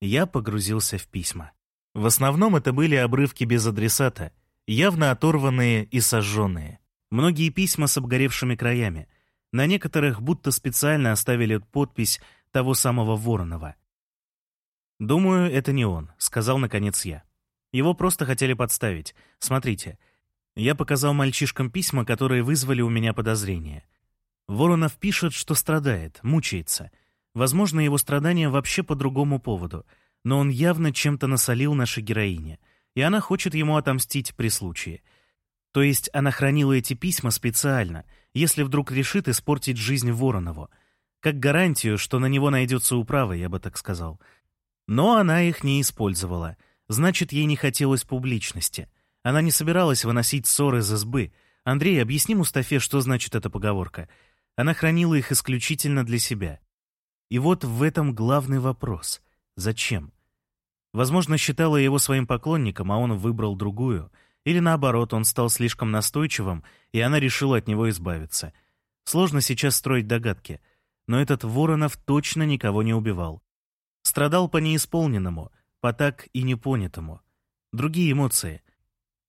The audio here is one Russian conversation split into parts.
Я погрузился в письма. В основном это были обрывки без адресата, явно оторванные и сожженные. Многие письма с обгоревшими краями. На некоторых будто специально оставили подпись того самого Воронова. «Думаю, это не он», — сказал наконец я. «Его просто хотели подставить. Смотрите». Я показал мальчишкам письма, которые вызвали у меня подозрения. Воронов пишет, что страдает, мучается. Возможно, его страдания вообще по другому поводу, но он явно чем-то насолил нашей героине, и она хочет ему отомстить при случае. То есть она хранила эти письма специально, если вдруг решит испортить жизнь Воронову, как гарантию, что на него найдется управа, я бы так сказал — но она их не использовала. Значит, ей не хотелось публичности. Она не собиралась выносить ссоры из избы. Андрей, объясни Мустафе, что значит эта поговорка. Она хранила их исключительно для себя. И вот в этом главный вопрос. Зачем? Возможно, считала его своим поклонником, а он выбрал другую. Или наоборот, он стал слишком настойчивым, и она решила от него избавиться. Сложно сейчас строить догадки. Но этот Воронов точно никого не убивал. Страдал по неисполненному, по так и непонятому. Другие эмоции.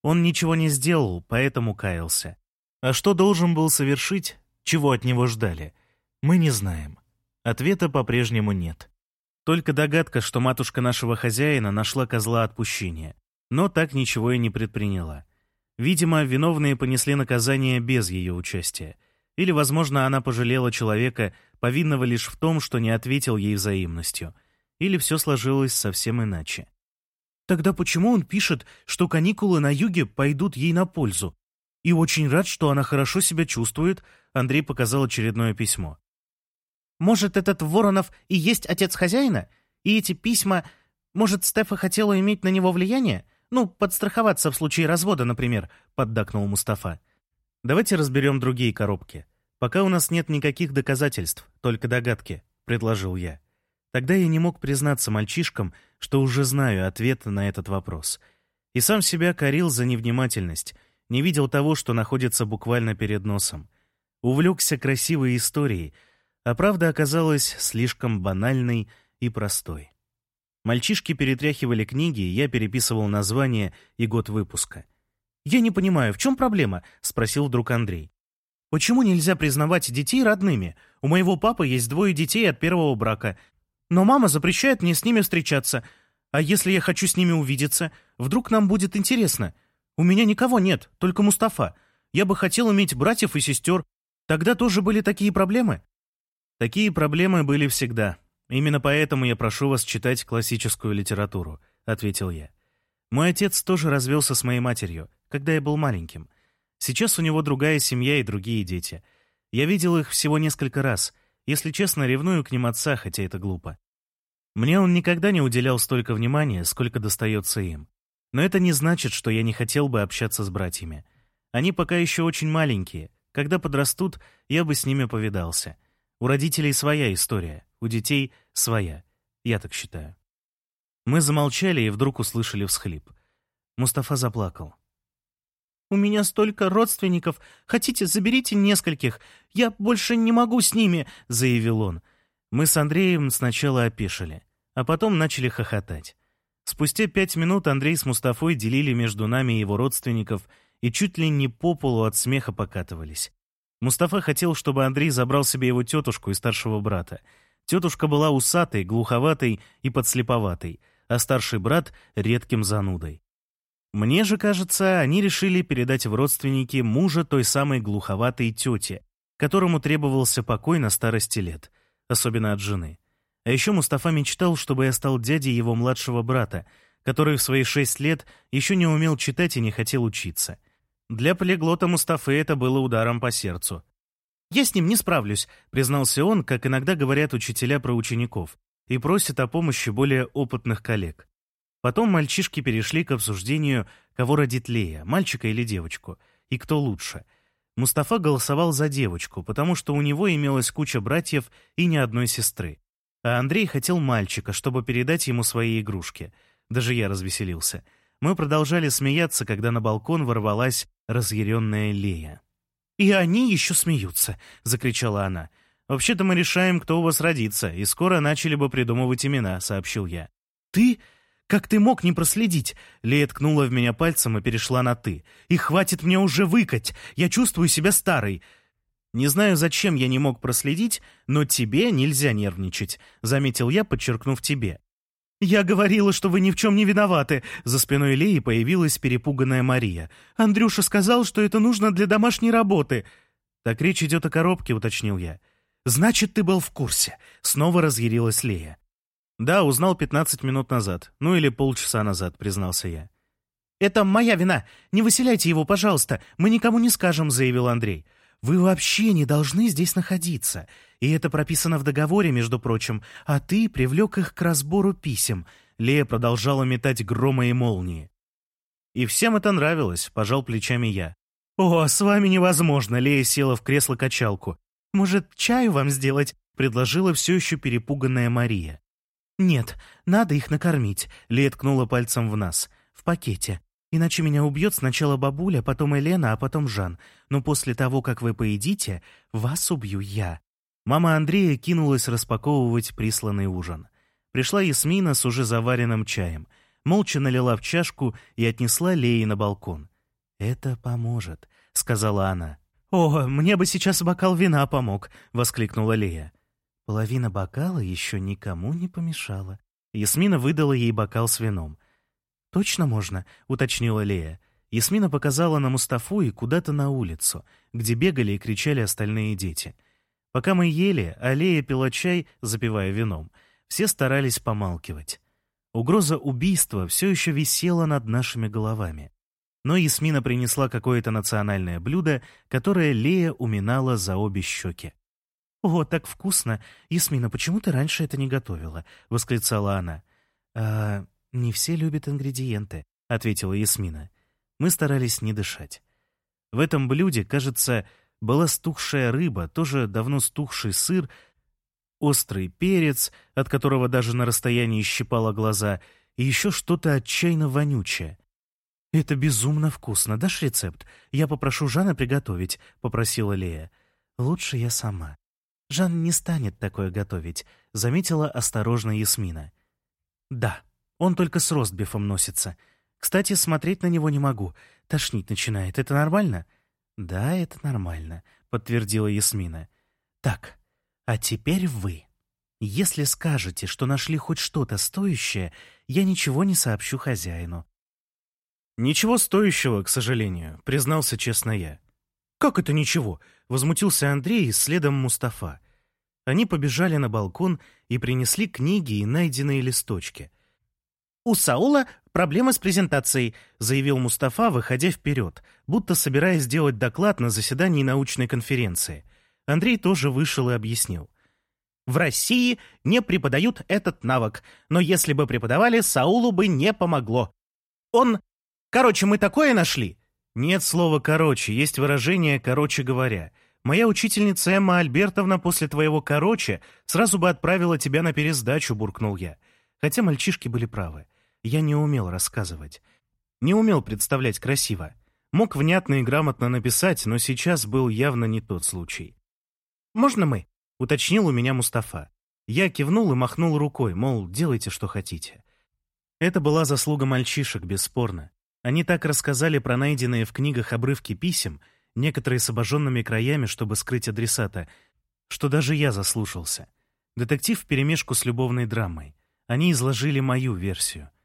Он ничего не сделал, поэтому каялся. А что должен был совершить, чего от него ждали, мы не знаем. Ответа по-прежнему нет. Только догадка, что матушка нашего хозяина нашла козла отпущения, но так ничего и не предприняла. Видимо, виновные понесли наказание без ее участия. Или, возможно, она пожалела человека, повинного лишь в том, что не ответил ей взаимностью — или все сложилось совсем иначе. Тогда почему он пишет, что каникулы на юге пойдут ей на пользу? И очень рад, что она хорошо себя чувствует, Андрей показал очередное письмо. Может, этот Воронов и есть отец хозяина? И эти письма... Может, Стефа хотела иметь на него влияние? Ну, подстраховаться в случае развода, например, поддакнул Мустафа. Давайте разберем другие коробки. Пока у нас нет никаких доказательств, только догадки, предложил я. Тогда я не мог признаться мальчишкам, что уже знаю ответ на этот вопрос. И сам себя корил за невнимательность, не видел того, что находится буквально перед носом. Увлекся красивой историей, а правда оказалась слишком банальной и простой. Мальчишки перетряхивали книги, и я переписывал название и год выпуска. «Я не понимаю, в чем проблема?» — спросил вдруг Андрей. «Почему нельзя признавать детей родными? У моего папы есть двое детей от первого брака. Но мама запрещает мне с ними встречаться. А если я хочу с ними увидеться, вдруг нам будет интересно. У меня никого нет, только Мустафа. Я бы хотел иметь братьев и сестер. Тогда тоже были такие проблемы?» «Такие проблемы были всегда. Именно поэтому я прошу вас читать классическую литературу», — ответил я. «Мой отец тоже развелся с моей матерью, когда я был маленьким. Сейчас у него другая семья и другие дети. Я видел их всего несколько раз — если честно, ревную к ним отца, хотя это глупо. Мне он никогда не уделял столько внимания, сколько достается им. Но это не значит, что я не хотел бы общаться с братьями. Они пока еще очень маленькие. Когда подрастут, я бы с ними повидался. У родителей своя история, у детей своя. Я так считаю. Мы замолчали и вдруг услышали всхлип. Мустафа заплакал. У меня столько родственников. Хотите, заберите нескольких. Я больше не могу с ними», — заявил он. Мы с Андреем сначала опешили, а потом начали хохотать. Спустя пять минут Андрей с Мустафой делили между нами его родственников и чуть ли не по полу от смеха покатывались. Мустафа хотел, чтобы Андрей забрал себе его тетушку и старшего брата. Тетушка была усатой, глуховатой и подслеповатой, а старший брат — редким занудой. Мне же кажется, они решили передать в родственники мужа той самой глуховатой тете, которому требовался покой на старости лет, особенно от жены. А еще Мустафа мечтал, чтобы я стал дядей его младшего брата, который в свои шесть лет еще не умел читать и не хотел учиться. Для полиглота Мустафы это было ударом по сердцу. «Я с ним не справлюсь», — признался он, как иногда говорят учителя про учеников, и просит о помощи более опытных коллег. Потом мальчишки перешли к обсуждению, кого родит Лея, мальчика или девочку, и кто лучше. Мустафа голосовал за девочку, потому что у него имелась куча братьев и ни одной сестры. А Андрей хотел мальчика, чтобы передать ему свои игрушки. Даже я развеселился. Мы продолжали смеяться, когда на балкон ворвалась разъяренная Лея. «И они еще смеются!» — закричала она. «Вообще-то мы решаем, кто у вас родится, и скоро начали бы придумывать имена», — сообщил я. «Ты? Как ты мог не проследить?» Лея ткнула в меня пальцем и перешла на «ты». «И хватит мне уже выкать! Я чувствую себя старой!» «Не знаю, зачем я не мог проследить, но тебе нельзя нервничать», — заметил я, подчеркнув тебе. «Я говорила, что вы ни в чем не виноваты!» За спиной Леи появилась перепуганная Мария. «Андрюша сказал, что это нужно для домашней работы!» «Так речь идет о коробке», — уточнил я. «Значит, ты был в курсе!» — снова разъярилась Лея. «Да, узнал 15 минут назад. Ну или полчаса назад», — признался я. «Это моя вина! Не выселяйте его, пожалуйста! Мы никому не скажем», — заявил Андрей. «Вы вообще не должны здесь находиться. И это прописано в договоре, между прочим. А ты привлек их к разбору писем». Лея продолжала метать громы и молнии. «И всем это нравилось», — пожал плечами я. «О, с вами невозможно!» — Лея села в кресло-качалку. «Может, чаю вам сделать?» — предложила все еще перепуганная Мария. «Нет, надо их накормить», — Лея ткнула пальцем в нас. «В пакете. Иначе меня убьет сначала бабуля, потом Елена, а потом Жан. Но после того, как вы поедите, вас убью я». Мама Андрея кинулась распаковывать присланный ужин. Пришла Ясмина с уже заваренным чаем. Молча налила в чашку и отнесла Леи на балкон. «Это поможет», — сказала она. «О, мне бы сейчас бокал вина помог», — воскликнула Лея. Половина бокала еще никому не помешала. Ясмина выдала ей бокал с вином. «Точно можно?» — уточнила Лея. Ясмина показала на Мустафу и куда-то на улицу, где бегали и кричали остальные дети. Пока мы ели, а Лея пила чай, запивая вином, все старались помалкивать. Угроза убийства все еще висела над нашими головами. Но Ясмина принесла какое-то национальное блюдо, которое Лея уминала за обе щеки. «О, так вкусно! Ясмина, почему ты раньше это не готовила?» — восклицала она. «А «Не все любят ингредиенты», — ответила Ясмина. Мы старались не дышать. В этом блюде, кажется, была стухшая рыба, тоже давно стухший сыр, острый перец, от которого даже на расстоянии щипало глаза, и еще что-то отчаянно вонючее. «Это безумно вкусно. Дашь рецепт? Я попрошу Жана приготовить», — попросила Лея. «Лучше я сама». «Жан не станет такое готовить», — заметила осторожно Ясмина. «Да», он только с ростбифом носится. Кстати, смотреть на него не могу. Тошнить начинает. Это нормально?» «Да, это нормально», — подтвердила Ясмина. «Так, а теперь вы. Если скажете, что нашли хоть что-то стоящее, я ничего не сообщу хозяину». «Ничего стоящего, к сожалению», — признался честно я. «Как это ничего?» — возмутился Андрей и следом Мустафа. Они побежали на балкон и принесли книги и найденные листочки — «У Саула проблемы с презентацией», — заявил Мустафа, выходя вперед, будто собираясь сделать доклад на заседании научной конференции. Андрей тоже вышел и объяснил. В России не преподают этот навык, но если бы преподавали, Саулу бы не помогло. Он... Короче, мы такое нашли. Нет слова «короче», есть выражение «короче говоря». Моя учительница Эмма Альбертовна после твоего «короче» сразу бы отправила тебя на пересдачу, буркнул я. Хотя мальчишки были правы я не умел рассказывать. Не умел представлять красиво. Мог внятно и грамотно написать, но сейчас был явно не тот случай. «Можно мы?» — уточнил у меня Мустафа. Я кивнул и махнул рукой, мол, делайте, что хотите. Это была заслуга мальчишек, бесспорно. Они так рассказали про найденные в книгах обрывки писем, некоторые с обожженными краями, чтобы скрыть адресата, что даже я заслушался. Детектив вперемешку с любовной драмой. Они изложили мою версию —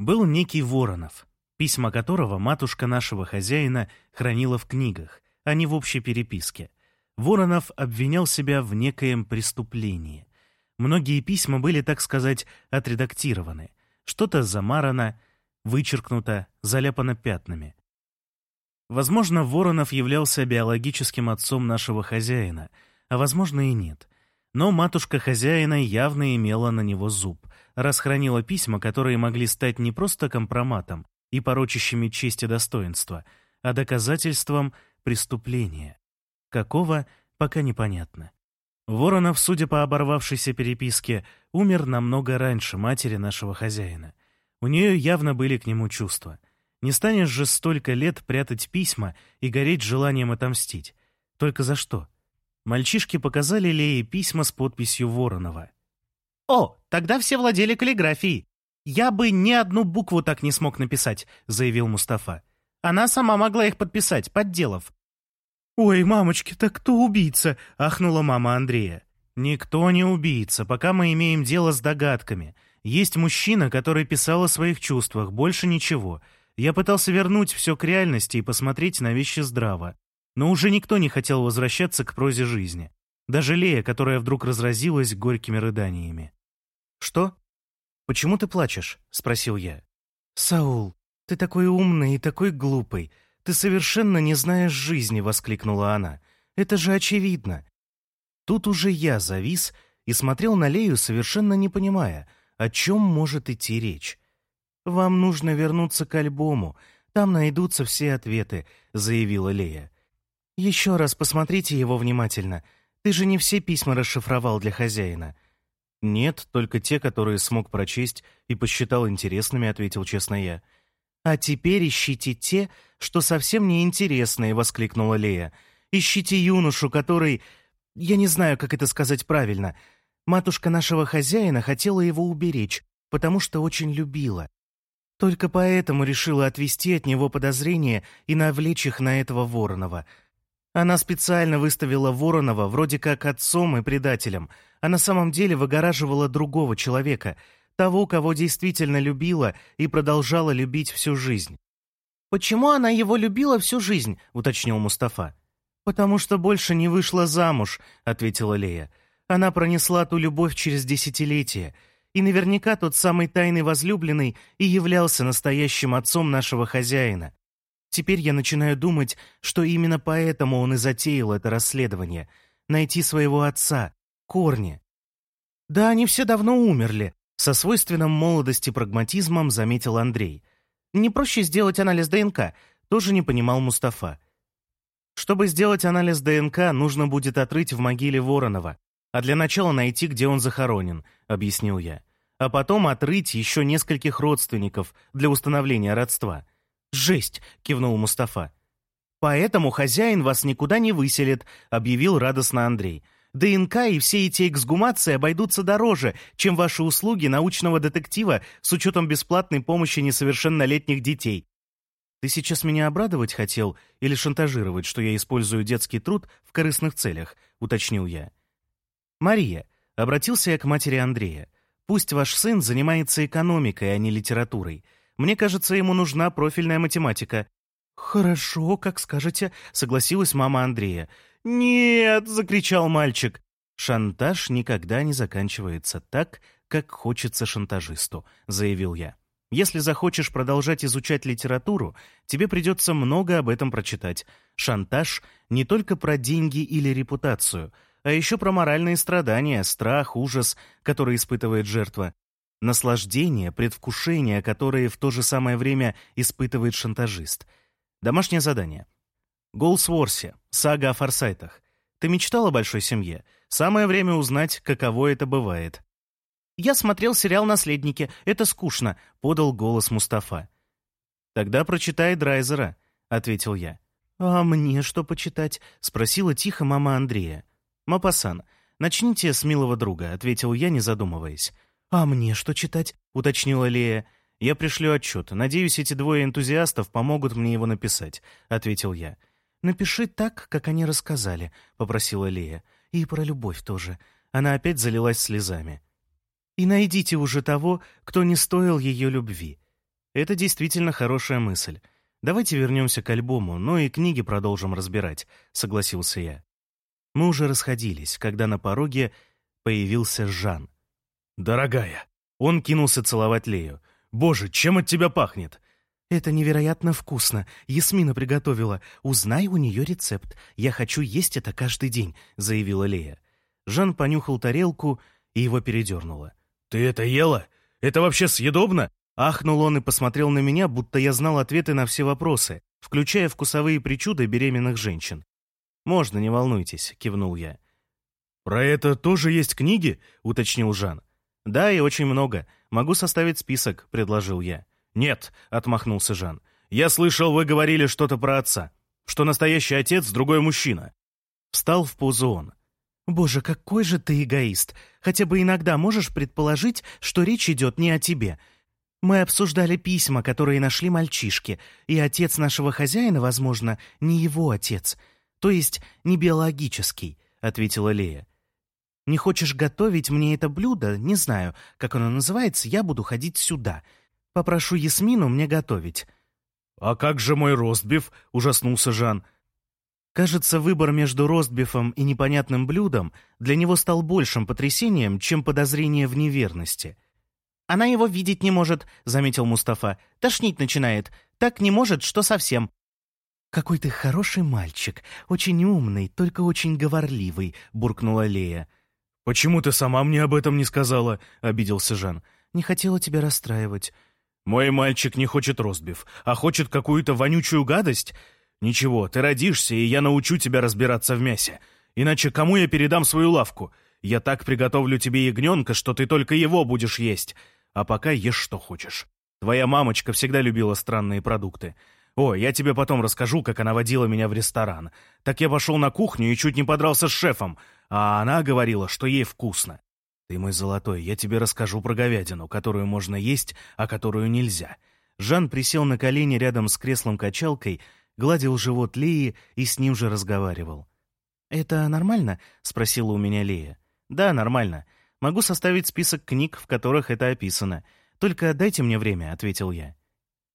был некий Воронов, письма которого матушка нашего хозяина хранила в книгах, а не в общей переписке. Воронов обвинял себя в некоем преступлении. Многие письма были, так сказать, отредактированы. Что-то замарано, вычеркнуто, заляпано пятнами. Возможно, Воронов являлся биологическим отцом нашего хозяина, а возможно и нет. Но матушка хозяина явно имела на него зуб раз хранила письма, которые могли стать не просто компроматом и порочащими честь и достоинство, а доказательством преступления. Какого, пока непонятно. Воронов, судя по оборвавшейся переписке, умер намного раньше матери нашего хозяина. У нее явно были к нему чувства. Не станешь же столько лет прятать письма и гореть желанием отомстить. Только за что? Мальчишки показали Лее письма с подписью Воронова. «О, тогда все владели каллиграфией», «Я бы ни одну букву так не смог написать», — заявил Мустафа. «Она сама могла их подписать, подделав». «Ой, мамочки, так кто убийца?» — ахнула мама Андрея. «Никто не убийца, пока мы имеем дело с догадками. Есть мужчина, который писал о своих чувствах, больше ничего. Я пытался вернуть все к реальности и посмотреть на вещи здраво. Но уже никто не хотел возвращаться к прозе жизни. Даже Лея, которая вдруг разразилась горькими рыданиями. «Что? Почему ты плачешь?» — спросил я. «Саул, ты такой умный и такой глупый. Ты совершенно не знаешь жизни!» — воскликнула она. «Это же очевидно!» Тут уже я завис и смотрел на Лею, совершенно не понимая, о чем может идти речь. «Вам нужно вернуться к альбому, там найдутся все ответы», — заявила Лея. «Еще раз посмотрите его внимательно. Ты же не все письма расшифровал для хозяина». «Нет, только те, которые смог прочесть и посчитал интересными», — ответил честно я. «А теперь ищите те, что совсем неинтересные», — воскликнула Лея. «Ищите юношу, который... Я не знаю, как это сказать правильно. Матушка нашего хозяина хотела его уберечь, потому что очень любила. Только поэтому решила отвести от него подозрения и навлечь их на этого Воронова. Она специально выставила Воронова вроде как отцом и предателем, а на самом деле выгораживала другого человека, того, кого действительно любила и продолжала любить всю жизнь. «Почему она его любила всю жизнь?» — уточнил Мустафа. «Потому что больше не вышла замуж», — ответила Лея. «Она пронесла ту любовь через десятилетия». И наверняка тот самый тайный возлюбленный и являлся настоящим отцом нашего хозяина. Теперь я начинаю думать, что именно поэтому он и затеял это расследование — найти своего отца, корни. Да, они все давно умерли, со свойственным молодости прагматизмом заметил Андрей. Не проще сделать анализ ДНК, тоже не понимал Мустафа. Чтобы сделать анализ ДНК, нужно будет отрыть в могиле Воронова, а для начала найти, где он захоронен, объяснил я. А потом отрыть еще нескольких родственников для установления родства. «Жесть!» — кивнул Мустафа. «Поэтому хозяин вас никуда не выселит», — объявил радостно Андрей. «ДНК и все эти эксгумации обойдутся дороже, чем ваши услуги научного детектива с учетом бесплатной помощи несовершеннолетних детей». «Ты сейчас меня обрадовать хотел или шантажировать, что я использую детский труд в корыстных целях?» — уточнил я. «Мария», — обратился я к матери Андрея, «пусть ваш сын занимается экономикой, а не литературой. Мне кажется, ему нужна профильная математика». «Хорошо, как скажете», — согласилась мама Андрея. «Нет!» — закричал мальчик. «Шантаж никогда не заканчивается так, как хочется шантажисту», — заявил я. «Если захочешь продолжать изучать литературу, тебе придется много об этом прочитать. Шантаж — не только про деньги или репутацию — а еще про моральные страдания, страх, ужас, который испытывает жертва, наслаждение, предвкушение, которые в то же самое время испытывает шантажист. Домашнее задание. Голсворси. Сага о форсайтах. Ты мечтал о большой семье? Самое время узнать, каково это бывает. «Я смотрел сериал «Наследники». Это скучно», — подал голос Мустафа. «Тогда прочитай Драйзера», — ответил я. «А мне что почитать?» — спросила тихо мама Андрея. «Мапасан, начните с милого друга», — ответил я, не задумываясь. «А мне что читать?» — уточнила Лея. «Я пришлю отчет. Надеюсь, эти двое энтузиастов помогут мне его написать», — ответил я. «Напиши так, как они рассказали», — попросила Лея. «И про любовь тоже». Она опять залилась слезами. «И найдите уже того, кто не стоил ее любви». Это действительно хорошая мысль. Давайте вернемся к альбому, но и книги продолжим разбирать», — согласился я. Мы уже расходились, когда на пороге появился Жан. «Дорогая!» Он кинулся целовать Лею. «Боже, чем от тебя пахнет?» «Это невероятно вкусно. Ясмина приготовила. Узнай у нее рецепт. Я хочу есть это каждый день», — заявила Лея. Жан понюхал тарелку, и его передернуло. «Ты это ела? Это вообще съедобно?» Ахнул он и посмотрел на меня, будто я знал ответы на все вопросы, включая вкусовые причуды беременных женщин. «Можно, не волнуйтесь», — кивнул я. «Про это тоже есть книги?» — уточнил Жан. «Да, и очень много. Могу составить список», — предложил я. «Нет», — отмахнулся Жан. «Я слышал, вы говорили что-то про отца. Что настоящий отец — другой мужчина». Встал в позу он. «Боже, какой же ты эгоист! Хотя бы иногда можешь предположить, что речь идет не о тебе. Мы обсуждали письма, которые нашли мальчишки, и отец нашего хозяина, возможно, не его отец, то есть не биологический, — ответила Лея. Не хочешь готовить мне это блюдо? Не знаю, как оно называется, я буду ходить сюда. Попрошу Ясмину мне готовить». «А как же мой ростбиф?» — ужаснулся Жан. Кажется, выбор между ростбифом и непонятным блюдом для него стал большим потрясением, чем подозрение в неверности. «Она его видеть не может», — заметил Мустафа. «Тошнить начинает. Так не может, что совсем». «Какой ты хороший мальчик, очень умный, только очень говорливый», — буркнула Лея. «Почему ты сама мне об этом не сказала?» — обиделся Жан. «Не хотела тебя расстраивать». «Мой мальчик не хочет ростбиф, а хочет какую-то вонючую гадость? Ничего, ты родишься, и я научу тебя разбираться в мясе. Иначе кому я передам свою лавку? Я так приготовлю тебе ягненка, что ты только его будешь есть. А пока ешь что хочешь. Твоя мамочка всегда любила странные продукты. О, я тебе потом расскажу, как она водила меня в ресторан. Так я пошел на кухню и чуть не подрался с шефом, а она говорила, что ей вкусно. Ты мой золотой, я тебе расскажу про говядину, которую можно есть, а которую нельзя. Жан присел на колени рядом с креслом-качалкой, гладил живот Леи и с ним же разговаривал. «Это нормально?» — спросила у меня Лея. «Да, нормально. Могу составить список книг, в которых это описано. Только дайте мне время», — ответил я.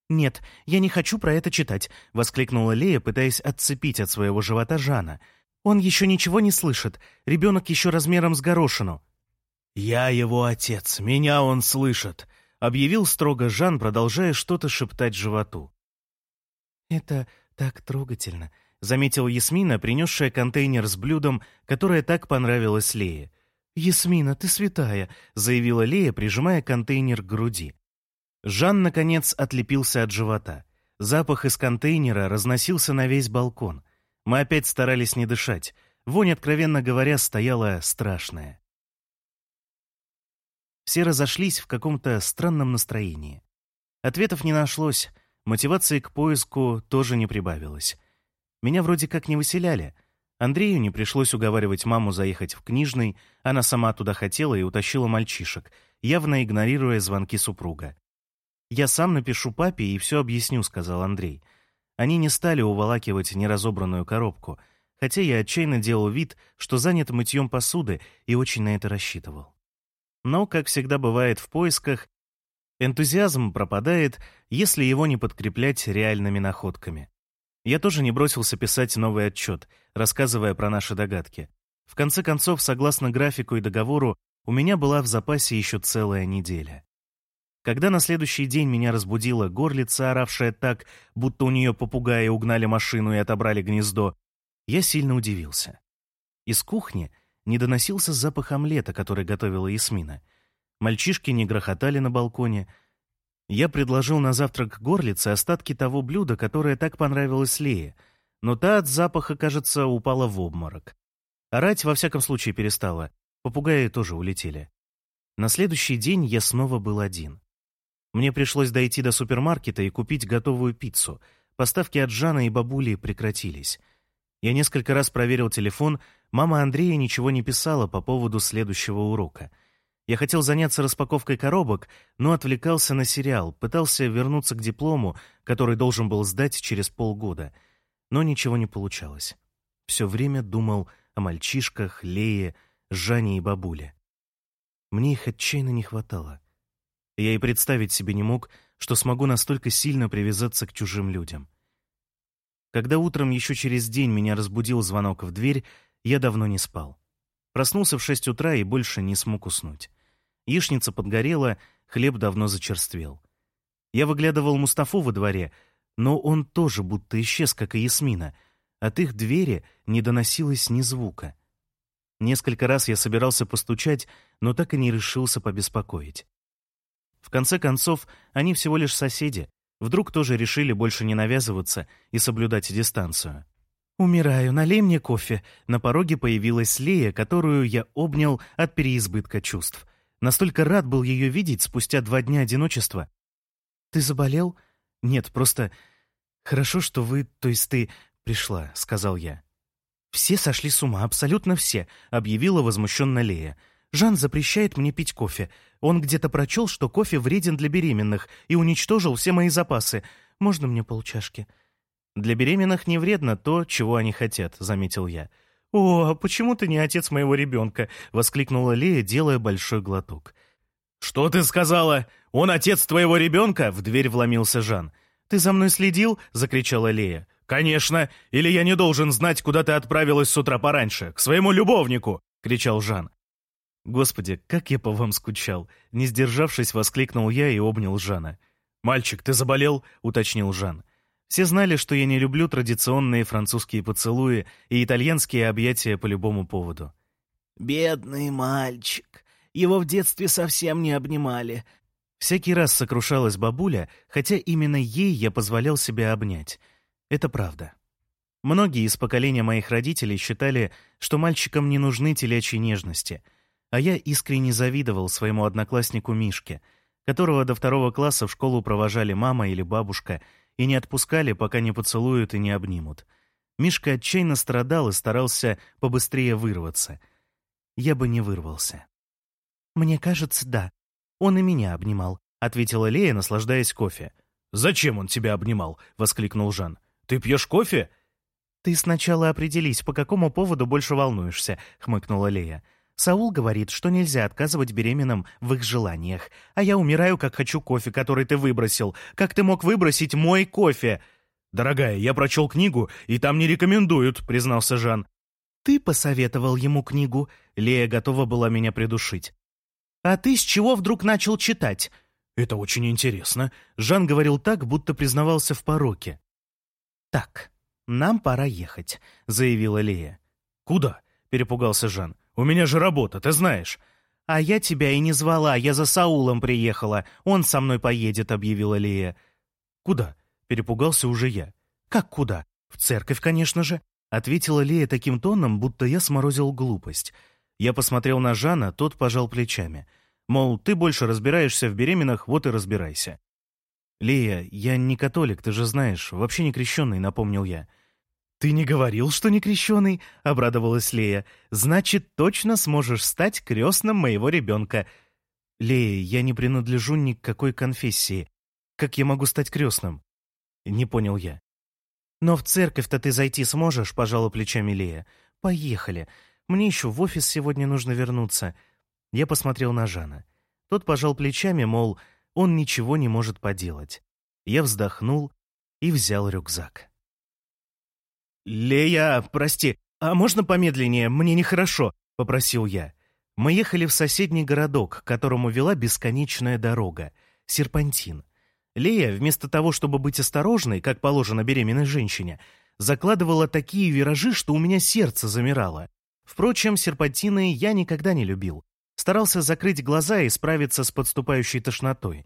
«Нет, я не хочу про это читать», — воскликнула Лея, пытаясь отцепить от своего живота Жана. «Он еще ничего не слышит. Ребенок еще размером с горошину». «Я его отец, меня он слышит», — объявил строго Жан, продолжая что-то шептать животу. «Это так трогательно», — заметила Ясмина, принесшая контейнер с блюдом, которое так понравилось Лее. «Ясмина, ты святая», — заявила Лея, прижимая контейнер к груди. Жан, наконец, отлепился от живота. Запах из контейнера разносился на весь балкон. Мы опять старались не дышать. Вонь, откровенно говоря, стояла страшная. Все разошлись в каком-то странном настроении. Ответов не нашлось, мотивации к поиску тоже не прибавилось. Меня вроде как не выселяли — Андрею не пришлось уговаривать маму заехать в книжный, она сама туда хотела и утащила мальчишек, явно игнорируя звонки супруга. «Я сам напишу папе и все объясню», — сказал Андрей. Они не стали уволакивать неразобранную коробку, хотя я отчаянно делал вид, что занят мытьем посуды и очень на это рассчитывал. Но, как всегда бывает в поисках, энтузиазм пропадает, если его не подкреплять реальными находками. Я тоже не бросился писать новый отчет, рассказывая про наши догадки. В конце концов, согласно графику и договору, у меня была в запасе еще целая неделя. Когда на следующий день меня разбудила горлица, оравшая так, будто у нее попугаи угнали машину и отобрали гнездо, я сильно удивился. Из кухни не доносился запах омлета, который готовила Ясмина. Мальчишки не грохотали на балконе — я предложил на завтрак горлице остатки того блюда, которое так понравилось Лее, но та от запаха, кажется, упала в обморок. Орать, во всяком случае, перестала. Попугаи тоже улетели. На следующий день я снова был один. Мне пришлось дойти до супермаркета и купить готовую пиццу. Поставки от Жана и бабули прекратились. Я несколько раз проверил телефон, мама Андрея ничего не писала по поводу следующего урока — я хотел заняться распаковкой коробок, но отвлекался на сериал, пытался вернуться к диплому, который должен был сдать через полгода, но ничего не получалось. Все время думал о мальчишках, Лее, Жане и бабуле. Мне их отчаянно не хватало. Я и представить себе не мог, что смогу настолько сильно привязаться к чужим людям. Когда утром еще через день меня разбудил звонок в дверь, я давно не спал. Проснулся в шесть утра и больше не смог уснуть. Яичница подгорела, хлеб давно зачерствел. Я выглядывал Мустафу во дворе, но он тоже будто исчез, как и Ясмина. От их двери не доносилось ни звука. Несколько раз я собирался постучать, но так и не решился побеспокоить. В конце концов, они всего лишь соседи. Вдруг тоже решили больше не навязываться и соблюдать дистанцию. «Умираю, налей мне кофе». На пороге появилась Лея, которую я обнял от переизбытка чувств. Настолько рад был ее видеть спустя два дня одиночества. «Ты заболел?» «Нет, просто... Хорошо, что вы, то есть ты, пришла», — сказал я. «Все сошли с ума, абсолютно все», — объявила возмущенно Лея. «Жан запрещает мне пить кофе. Он где-то прочел, что кофе вреден для беременных, и уничтожил все мои запасы. Можно мне полчашки?» «Для беременных не вредно то, чего они хотят», — заметил я. «О, а почему ты не отец моего ребенка?» — воскликнула Лея, делая большой глоток. «Что ты сказала? Он отец твоего ребенка?» — в дверь вломился Жан. «Ты за мной следил?» — закричала Лея. «Конечно! Или я не должен знать, куда ты отправилась с утра пораньше? К своему любовнику!» — кричал Жан. «Господи, как я по вам скучал!» Не сдержавшись, воскликнул я и обнял Жана. «Мальчик, ты заболел?» — уточнил Жан. Все знали, что я не люблю традиционные французские поцелуи и итальянские объятия по любому поводу. «Бедный мальчик. Его в детстве совсем не обнимали». Всякий раз сокрушалась бабуля, хотя именно ей я позволял себя обнять. Это правда. Многие из поколения моих родителей считали, что мальчикам не нужны телячьи нежности, а я искренне завидовал своему однокласснику Мишке, которого до второго класса в школу провожали мама или бабушка — и не отпускали, пока не поцелуют и не обнимут. Мишка отчаянно страдал и старался побыстрее вырваться. Я бы не вырвался. «Мне кажется, да. Он и меня обнимал», — ответила Лея, наслаждаясь кофе. «Зачем он тебя обнимал?» — воскликнул Жан. «Ты пьешь кофе?» «Ты сначала определись, по какому поводу больше волнуешься», — хмыкнула Лея. Саул говорит, что нельзя отказывать беременным в их желаниях. А я умираю, как хочу кофе, который ты выбросил. Как ты мог выбросить мой кофе?» «Дорогая, я прочел книгу, и там не рекомендуют», — признался Жан. «Ты посоветовал ему книгу?» Лея готова была меня придушить. «А ты с чего вдруг начал читать?» «Это очень интересно». Жан говорил так, будто признавался в пороке. «Так, нам пора ехать», — заявила Лея. «Куда?» — перепугался Жан. У меня же работа, ты знаешь». «А я тебя и не звала, я за Саулом приехала. Он со мной поедет», — объявила Лея. «Куда?» — перепугался уже я. «Как куда? В церковь, конечно же», — ответила Лея таким тоном, будто я сморозил глупость. Я посмотрел на Жана, тот пожал плечами. Мол, ты больше разбираешься в беременных, вот и разбирайся. «Лея, я не католик, ты же знаешь, вообще не крещенный», — напомнил я. «Ты не говорил, что не крещеный?» — обрадовалась Лея. «Значит, точно сможешь стать крестным моего ребенка». «Лея, я не принадлежу ни к какой конфессии. Как я могу стать крестным?» «Не понял я». «Но в церковь-то ты зайти сможешь?» — пожала плечами Лея. «Поехали. Мне еще в офис сегодня нужно вернуться». Я посмотрел на Жана. Тот пожал плечами, мол, он ничего не может поделать. Я вздохнул и взял рюкзак. «Лея, прости, а можно помедленнее? Мне нехорошо», — попросил я. Мы ехали в соседний городок, к которому вела бесконечная дорога — серпантин. Лея, вместо того, чтобы быть осторожной, как положено беременной женщине, закладывала такие виражи, что у меня сердце замирало. Впрочем, серпантины я никогда не любил. Старался закрыть глаза и справиться с подступающей тошнотой.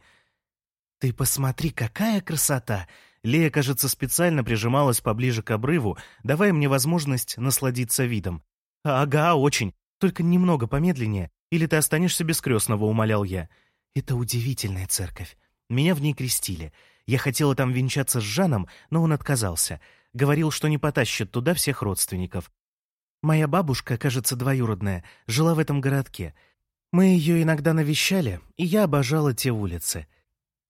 «Ты посмотри, какая красота!» Лея, кажется, специально прижималась поближе к обрыву, давая мне возможность насладиться видом. «Ага, очень. Только немного помедленнее, или ты останешься без крестного», — умолял я. «Это удивительная церковь. Меня в ней крестили. Я хотела там венчаться с Жаном, но он отказался. Говорил, что не потащит туда всех родственников. Моя бабушка, кажется, двоюродная, жила в этом городке. Мы ее иногда навещали, и я обожала те улицы.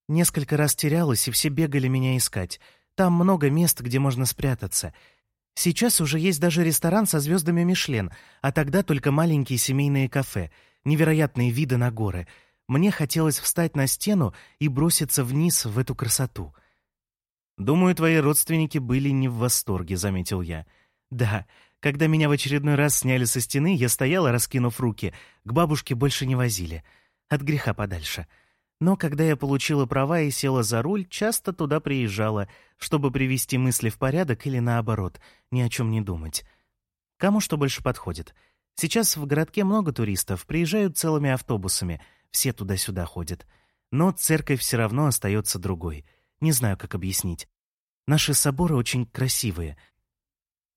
Несколько раз терялась, и все бегали меня искать. Там много мест, где можно спрятаться. Сейчас уже есть даже ресторан со звездами Мишлен, а тогда только маленькие семейные кафе, невероятные виды на горы. Мне хотелось встать на стену и броситься вниз в эту красоту. «Думаю, твои родственники были не в восторге», — заметил я. «Да, когда меня в очередной раз сняли со стены, я стояла, раскинув руки. К бабушке больше не возили. От греха подальше». Но когда я получила права и села за руль, часто туда приезжала, чтобы привести мысли в порядок или наоборот, ни о чем не думать. Кому что больше подходит. Сейчас в городке много туристов, приезжают целыми автобусами, все туда-сюда ходят. Но церковь все равно остается другой. Не знаю, как объяснить. Наши соборы очень красивые.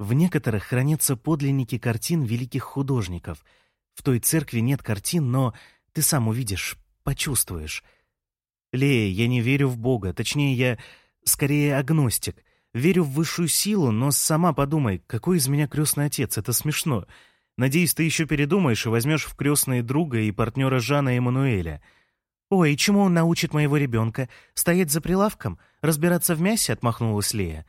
В некоторых хранятся подлинники картин великих художников. В той церкви нет картин, но ты сам увидишь, почувствуешь. Лея, я не верю в Бога, точнее, я скорее агностик. Верю в высшую силу, но сама подумай, какой из меня крестный отец, это смешно. Надеюсь, ты еще передумаешь и возьмешь в крестные друга и партнера Жана Эммануэля. «Ой, чему он научит моего ребенка? Стоять за прилавком? Разбираться в мясе?» — отмахнулась Лея.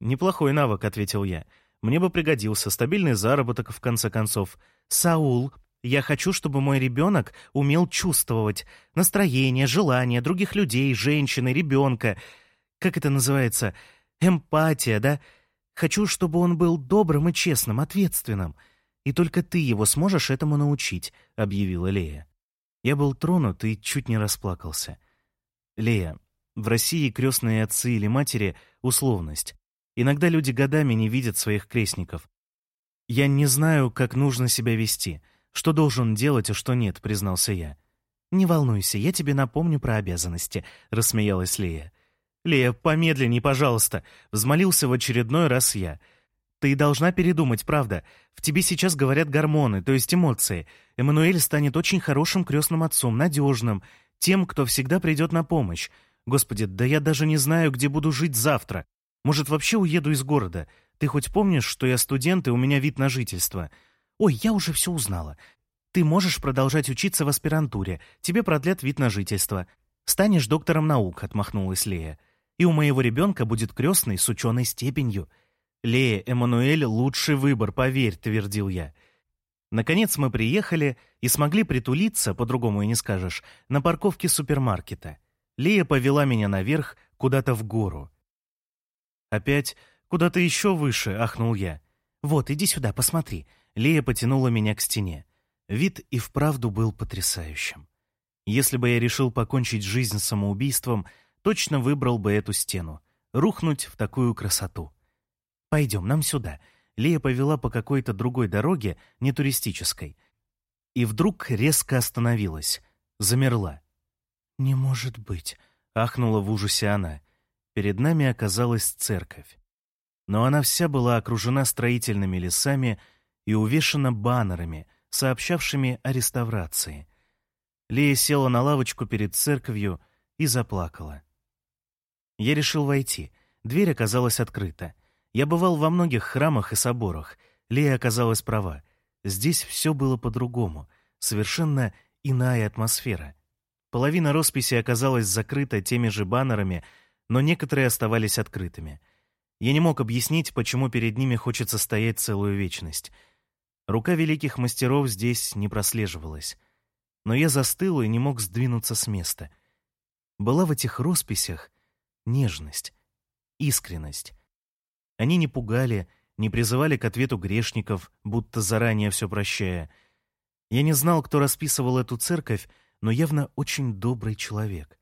«Неплохой навык», — ответил я. «Мне бы пригодился стабильный заработок, в конце концов». «Саул, я хочу, чтобы мой ребенок умел чувствовать настроение, желания других людей, женщины, ребенка. Как это называется? Эмпатия, да? Хочу, чтобы он был добрым и честным, ответственным. И только ты его сможешь этому научить», — объявила Лея. Я был тронут и чуть не расплакался. «Лея, в России крестные отцы или матери — условность. Иногда люди годами не видят своих крестников. Я не знаю, как нужно себя вести, что должен делать, а что нет», — признался я. «Не волнуйся, я тебе напомню про обязанности», — рассмеялась Лея. «Лея, помедленней, пожалуйста», — взмолился в очередной раз я. «Ты должна передумать, правда. В тебе сейчас говорят гормоны, то есть эмоции. Эммануэль станет очень хорошим крестным отцом, надежным, тем, кто всегда придет на помощь. Господи, да я даже не знаю, где буду жить завтра. Может, вообще уеду из города? Ты хоть помнишь, что я студент и у меня вид на жительство? Ой, я уже все узнала. Ты можешь продолжать учиться в аспирантуре, тебе продлят вид на жительство. Станешь доктором наук, отмахнулась Лея и у моего ребенка будет крестный с ученой степенью. Лея Эммануэль — лучший выбор, поверь, — твердил я. Наконец мы приехали и смогли притулиться, по-другому и не скажешь, на парковке супермаркета. Лея повела меня наверх, куда-то в гору. «Опять куда-то еще выше», — ахнул я. «Вот, иди сюда, посмотри». Лея потянула меня к стене. Вид и вправду был потрясающим. Если бы я решил покончить жизнь самоубийством — точно выбрал бы эту стену. Рухнуть в такую красоту. «Пойдем, нам сюда». Лея повела по какой-то другой дороге, не туристической. И вдруг резко остановилась. Замерла. «Не может быть», — ахнула в ужасе она. Перед нами оказалась церковь. Но она вся была окружена строительными лесами и увешана баннерами, сообщавшими о реставрации. Лея села на лавочку перед церковью и заплакала. Я решил войти. Дверь оказалась открыта. Я бывал во многих храмах и соборах. Лея оказалась права. Здесь все было по-другому. Совершенно иная атмосфера. Половина росписи оказалась закрыта теми же баннерами, но некоторые оставались открытыми. Я не мог объяснить, почему перед ними хочется стоять целую вечность. Рука великих мастеров здесь не прослеживалась. Но я застыл и не мог сдвинуться с места. Была в этих росписях нежность, искренность. Они не пугали, не призывали к ответу грешников, будто заранее все прощая. Я не знал, кто расписывал эту церковь, но явно очень добрый человек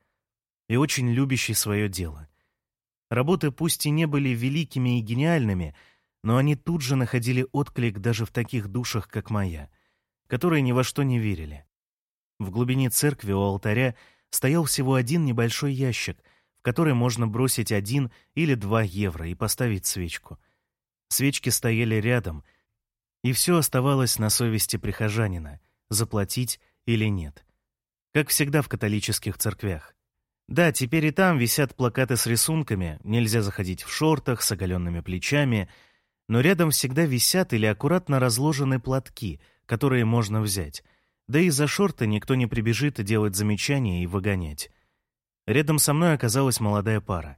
и очень любящий свое дело. Работы пусть и не были великими и гениальными, но они тут же находили отклик даже в таких душах, как моя, которые ни во что не верили. В глубине церкви у алтаря стоял всего один небольшой ящик — который можно бросить один или два евро и поставить свечку. Свечки стояли рядом, и все оставалось на совести прихожанина — заплатить или нет. Как всегда в католических церквях. Да, теперь и там висят плакаты с рисунками, нельзя заходить в шортах, с оголенными плечами, но рядом всегда висят или аккуратно разложены платки, которые можно взять. Да и за шорты никто не прибежит делать замечания и выгонять. Рядом со мной оказалась молодая пара.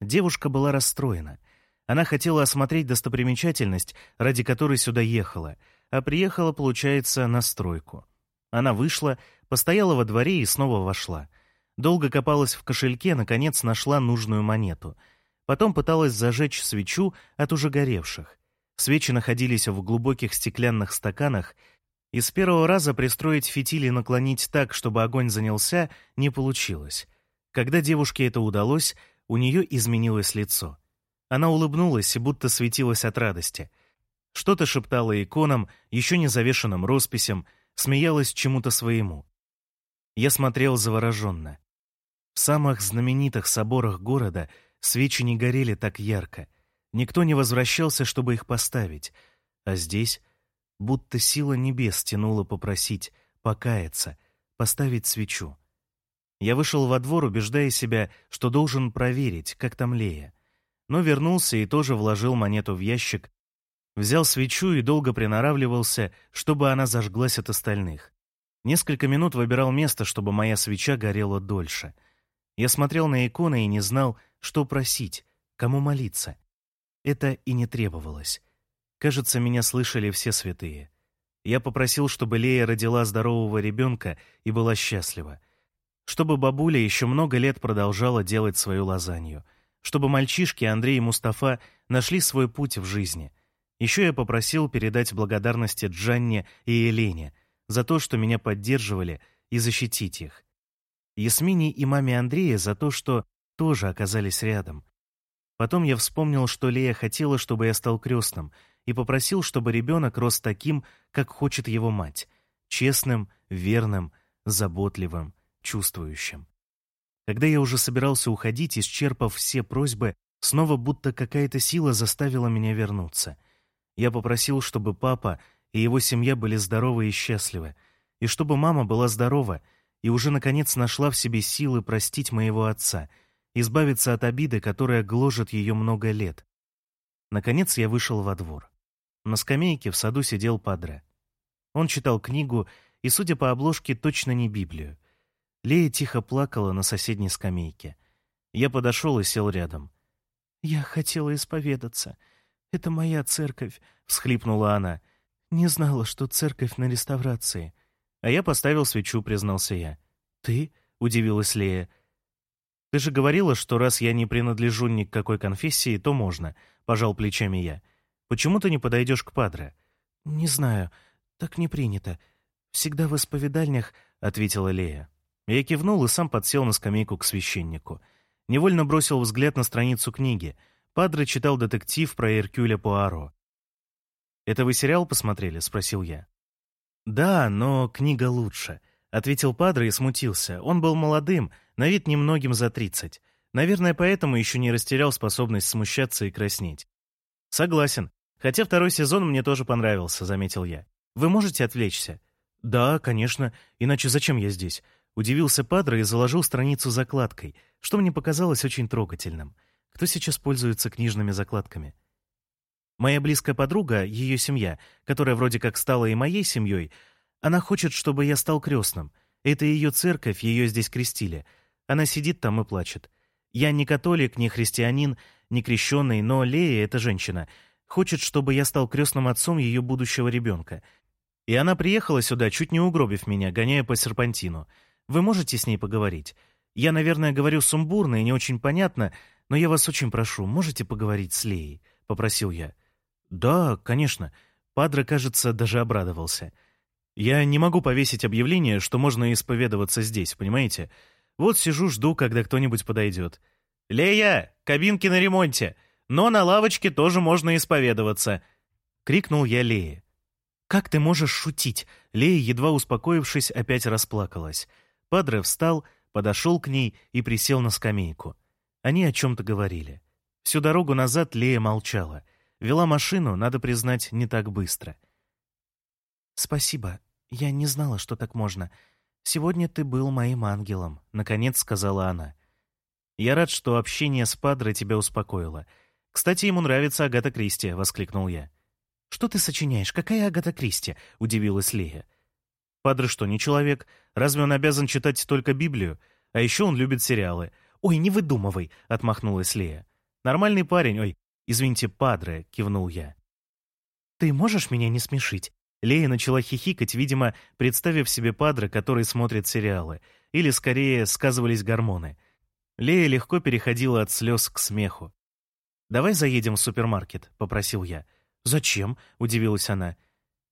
Девушка была расстроена. Она хотела осмотреть достопримечательность, ради которой сюда ехала, а приехала, получается, на стройку. Она вышла, постояла во дворе и снова вошла. Долго копалась в кошельке, наконец нашла нужную монету. Потом пыталась зажечь свечу от уже горевших. Свечи находились в глубоких стеклянных стаканах, и с первого раза пристроить фитиль и наклонить так, чтобы огонь занялся, не получилось. Когда девушке это удалось, у нее изменилось лицо. Она улыбнулась и будто светилась от радости. Что-то шептала иконам, еще не завешенным росписям, смеялась чему-то своему. Я смотрел завороженно. В самых знаменитых соборах города свечи не горели так ярко. Никто не возвращался, чтобы их поставить. А здесь будто сила небес тянула попросить, покаяться, поставить свечу. Я вышел во двор, убеждая себя, что должен проверить, как там Лея. Но вернулся и тоже вложил монету в ящик, Взял свечу и долго приноравливался, чтобы она зажглась от остальных. Несколько минут выбирал место, чтобы моя свеча горела дольше. Я смотрел на иконы и не знал, что просить, кому молиться. Это и не требовалось. Кажется, меня слышали все святые. Я попросил, чтобы Лея родила здорового ребенка и была счастлива. Чтобы бабуля еще много лет продолжала делать свою лазанью. Чтобы мальчишки Андрей и Мустафа нашли свой путь в жизни. Еще я попросил передать благодарности Джанне и Елене за то, что меня поддерживали, и защитить их. Ясмине и маме Андрея за то, что тоже оказались рядом. Потом я вспомнил, что Лея хотела, чтобы я стал крестным — и попросил, чтобы ребенок рос таким, как хочет его мать, честным, верным, заботливым, чувствующим. Когда я уже собирался уходить, исчерпав все просьбы, снова будто какая-то сила заставила меня вернуться. Я попросил, чтобы папа и его семья были здоровы и счастливы, и чтобы мама была здорова и уже, наконец, нашла в себе силы простить моего отца, избавиться от обиды, которая гложет ее много лет. Наконец я вышел во двор. На скамейке в саду сидел Падре. Он читал книгу и, судя по обложке, точно не Библию. Лея тихо плакала на соседней скамейке. Я подошел и сел рядом. «Я хотела исповедаться. Это моя церковь», — всхлипнула она. «Не знала, что церковь на реставрации». А я поставил свечу, признался я. «Ты?» — удивилась Лея. «Ты же говорила, что раз я не принадлежу ни к какой конфессии, то можно», — пожал плечами я. Почему ты не подойдешь к Падре?» «Не знаю. Так не принято. Всегда в исповедальнях», — ответила Лея. Я кивнул и сам подсел на скамейку к священнику. Невольно бросил взгляд на страницу книги. Падре читал детектив про Эркюля Пуаро. «Это вы сериал посмотрели?» — спросил я. «Да, но книга лучше», — ответил Падре и смутился. Он был молодым, на вид немногим за тридцать. Наверное, поэтому еще не растерял способность смущаться и краснеть. «Согласен. Хотя второй сезон мне тоже понравился, заметил я. Вы можете отвлечься? Да, конечно. Иначе зачем я здесь? Удивился Падре и заложил страницу закладкой, что мне показалось очень трогательным. Кто сейчас пользуется книжными закладками? Моя близкая подруга, ее семья, которая вроде как стала и моей семьей, она хочет, чтобы я стал крестным. Это ее церковь, ее здесь крестили. Она сидит там и плачет. Я не католик, не христианин, не крещенный, но Лея — это женщина — Хочет, чтобы я стал крестным отцом ее будущего ребенка. И она приехала сюда, чуть не угробив меня, гоняя по серпантину. Вы можете с ней поговорить? Я, наверное, говорю сумбурно и не очень понятно, но я вас очень прошу, можете поговорить с Леей?» — попросил я. «Да, конечно». Падре, кажется, даже обрадовался. «Я не могу повесить объявление, что можно исповедоваться здесь, понимаете? Вот сижу, жду, когда кто-нибудь подойдет. «Лея, кабинки на ремонте!» но на лавочке тоже можно исповедоваться!» — крикнул я Лее. «Как ты можешь шутить?» Лея, едва успокоившись, опять расплакалась. Падре встал, подошел к ней и присел на скамейку. Они о чем-то говорили. Всю дорогу назад Лея молчала. Вела машину, надо признать, не так быстро. «Спасибо. Я не знала, что так можно. Сегодня ты был моим ангелом», — наконец сказала она. «Я рад, что общение с Падре тебя успокоило. «Кстати, ему нравится Агата Кристи», — воскликнул я. «Что ты сочиняешь? Какая Агата Кристи?» — удивилась Лея. «Падре что, не человек? Разве он обязан читать только Библию? А еще он любит сериалы». «Ой, не выдумывай!» — отмахнулась Лея. «Нормальный парень, ой, извините, Падре», — кивнул я. «Ты можешь меня не смешить?» Лея начала хихикать, видимо, представив себе Падре, который смотрит сериалы. Или, скорее, сказывались гормоны. Лея легко переходила от слез к смеху. «Давай заедем в супермаркет», — попросил я. «Зачем?» — удивилась она.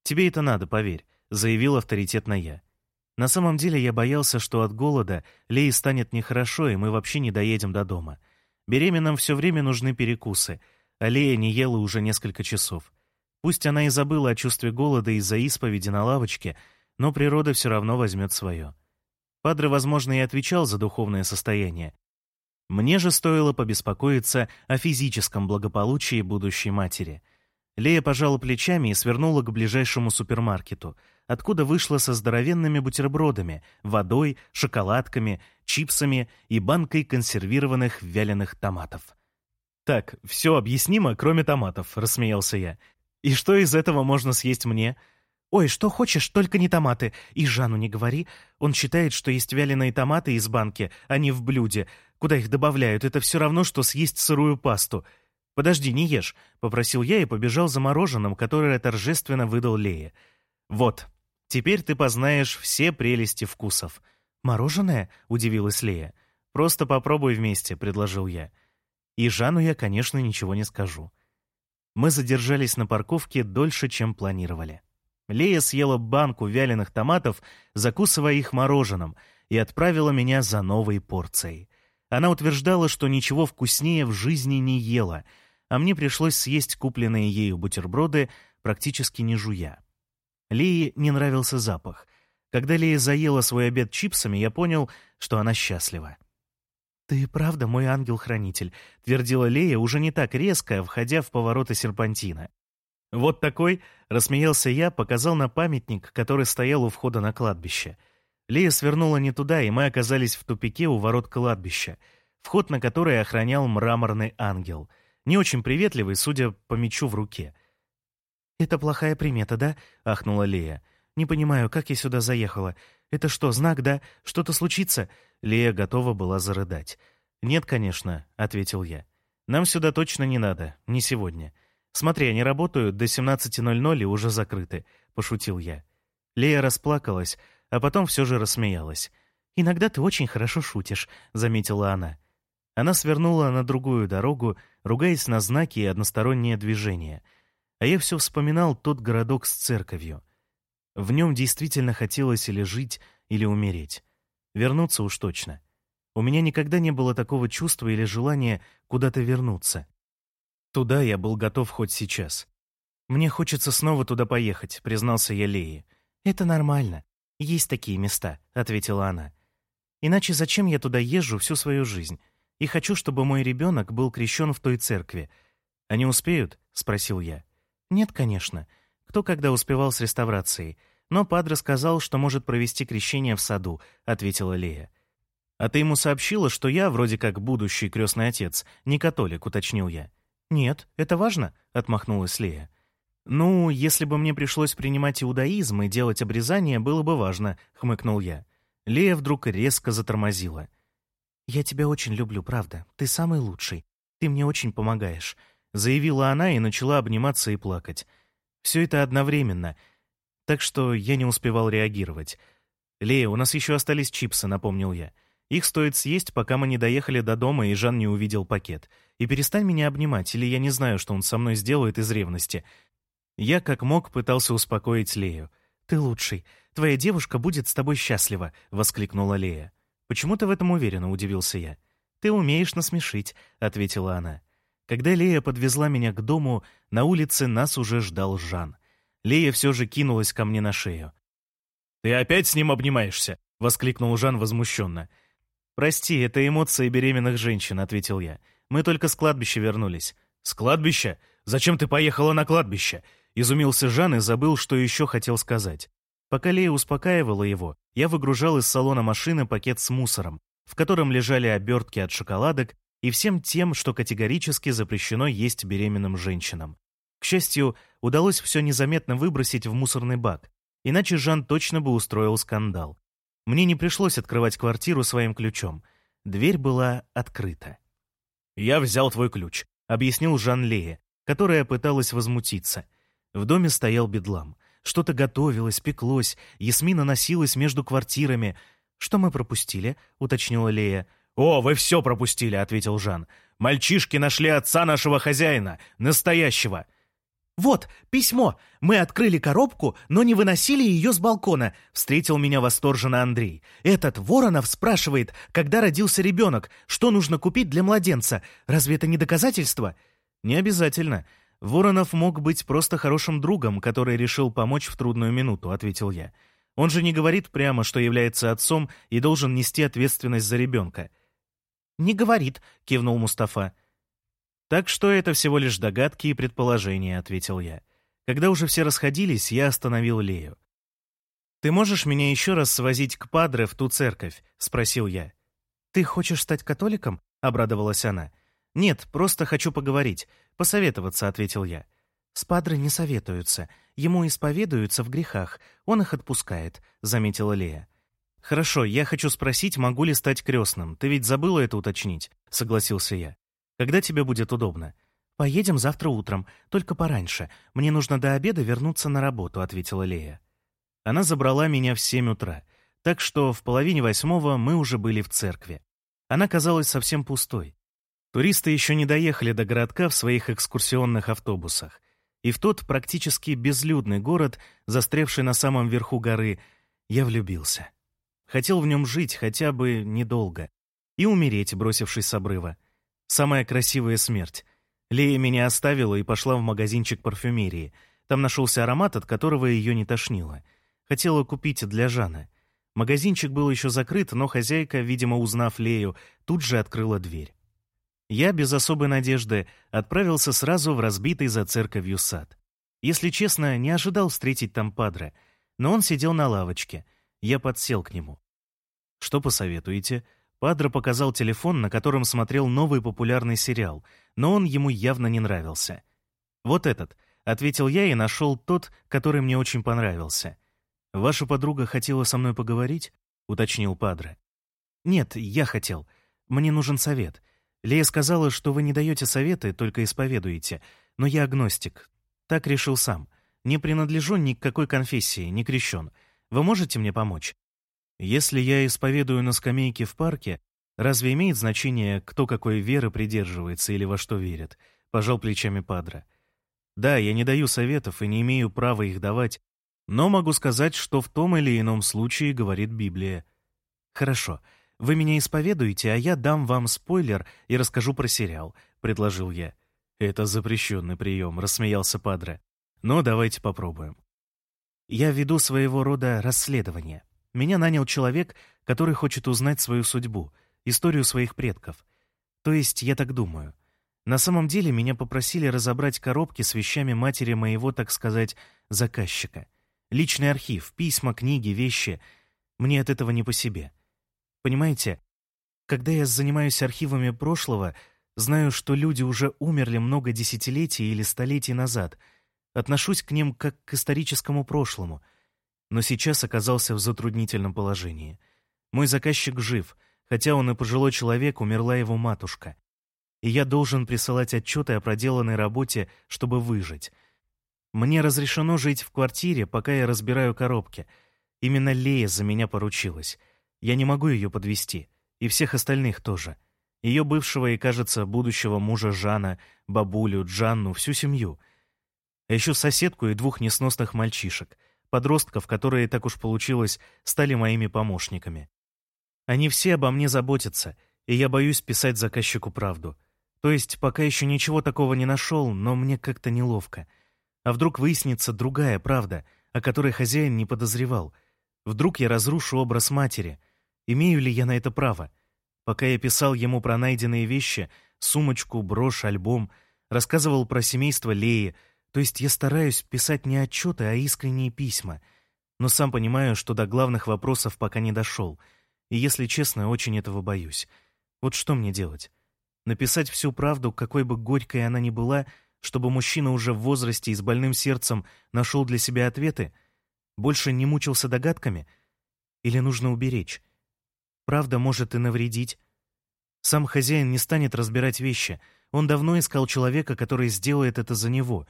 «Тебе это надо, поверь», — заявил авторитетно я. На самом деле я боялся, что от голода Лее станет нехорошо, и мы вообще не доедем до дома. Беременным все время нужны перекусы, а Лея не ела уже несколько часов. Пусть она и забыла о чувстве голода из-за исповеди на лавочке, но природа все равно возьмет свое. Падре, возможно, и отвечал за духовное состояние, мне же стоило побеспокоиться о физическом благополучии будущей матери. Лея пожала плечами и свернула к ближайшему супермаркету, откуда вышла со здоровенными бутербродами, водой, шоколадками, чипсами и банкой консервированных вяленых томатов. «Так, все объяснимо, кроме томатов», — рассмеялся я. И что из этого можно съесть мне? Ой, что хочешь, только не томаты. И Жанну не говори. Он считает, что есть вяленые томаты из банки, а не в блюде. Куда их добавляют, это все равно, что съесть сырую пасту. «Подожди, не ешь», — попросил я и побежал за мороженым, которое торжественно выдал Лея. «Вот, теперь ты познаешь все прелести вкусов». «Мороженое?» — удивилась Лея. «Просто попробуй вместе», — предложил я. И Жанну я, конечно, ничего не скажу. Мы задержались на парковке дольше, чем планировали. Лея съела банку вяленых томатов, закусывая их мороженым, и отправила меня за новой порцией. Она утверждала, что ничего вкуснее в жизни не ела, а мне пришлось съесть купленные ею бутерброды, практически не жуя. Лее не нравился запах. Когда Лея заела свой обед чипсами, я понял, что она счастлива. «Ты правда мой ангел-хранитель», — твердила Лея уже не так резко, входя в повороты серпантина. «Вот такой», — рассмеялся я, показал на памятник, который стоял у входа на кладбище. Лея свернула не туда, и мы оказались в тупике у ворот кладбища, вход на который охранял мраморный ангел, не очень приветливый, судя по мечу в руке. «Это плохая примета, да?» — ахнула Лея. «Не понимаю, как я сюда заехала. Это что, знак, да? Что-то случится?» Лея готова была зарыдать. «Нет, конечно», — ответил я. «Нам сюда точно не надо, не сегодня. Смотри, они работают до 17.00 и уже закрыты», — пошутил я. Лея расплакалась, а потом все же рассмеялась. «Иногда ты очень хорошо шутишь», — заметила она. Она свернула на другую дорогу, ругаясь на знаки и одностороннее движение. А я все вспоминал тот городок с церковью. В нем действительно хотелось или жить, или умереть. Вернуться уж точно. У меня никогда не было такого чувства или желания куда-то вернуться. Туда я был готов хоть сейчас. «Мне хочется снова туда поехать», — признался я Лее. «Это нормально. Есть такие места», — ответила она. «Иначе зачем я туда езжу всю свою жизнь? И хочу, чтобы мой ребенок был крещен в той церкви. Они успеют?» — спросил я. «Нет, конечно. Кто когда успевал с реставрацией? Но Падре сказал, что может провести крещение в саду», — ответила Лея. «А ты ему сообщила, что я, вроде как будущий крестный отец, не католик», — уточнил я. «Нет, это важно», — отмахнулась Лея. «Ну, если бы мне пришлось принимать иудаизм и делать обрезание, было бы важно», — хмыкнул я. Лея вдруг резко затормозила. «Я тебя очень люблю, правда. Ты самый лучший. Ты мне очень помогаешь», — заявила она и начала обниматься и плакать. Все это одновременно — так что я не успевал реагировать. «Лея, у нас еще остались чипсы», — напомнил я. «Их стоит съесть, пока мы не доехали до дома, и Жан не увидел пакет. И перестань меня обнимать, или я не знаю, что он со мной сделает из ревности». Я как мог пытался успокоить Лею. «Ты лучший. Твоя девушка будет с тобой счастлива», — воскликнула Лея. «Почему ты в этом уверена?» — удивился я. «Ты умеешь насмешить», — ответила она. Когда Лея подвезла меня к дому, на улице нас уже ждал Жан — Лея все же кинулась ко мне на шею. «Ты опять с ним обнимаешься?» — воскликнул Жан возмущенно. «Прости, это эмоции беременных женщин», — ответил я. «Мы только с кладбища вернулись». «С кладбища? Зачем ты поехала на кладбище?» Изумился Жан и забыл, что еще хотел сказать. Пока Лея успокаивала его, я выгружал из салона машины пакет с мусором, в котором лежали обертки от шоколадок и всем тем, что категорически запрещено есть беременным женщинам. К счастью, удалось все незаметно выбросить в мусорный бак, иначе Жан точно бы устроил скандал. Мне не пришлось открывать квартиру своим ключом. Дверь была открыта. «Я взял твой ключ», — объяснил Жан Лея, которая пыталась возмутиться. В доме стоял бедлам. Что-то готовилось, пеклось, Ясмина носилась между квартирами. «Что мы пропустили?» — уточнила Лея. «О, вы все пропустили», — ответил Жан. «Мальчишки нашли отца нашего хозяина, настоящего». «Вот, письмо! Мы открыли коробку, но не выносили ее с балкона», — встретил меня восторженно Андрей. «Этот Воронов спрашивает, когда родился ребенок, что нужно купить для младенца. Разве это не доказательство?» «Не обязательно. Воронов мог быть просто хорошим другом, который решил помочь в трудную минуту», — ответил я. «Он же не говорит прямо, что является отцом и должен нести ответственность за ребенка». «Не говорит», — кивнул Мустафа. «Так что это всего лишь догадки и предположения», — ответил я. Когда уже все расходились, я остановил Лею. «Ты можешь меня еще раз свозить к Падре в ту церковь?» — спросил я. «Ты хочешь стать католиком?» — обрадовалась она. «Нет, просто хочу поговорить, посоветоваться», — ответил я. «С падре не советуются. Ему исповедуются в грехах. Он их отпускает», — заметила Лея. «Хорошо, я хочу спросить, могу ли стать крестным. Ты ведь забыла это уточнить?» — согласился я. «Когда тебе будет удобно?» «Поедем завтра утром, только пораньше. Мне нужно до обеда вернуться на работу», — ответила Лея. Она забрала меня в семь утра, так что в половине восьмого мы уже были в церкви. Она казалась совсем пустой. Туристы еще не доехали до городка в своих экскурсионных автобусах и в тот практически безлюдный город, застрявший на самом верху горы, я влюбился. Хотел в нем жить хотя бы недолго и умереть, бросившись с обрыва. Самая красивая смерть. Лея меня оставила и пошла в магазинчик парфюмерии. Там нашелся аромат, от которого ее не тошнило. Хотела купить для Жана. Магазинчик был еще закрыт, но хозяйка, видимо, узнав Лею, тут же открыла дверь. Я без особой надежды отправился сразу в разбитый за церковью сад. Если честно, не ожидал встретить там падре, но он сидел на лавочке. Я подсел к нему. «Что посоветуете?» Падре показал телефон, на котором смотрел новый популярный сериал, но он ему явно не нравился. «Вот этот», — ответил я и нашел тот, который мне очень понравился. «Ваша подруга хотела со мной поговорить?» — уточнил Падре. «Нет, я хотел. Мне нужен совет. Лея сказала, что вы не даете советы, только исповедуете. Но я агностик. Так решил сам. Не принадлежу ни к какой конфессии, не крещен. Вы можете мне помочь? Если я исповедую на скамейке в парке, разве имеет значение, кто какой веры придерживается или во что верит? Пожал плечами Падра. Да, я не даю советов и не имею права их давать, но могу сказать, что в том или ином случае говорит Библия. Хорошо. Вы меня исповедуете, а я дам вам спойлер и расскажу про сериал», — предложил я. «Это запрещенный прием», — рассмеялся Падре. «Но давайте попробуем». «Я веду своего рода расследование. Меня нанял человек, который хочет узнать свою судьбу, историю своих предков. То есть, я так думаю. На самом деле, меня попросили разобрать коробки с вещами матери моего, так сказать, заказчика. Личный архив, письма, книги, вещи. Мне от этого не по себе». Понимаете, когда я занимаюсь архивами прошлого, знаю, что люди уже умерли много десятилетий или столетий назад, отношусь к ним как к историческому прошлому, но сейчас оказался в затруднительном положении. Мой заказчик жив, хотя он и пожилой человек, умерла его матушка. И я должен присылать отчеты о проделанной работе, чтобы выжить. Мне разрешено жить в квартире, пока я разбираю коробки. Именно Лея за меня поручилась. Я не могу ее подвести, и всех остальных тоже. Ее бывшего и, кажется, будущего мужа Жана, бабулю, Джанну, всю семью. А еще соседку и двух несносных мальчишек, подростков, которые, так уж получилось, стали моими помощниками. Они все обо мне заботятся, и я боюсь писать заказчику правду. То есть пока еще ничего такого не нашел, но мне как-то неловко. А вдруг выяснится другая правда, о которой хозяин не подозревал. Вдруг я разрушу образ матери, Имею ли я на это право? Пока я писал ему про найденные вещи, сумочку, брошь, альбом, рассказывал про семейство Леи, то есть я стараюсь писать не отчеты, а искренние письма. Но сам понимаю, что до главных вопросов пока не дошел. И, если честно, очень этого боюсь. Вот что мне делать? Написать всю правду, какой бы горькой она ни была, чтобы мужчина уже в возрасте и с больным сердцем нашел для себя ответы? Больше не мучился догадками? Или нужно уберечь? Правда может и навредить. Сам хозяин не станет разбирать вещи. Он давно искал человека, который сделает это за него.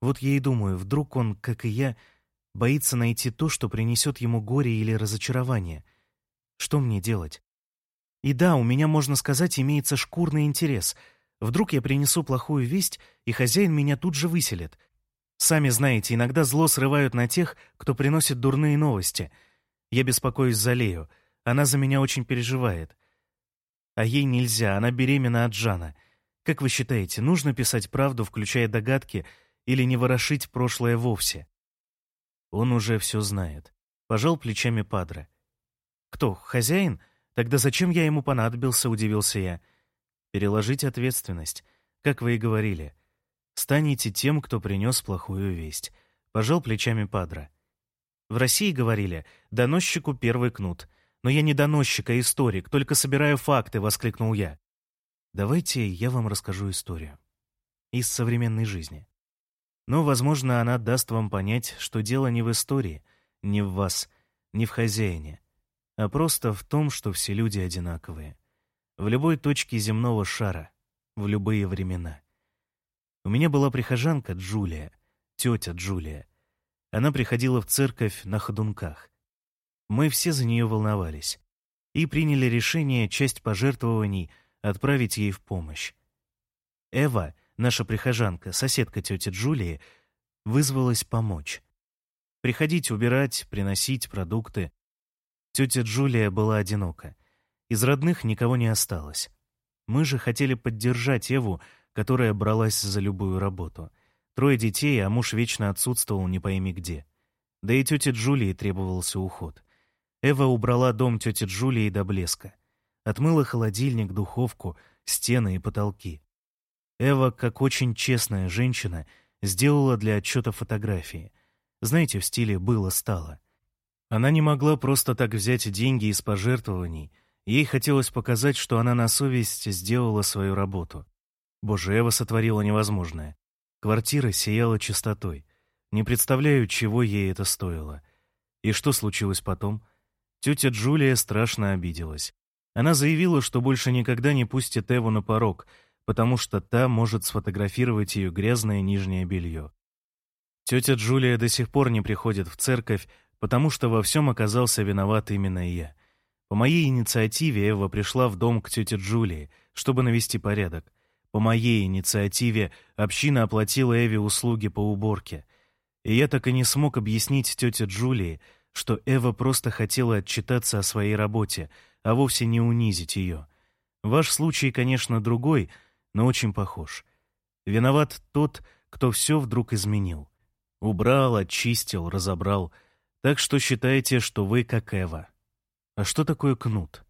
Вот я и думаю, вдруг он, как и я, боится найти то, что принесет ему горе или разочарование. Что мне делать? И да, у меня, можно сказать, имеется шкурный интерес. Вдруг я принесу плохую весть, и хозяин меня тут же выселит. Сами знаете, иногда зло срывают на тех, кто приносит дурные новости. Я беспокоюсь за Лею — она за меня очень переживает. А ей нельзя, она беременна от Жана. Как вы считаете, нужно писать правду, включая догадки, или не ворошить прошлое вовсе? Он уже все знает. Пожал плечами Падре. Кто, хозяин? Тогда зачем я ему понадобился, удивился я. Переложить ответственность, как вы и говорили. Станете тем, кто принес плохую весть. Пожал плечами Падре. В России говорили, доносчику первый кнут — но я не доносчик, а историк, только собираю факты», — воскликнул я. «Давайте я вам расскажу историю. Из современной жизни. Но, возможно, она даст вам понять, что дело не в истории, не в вас, не в хозяине, а просто в том, что все люди одинаковые. В любой точке земного шара, в любые времена. У меня была прихожанка Джулия, тетя Джулия. Она приходила в церковь на ходунках. Мы все за нее волновались и приняли решение часть пожертвований отправить ей в помощь. Эва, наша прихожанка, соседка тети Джулии, вызвалась помочь. Приходить убирать, приносить продукты. Тетя Джулия была одинока. Из родных никого не осталось. Мы же хотели поддержать Эву, которая бралась за любую работу. Трое детей, а муж вечно отсутствовал не пойми где. Да и тете Джулии требовался уход. Эва убрала дом тети Джулии до блеска. Отмыла холодильник, духовку, стены и потолки. Эва, как очень честная женщина, сделала для отчета фотографии. Знаете, в стиле «было-стало». Она не могла просто так взять деньги из пожертвований. Ей хотелось показать, что она на совесть сделала свою работу. Боже, Эва сотворила невозможное. Квартира сияла чистотой. Не представляю, чего ей это стоило. И что случилось потом? Тетя Джулия страшно обиделась. Она заявила, что больше никогда не пустит Эву на порог, потому что та может сфотографировать ее грязное нижнее белье. Тетя Джулия до сих пор не приходит в церковь, потому что во всем оказался виноват именно я. По моей инициативе Эва пришла в дом к тете Джулии, чтобы навести порядок. По моей инициативе община оплатила Эве услуги по уборке. И я так и не смог объяснить тете Джулии, что Эва просто хотела отчитаться о своей работе, а вовсе не унизить ее. Ваш случай, конечно, другой, но очень похож. Виноват тот, кто все вдруг изменил. Убрал, очистил, разобрал. Так что считайте, что вы как Эва. А что такое кнут?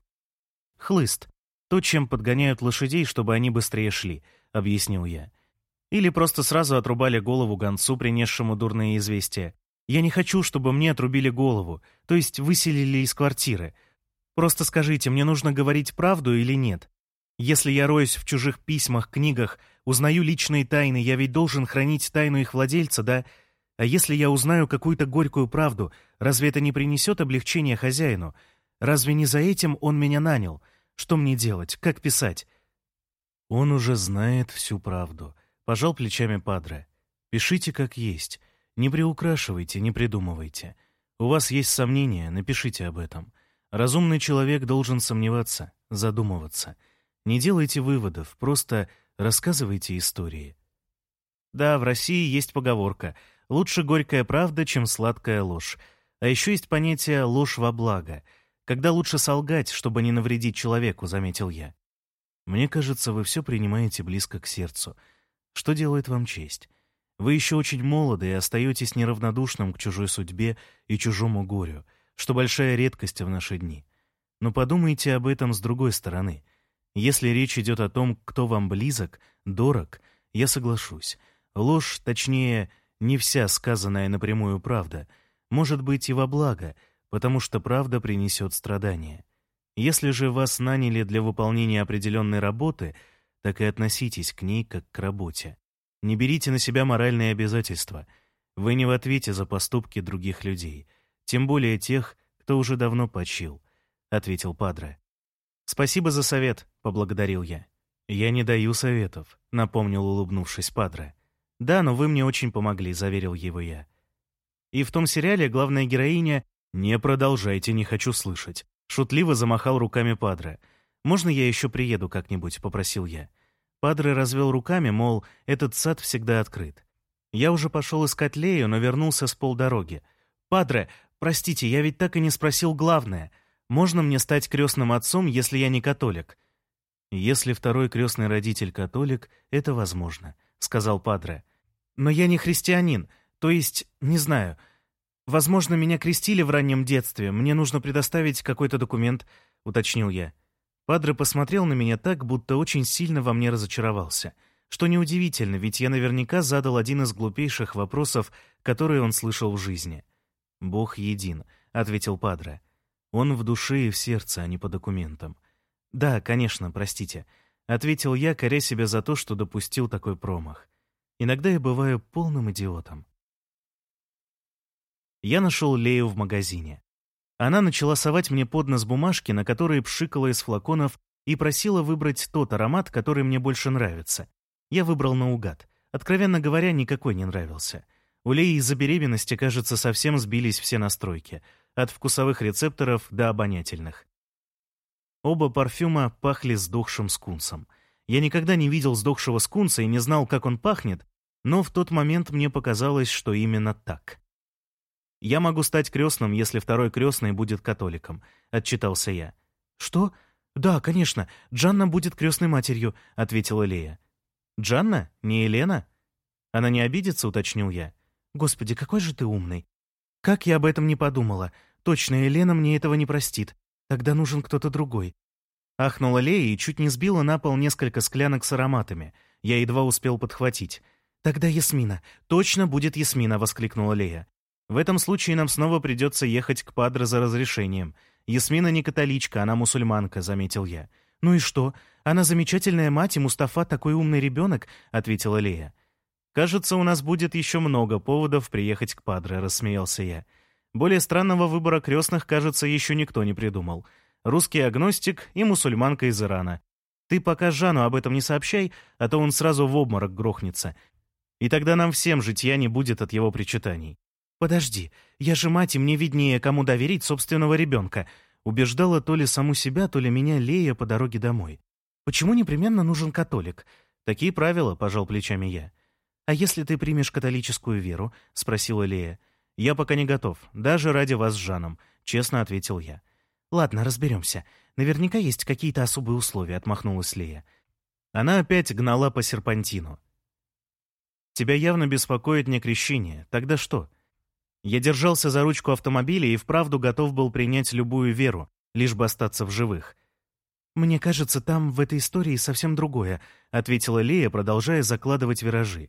Хлыст. То, чем подгоняют лошадей, чтобы они быстрее шли, объяснил я. Или просто сразу отрубали голову гонцу, принесшему дурные известия. Я не хочу, чтобы мне отрубили голову, то есть выселили из квартиры. Просто скажите, мне нужно говорить правду или нет? Если я роюсь в чужих письмах, книгах, узнаю личные тайны, я ведь должен хранить тайну их владельца, да? А если я узнаю какую-то горькую правду, разве это не принесет облегчения хозяину? Разве не за этим он меня нанял? Что мне делать? Как писать?» «Он уже знает всю правду», — пожал плечами Падре. «Пишите как есть. Не приукрашивайте, не придумывайте. У вас есть сомнения, напишите об этом. Разумный человек должен сомневаться, задумываться. Не делайте выводов, просто рассказывайте истории». Да, в России есть поговорка «лучше горькая правда, чем сладкая ложь». А еще есть понятие «ложь во благо», когда лучше солгать, чтобы не навредить человеку, заметил я. Мне кажется, вы все принимаете близко к сердцу. Что делает вам честь? Вы еще очень молоды и остаетесь неравнодушным к чужой судьбе и чужому горю, что большая редкость в наши дни. Но подумайте об этом с другой стороны. Если речь идет о том, кто вам близок, дорог, я соглашусь. Ложь, точнее, не вся сказанная напрямую правда, может быть и во благо — потому что правда принесет страдания. Если же вас наняли для выполнения определенной работы, так и относитесь к ней как к работе. Не берите на себя моральные обязательства. Вы не в ответе за поступки других людей, тем более тех, кто уже давно почил, — ответил Падре. «Спасибо за совет», — поблагодарил я. «Я не даю советов», — напомнил, улыбнувшись Падре. «Да, но вы мне очень помогли», — заверил его я. И в том сериале главная героиня «Не продолжайте, не хочу слышать». Шутливо замахал руками Падре. «Можно я еще приеду как-нибудь?» — попросил я. Падре развел руками, мол, этот сад всегда открыт. Я уже пошел искать Лею, но вернулся с полдороги. «Падре, простите, я ведь так и не спросил главное. Можно мне стать крестным отцом, если я не католик?» «Если второй крестный родитель католик, это возможно», — сказал Падре. «Но я не христианин, то есть, не знаю, «Возможно, меня крестили в раннем детстве. Мне нужно предоставить какой-то документ», — уточнил я. Падре посмотрел на меня так, будто очень сильно во мне разочаровался. Что неудивительно, ведь я наверняка задал один из глупейших вопросов, которые он слышал в жизни. «Бог един», — ответил Падре. «Он в душе и в сердце, а не по документам». «Да, конечно, простите», — ответил я, коря себя за то, что допустил такой промах. Иногда я бываю полным идиотом. Я нашел Лею в магазине. Она начала совать мне под нос бумажки, на которые пшикала из флаконов, и просила выбрать тот аромат, который мне больше нравится. Я выбрал наугад. Откровенно говоря, никакой не нравился. У Леи из-за беременности, кажется, совсем сбились все настройки. От вкусовых рецепторов до обонятельных. Оба парфюма пахли сдохшим скунсом. Я никогда не видел сдохшего скунса и не знал, как он пахнет, но в тот момент мне показалось, что именно так. «Я могу стать крестным, если второй крестный будет католиком», — отчитался я. «Что? Да, конечно, Джанна будет крестной матерью», — ответила Лея. «Джанна? Не Елена?» «Она не обидится?» — уточнил я. «Господи, какой же ты умный! Как я об этом не подумала! Точно, Елена мне этого не простит. Тогда нужен кто-то другой. Ахнула Лея и чуть не сбила на пол несколько склянок с ароматами. Я едва успел подхватить. «Тогда Ясмина. Точно будет Ясмина!» — воскликнула Лея. «В этом случае нам снова придется ехать к Падре за разрешением. Ясмина не католичка, она мусульманка», — заметил я. «Ну и что? Она замечательная мать, и Мустафа такой умный ребенок», — ответила Лея. «Кажется, у нас будет еще много поводов приехать к Падре», — рассмеялся я. Более странного выбора крестных, кажется, еще никто не придумал. Русский агностик и мусульманка из Ирана. Ты пока Жану об этом не сообщай, а то он сразу в обморок грохнется. И тогда нам всем житья не будет от его причитаний. «Подожди, я же мать, и мне виднее, кому доверить собственного ребенка», убеждала то ли саму себя, то ли меня Лея по дороге домой. «Почему непременно нужен католик?» «Такие правила», — пожал плечами я. «А если ты примешь католическую веру?» — спросила Лея. «Я пока не готов, даже ради вас с Жаном», — честно ответил я. «Ладно, разберемся. Наверняка есть какие-то особые условия», — отмахнулась Лея. Она опять гнала по серпантину. «Тебя явно беспокоит не крещение. Тогда что?» Я держался за ручку автомобиля и вправду готов был принять любую веру, лишь бы остаться в живых. «Мне кажется, там в этой истории совсем другое», — ответила Лея, продолжая закладывать виражи.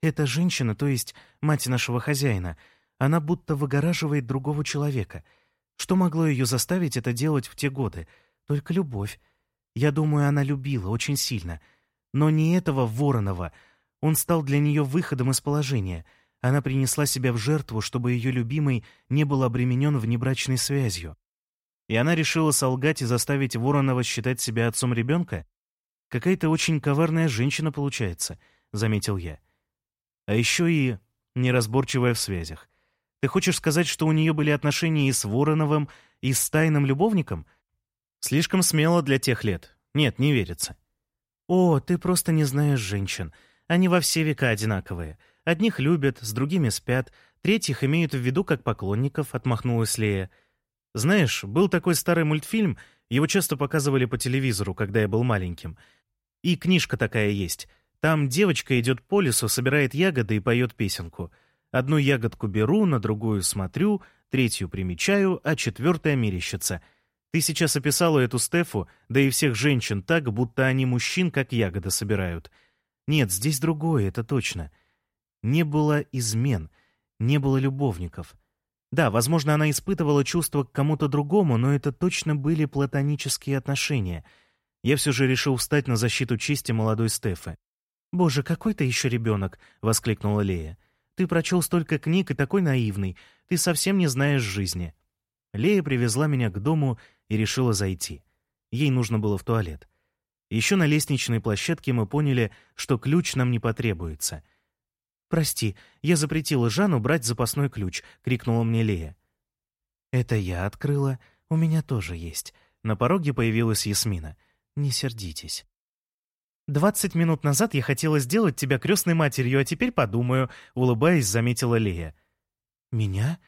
«Эта женщина, то есть мать нашего хозяина, — она будто выгораживает другого человека. Что могло ее заставить это делать в те годы? Только любовь. Я думаю, она любила очень сильно. Но не этого Воронова. Он стал для нее выходом из положения. Она принесла себя в жертву, чтобы ее любимый не был обременен внебрачной связью. И она решила солгать и заставить Воронова считать себя отцом ребенка? Какая-то очень коварная женщина получается, — заметил я. А еще и неразборчивая в связях. Ты хочешь сказать, что у нее были отношения и с Вороновым, и с тайным любовником? Слишком смело для тех лет. Нет, не верится. О, ты просто не знаешь женщин. Они во все века одинаковые. Одних любят, с другими спят, третьих имеют в виду как поклонников, отмахнулась Лея. Знаешь, был такой старый мультфильм, его часто показывали по телевизору, когда я был маленьким. И книжка такая есть. Там девочка идет по лесу, собирает ягоды и поет песенку — Одну ягодку беру, на другую смотрю, третью примечаю, а четвертая мерещится. Ты сейчас описала эту Стефу, да и всех женщин так, будто они мужчин как ягоды собирают. Нет, здесь другое, это точно. Не было измен, не было любовников. Да, возможно, она испытывала чувства к кому-то другому, но это точно были платонические отношения. Я все же решил встать на защиту чести молодой Стефы. «Боже, какой ты еще ребенок!» — воскликнула Лея. Ты прочел столько книг и такой наивный. Ты совсем не знаешь жизни». Лея привезла меня к дому и решила зайти. Ей нужно было в туалет. Еще на лестничной площадке мы поняли, что ключ нам не потребуется. «Прости, я запретила Жанну брать запасной ключ», — крикнула мне Лея. «Это я открыла. У меня тоже есть». На пороге появилась Ясмина. «Не сердитесь». «Двадцать минут назад я хотела сделать тебя крестной матерью, а теперь подумаю», — улыбаясь, заметила Лея. «Меня?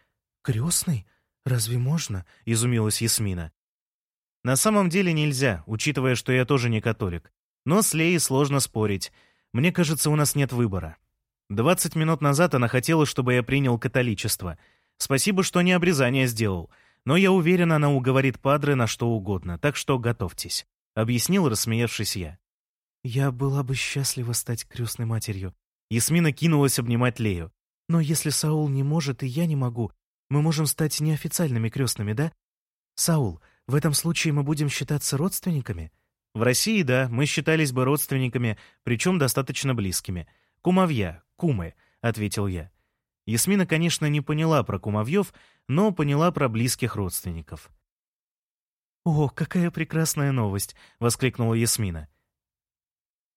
Крестный? Разве можно?» — изумилась Ясмина. «На самом деле нельзя, учитывая, что я тоже не католик. Но с Леей сложно спорить. Мне кажется, у нас нет выбора. Двадцать минут назад она хотела, чтобы я принял католичество. Спасибо, что не обрезание сделал. Но я уверен, она уговорит Падре на что угодно, так что готовьтесь», — объяснил, рассмеявшись я. «Я была бы счастлива стать крестной матерью». Ясмина кинулась обнимать Лею. «Но если Саул не может, и я не могу, мы можем стать неофициальными крестными, да? Саул, в этом случае мы будем считаться родственниками?» «В России, да, мы считались бы родственниками, причем достаточно близкими. «Кумовья, кумы», — ответил я. Ясмина, конечно, не поняла про кумовьев, но поняла про близких родственников. «О, какая прекрасная новость!» — воскликнула Ясмина.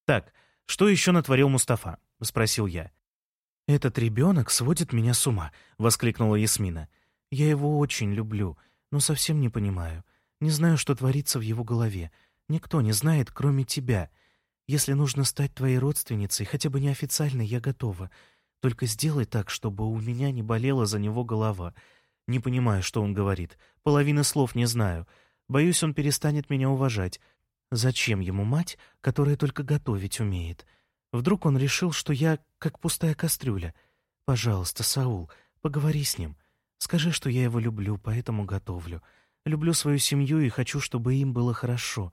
«Так, что еще натворил Мустафа?» — спросил я. «Этот ребенок сводит меня с ума», — воскликнула Ясмина. «Я его очень люблю, но совсем не понимаю. Не знаю, что творится в его голове. Никто не знает, кроме тебя. Если нужно стать твоей родственницей, хотя бы неофициально, я готова. Только сделай так, чтобы у меня не болела за него голова. Не понимаю, что он говорит. Половины слов не знаю. Боюсь, он перестанет меня уважать. Зачем ему мать, которая только готовить умеет? Вдруг он решил, что я как пустая кастрюля. Пожалуйста, Саул, поговори с ним. Скажи, что я его люблю, поэтому готовлю. Люблю свою семью и хочу, чтобы им было хорошо.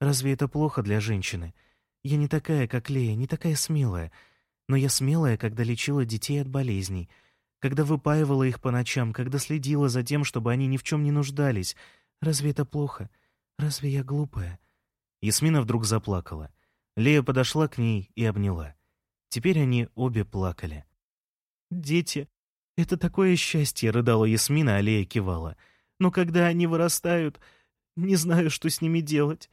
Разве это плохо для женщины? Я не такая, как Лея, не такая смелая. Но я смелая, когда лечила детей от болезней, когда выпаивала их по ночам, когда следила за тем, чтобы они ни в чем не нуждались. Разве это плохо? Разве я глупая?» Ясмина вдруг заплакала. Лея подошла к ней и обняла. Теперь они обе плакали. «Дети, это такое счастье!» — рыдала Ясмина, а Лея кивала. «Но когда они вырастают, не знаю, что с ними делать.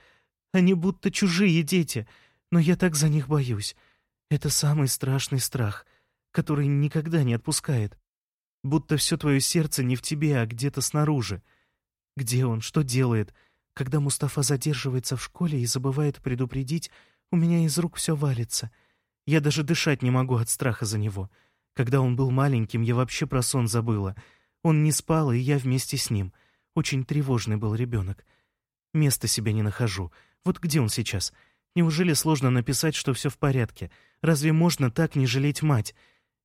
Они будто чужие дети, но я так за них боюсь. Это самый страшный страх, который никогда не отпускает. Будто все твое сердце не в тебе, а где-то снаружи. Где он? Что делает? Когда Мустафа задерживается в школе и забывает предупредить, у меня из рук все валится. Я даже дышать не могу от страха за него. Когда он был маленьким, я вообще про сон забыла. Он не спал, и я вместе с ним. Очень тревожный был ребенок. Места себе не нахожу. Вот где он сейчас? Неужели сложно написать, что все в порядке? Разве можно так не жалеть мать?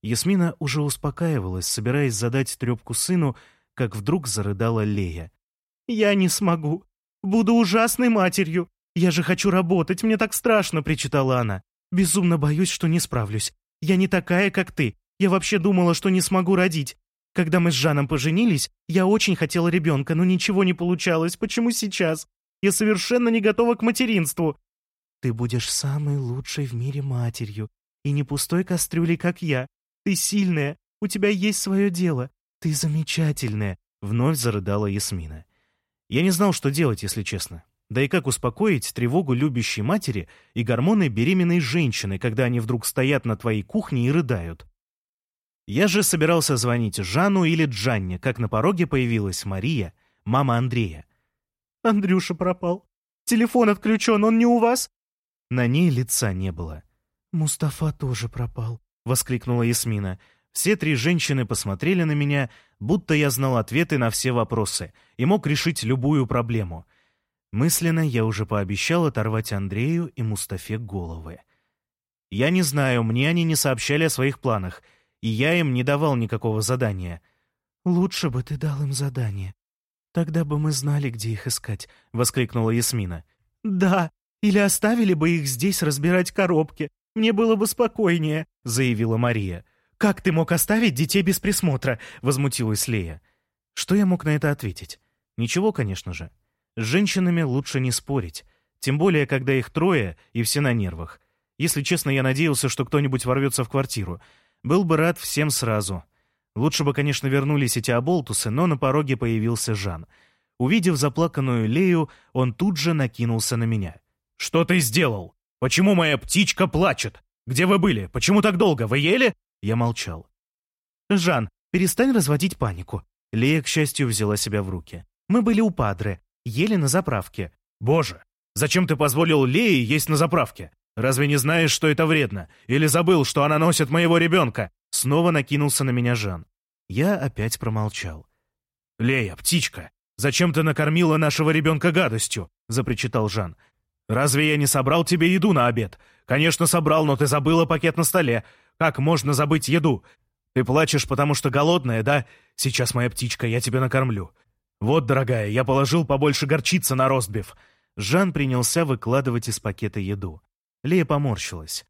Ясмина уже успокаивалась, собираясь задать трепку сыну, как вдруг зарыдала Лея. «Я не смогу. Буду ужасной матерью. Я же хочу работать, мне так страшно», — причитала она. «Безумно боюсь, что не справлюсь. Я не такая, как ты. Я вообще думала, что не смогу родить. Когда мы с Жаном поженились, я очень хотела ребенка, но ничего не получалось. Почему сейчас? Я совершенно не готова к материнству. Ты будешь самой лучшей в мире матерью, и не пустой кастрюлей, как я. Ты сильная, у тебя есть свое дело. Ты замечательная», — вновь зарыдала Ясмина. Я не знал, что делать, если честно. Да и как успокоить тревогу любящей матери и гормоны беременной женщины, когда они вдруг стоят на твоей кухне и рыдают? Я же собирался звонить Жанну или Джанне, как на пороге появилась Мария, мама Андрея. «Андрюша пропал. Телефон отключен, он не у вас?» На ней лица не было. «Мустафа тоже пропал», — воскликнула Ясмина. Все три женщины посмотрели на меня, будто я знал ответы на все вопросы и мог решить любую проблему. Мысленно я уже пообещал оторвать Андрею и Мустафе головы. Я не знаю, мне они не сообщали о своих планах, и я им не давал никакого задания. «Лучше бы ты дал им задание. Тогда бы мы знали, где их искать», — воскликнула Ясмина. «Да, или оставили бы их здесь разбирать коробки. Мне было бы спокойнее», — заявила Мария. «Как ты мог оставить детей без присмотра?» — возмутилась Лея. Что я мог на это ответить? Ничего, конечно же. С женщинами лучше не спорить. Тем более, когда их трое и все на нервах. Если честно, я надеялся, что кто-нибудь ворвется в квартиру. Был бы рад всем сразу. Лучше бы, конечно, вернулись эти оболтусы, но на пороге появился Жан. Увидев заплаканную Лею, он тут же накинулся на меня. «Что ты сделал? Почему моя птичка плачет? Где вы были? Почему так долго? Вы ели?» Я молчал. «Жан, перестань разводить панику». Лея, к счастью, взяла себя в руки. «Мы были у Падре, ели на заправке». «Боже, зачем ты позволил Лее есть на заправке? Разве не знаешь, что это вредно? Или забыл, что она носит моего ребенка?» Снова накинулся на меня Жан. Я опять промолчал. «Лея, птичка, зачем ты накормила нашего ребенка гадостью?» — запричитал Жан. «Разве я не собрал тебе еду на обед? Конечно, собрал, но ты забыла пакет на столе. Как можно забыть еду? Ты плачешь, потому что голодная, да? Сейчас, моя птичка, я тебя накормлю. Вот, дорогая, я положил побольше горчицы на ростбиф». Жан принялся выкладывать из пакета еду. Лея поморщилась.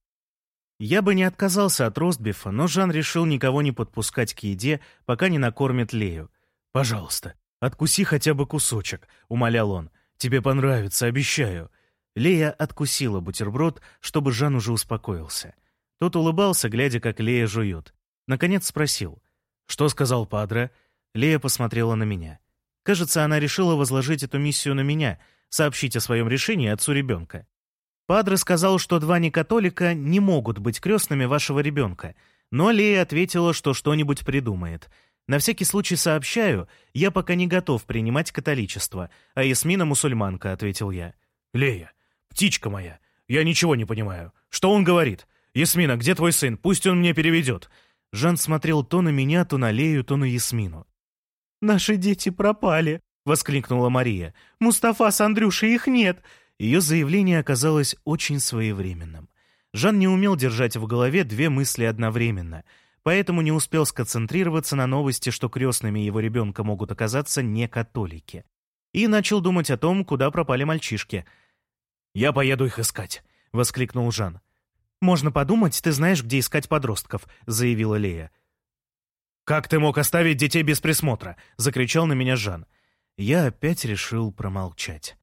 Я бы не отказался от ростбифа, но Жан решил никого не подпускать к еде, пока не накормит Лею. «Пожалуйста, откуси хотя бы кусочек», — умолял он. «Тебе понравится, обещаю». Лея откусила бутерброд, чтобы Жан уже успокоился. Тот улыбался, глядя, как Лея жует. Наконец спросил. «Что сказал Падре?» Лея посмотрела на меня. Кажется, она решила возложить эту миссию на меня, сообщить о своем решении отцу ребенка. Падре сказал, что два некатолика не могут быть крестными вашего ребенка, но Лея ответила, что что-нибудь придумает. На всякий случай сообщаю, я пока не готов принимать католичество, а Ясмина мусульманка, ответил я. Лея, птичка моя, я ничего не понимаю. Что он говорит? Ясмина, где твой сын? Пусть он мне переведет. Жан смотрел то на меня, то на Лею, то на Ясмину. «Наши дети пропали!» — воскликнула Мария. «Мустафа с Андрюшей их нет!» Ее заявление оказалось очень своевременным. Жан не умел держать в голове две мысли одновременно, поэтому не успел сконцентрироваться на новости, что крестными его ребенка могут оказаться не католики. И начал думать о том, куда пропали мальчишки. «Я поеду их искать», — воскликнул Жан. «Можно подумать, ты знаешь, где искать подростков», — заявила Лея. «Как ты мог оставить детей без присмотра?» — закричал на меня Жан. Я опять решил промолчать.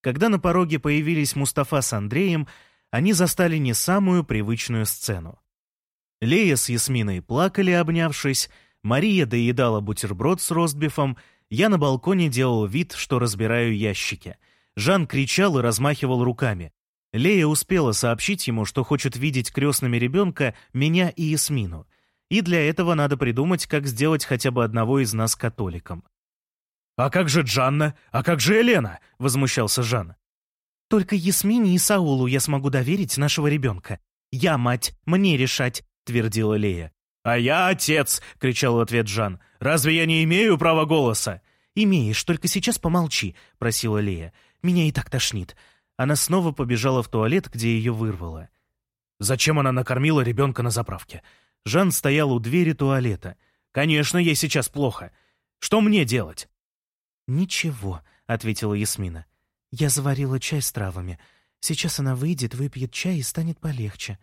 Когда на пороге появились Мустафа с Андреем, они застали не самую привычную сцену. Лея с Ясминой плакали, обнявшись, Мария доедала бутерброд с ростбифом, я на балконе делал вид, что разбираю ящики. Жан кричал и размахивал руками. Лея успела сообщить ему, что хочет видеть крестными ребенка меня и Ясмину. И для этого надо придумать, как сделать хотя бы одного из нас католиком. «А как же Джанна? А как же Елена?» — возмущался Жан. «Только Ясмине и Саулу я смогу доверить нашего ребенка. Я мать, мне решать», — твердила Лея. «А я отец!» — кричал в ответ Жан. «Разве я не имею права голоса?» «Имеешь, только сейчас помолчи», — просила Лея. «Меня и так тошнит. Она снова побежала в туалет, где ее вырвало. Зачем она накормила ребенка на заправке? Жан стоял у двери туалета. «Конечно, ей сейчас плохо. Что мне делать?» «Ничего», — ответила Ясмина. «Я заварила чай с травами. Сейчас она выйдет, выпьет чай и станет полегче».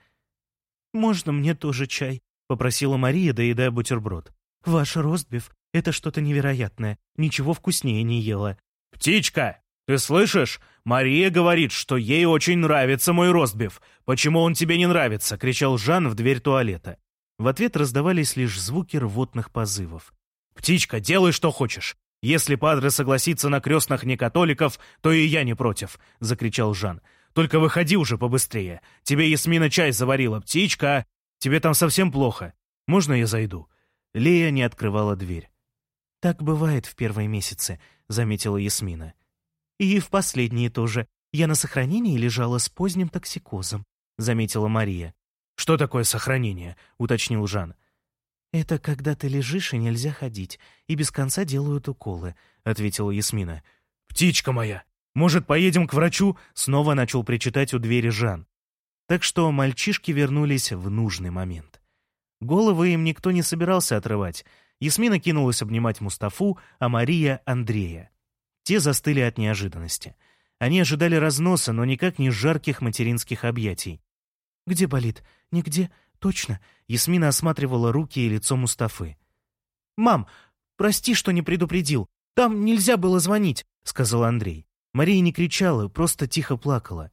«Можно мне тоже чай?» — попросила Мария, доедая бутерброд. «Ваш ростбиф — это что-то невероятное. Ничего вкуснее не ела». «Птичка!» «Ты слышишь? Мария говорит, что ей очень нравится мой ростбиф. Почему он тебе не нравится?» — кричал Жан в дверь туалета. В ответ раздавались лишь звуки рвотных позывов. «Птичка, делай, что хочешь. Если Падре согласится на крестных некатоликов, то и я не против», — закричал Жан. «Только выходи уже побыстрее. Тебе Ясмина чай заварила, птичка. Тебе там совсем плохо. Можно я зайду?» Лея не открывала дверь. «Так бывает в первые месяцы», — заметила Ясмина. «И в последние тоже. Я на сохранении лежала с поздним токсикозом», — заметила Мария. «Что такое сохранение?» — уточнил Жан. «Это когда ты лежишь и нельзя ходить, и без конца делают уколы», — ответила Ясмина. «Птичка моя! Может, поедем к врачу?» — снова начал причитать у двери Жан. Так что мальчишки вернулись в нужный момент. Головы им никто не собирался отрывать. Ясмина кинулась обнимать Мустафу, а Мария — Андрея. Те застыли от неожиданности. Они ожидали разноса, но никак не жарких материнских объятий. «Где болит? Нигде? Точно?» Ясмина осматривала руки и лицо Мустафы. «Мам, прости, что не предупредил. Там нельзя было звонить», — сказал Андрей. Мария не кричала, просто тихо плакала.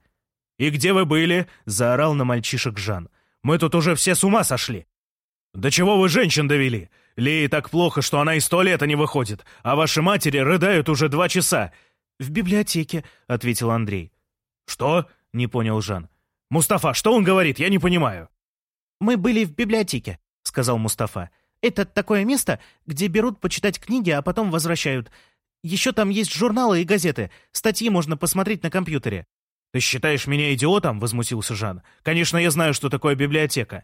«И где вы были?» — заорал на мальчишек Жан. «Мы тут уже все с ума сошли!» «Да чего вы женщин довели? Лее так плохо, что она из туалета не выходит, а ваши матери рыдают уже два часа». «В библиотеке», — ответил Андрей. «Что?» — не понял Жан. «Мустафа, что он говорит? Я не понимаю». «Мы были в библиотеке», — сказал Мустафа. «Это такое место, где берут почитать книги, а потом возвращают. Еще там есть журналы и газеты. Статьи можно посмотреть на компьютере». «Ты считаешь меня идиотом?» — возмутился Жан. «Конечно, я знаю, что такое библиотека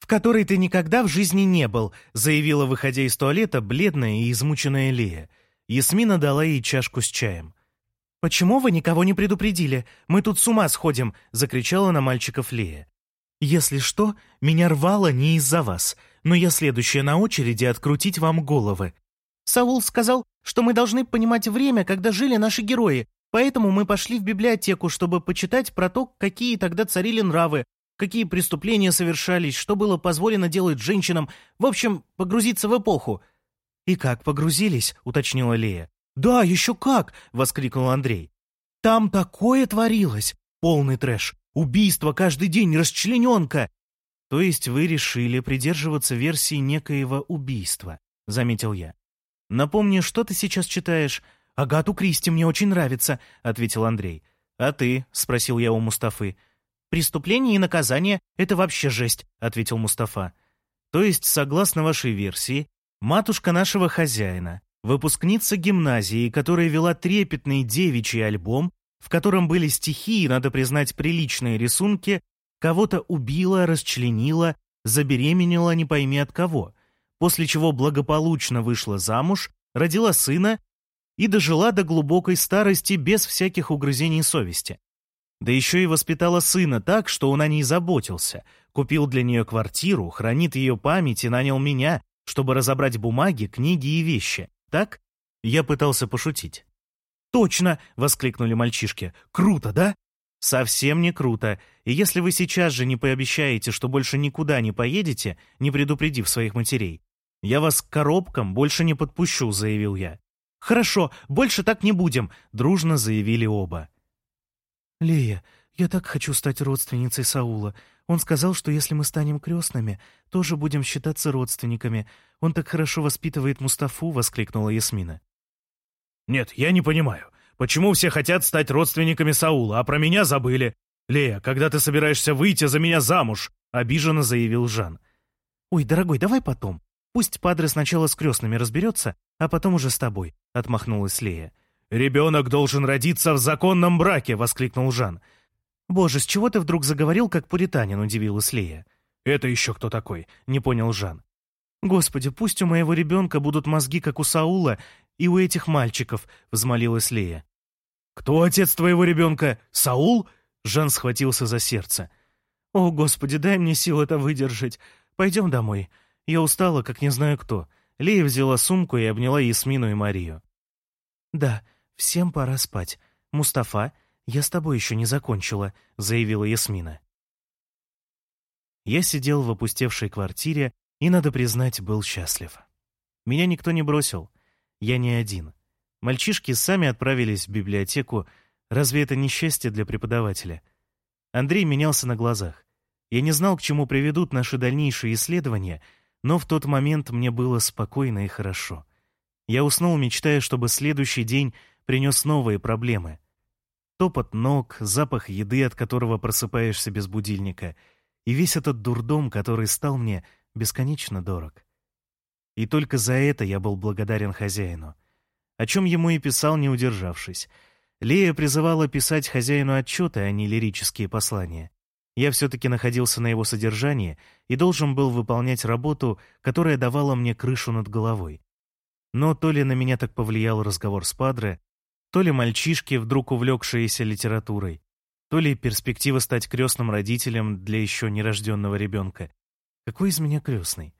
в которой ты никогда в жизни не был», заявила, выходя из туалета, бледная и измученная Лея. Ясмина дала ей чашку с чаем. «Почему вы никого не предупредили? Мы тут с ума сходим!» — закричала на мальчиков Лея. «Если что, меня рвало не из-за вас, но я следующая на очереди открутить вам головы». «Саул сказал, что мы должны понимать время, когда жили наши герои, поэтому мы пошли в библиотеку, чтобы почитать про то, какие тогда царили нравы, какие преступления совершались, что было позволено делать женщинам, в общем, погрузиться в эпоху». «И как погрузились?» — уточнила Лея. «Да, еще как!» — воскликнул Андрей. «Там такое творилось! Полный трэш! Убийство каждый день, расчлененка!» «То есть вы решили придерживаться версии некоего убийства», — заметил я. «Напомни, что ты сейчас читаешь?» «Агату Кристи мне очень нравится», — ответил Андрей. «А ты?» — спросил я у Мустафы. «Преступление и наказание — это вообще жесть», — ответил Мустафа. «То есть, согласно вашей версии, матушка нашего хозяина, выпускница гимназии, которая вела трепетный девичий альбом, в котором были стихи и, надо признать, приличные рисунки, кого-то убила, расчленила, забеременела не пойми от кого, после чего благополучно вышла замуж, родила сына и дожила до глубокой старости без всяких угрызений совести. Да еще и воспитала сына так, что он о ней заботился, купил для нее квартиру, хранит ее память и нанял меня, чтобы разобрать бумаги, книги и вещи. Так? Я пытался пошутить. «Точно!» — воскликнули мальчишки. «Круто, да?» «Совсем не круто. И если вы сейчас же не пообещаете, что больше никуда не поедете, не предупредив своих матерей, я вас к коробкам больше не подпущу», — заявил я. «Хорошо, больше так не будем», — дружно заявили оба. «Лея, я так хочу стать родственницей Саула. Он сказал, что если мы станем крестными, тоже будем считаться родственниками. Он так хорошо воспитывает Мустафу», — воскликнула Ясмина. «Нет, я не понимаю. Почему все хотят стать родственниками Саула, а про меня забыли? Лея, когда ты собираешься выйти за меня замуж?» — обиженно заявил Жан. «Ой, дорогой, давай потом. Пусть Падре сначала с крестными разберется, а потом уже с тобой», — отмахнулась Лея. «Ребенок должен родиться в законном браке!» — воскликнул Жан. «Боже, с чего ты вдруг заговорил, как пуританин?» — удивилась Лея. «Это еще кто такой?» — не понял Жан. «Господи, пусть у моего ребенка будут мозги, как у Саула, и у этих мальчиков», — взмолилась Лея. «Кто отец твоего ребенка? Саул?» Жан схватился за сердце. «О, Господи, дай мне сил это выдержать. Пойдем домой. Я устала, как не знаю кто». Лея взяла сумку и обняла Ясмину и Марию. «Да, всем пора спать. Мустафа, я с тобой еще не закончила», — заявила Ясмина. Я сидел в опустевшей квартире и, надо признать, был счастлив. Меня никто не бросил. Я не один. Мальчишки сами отправились в библиотеку. Разве это не счастье для преподавателя? Андрей менялся на глазах. Я не знал, к чему приведут наши дальнейшие исследования, но в тот момент мне было спокойно и хорошо. Я уснул, мечтая, чтобы следующий день принес новые проблемы. Топот ног, запах еды, от которого просыпаешься без будильника, и весь этот дурдом, который стал мне бесконечно дорог. И только за это я был благодарен хозяину. О чем ему и писал, не удержавшись. Лея призывала писать хозяину отчеты, а не лирические послания. Я все-таки находился на его содержании и должен был выполнять работу, которая давала мне крышу над головой. Но то ли на меня так повлиял разговор с Падре, то ли мальчишки, вдруг увлекшиеся литературой, то ли перспектива стать крестным родителем для еще нерожденного ребенка. Какой из меня крестный?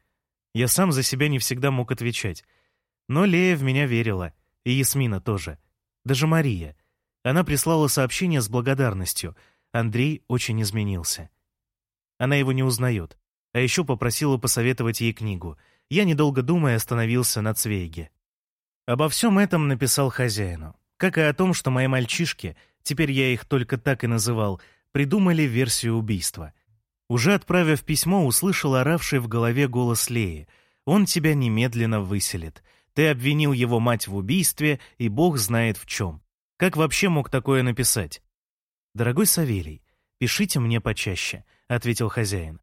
Я сам за себя не всегда мог отвечать. Но Лея в меня верила, и Ясмина тоже. Даже Мария. Она прислала сообщение с благодарностью. Андрей очень изменился. Она его не узнает. А еще попросила посоветовать ей книгу. Я, недолго думая, остановился на Цвейге. Обо всем этом написал хозяину. Как и о том, что мои мальчишки, теперь я их только так и называл, придумали версию убийства — уже отправив письмо, услышал оравший в голове голос Леи. «Он тебя немедленно выселит. Ты обвинил его мать в убийстве, и Бог знает в чем. Как вообще мог такое написать?» «Дорогой Савелий, пишите мне почаще», — ответил хозяин.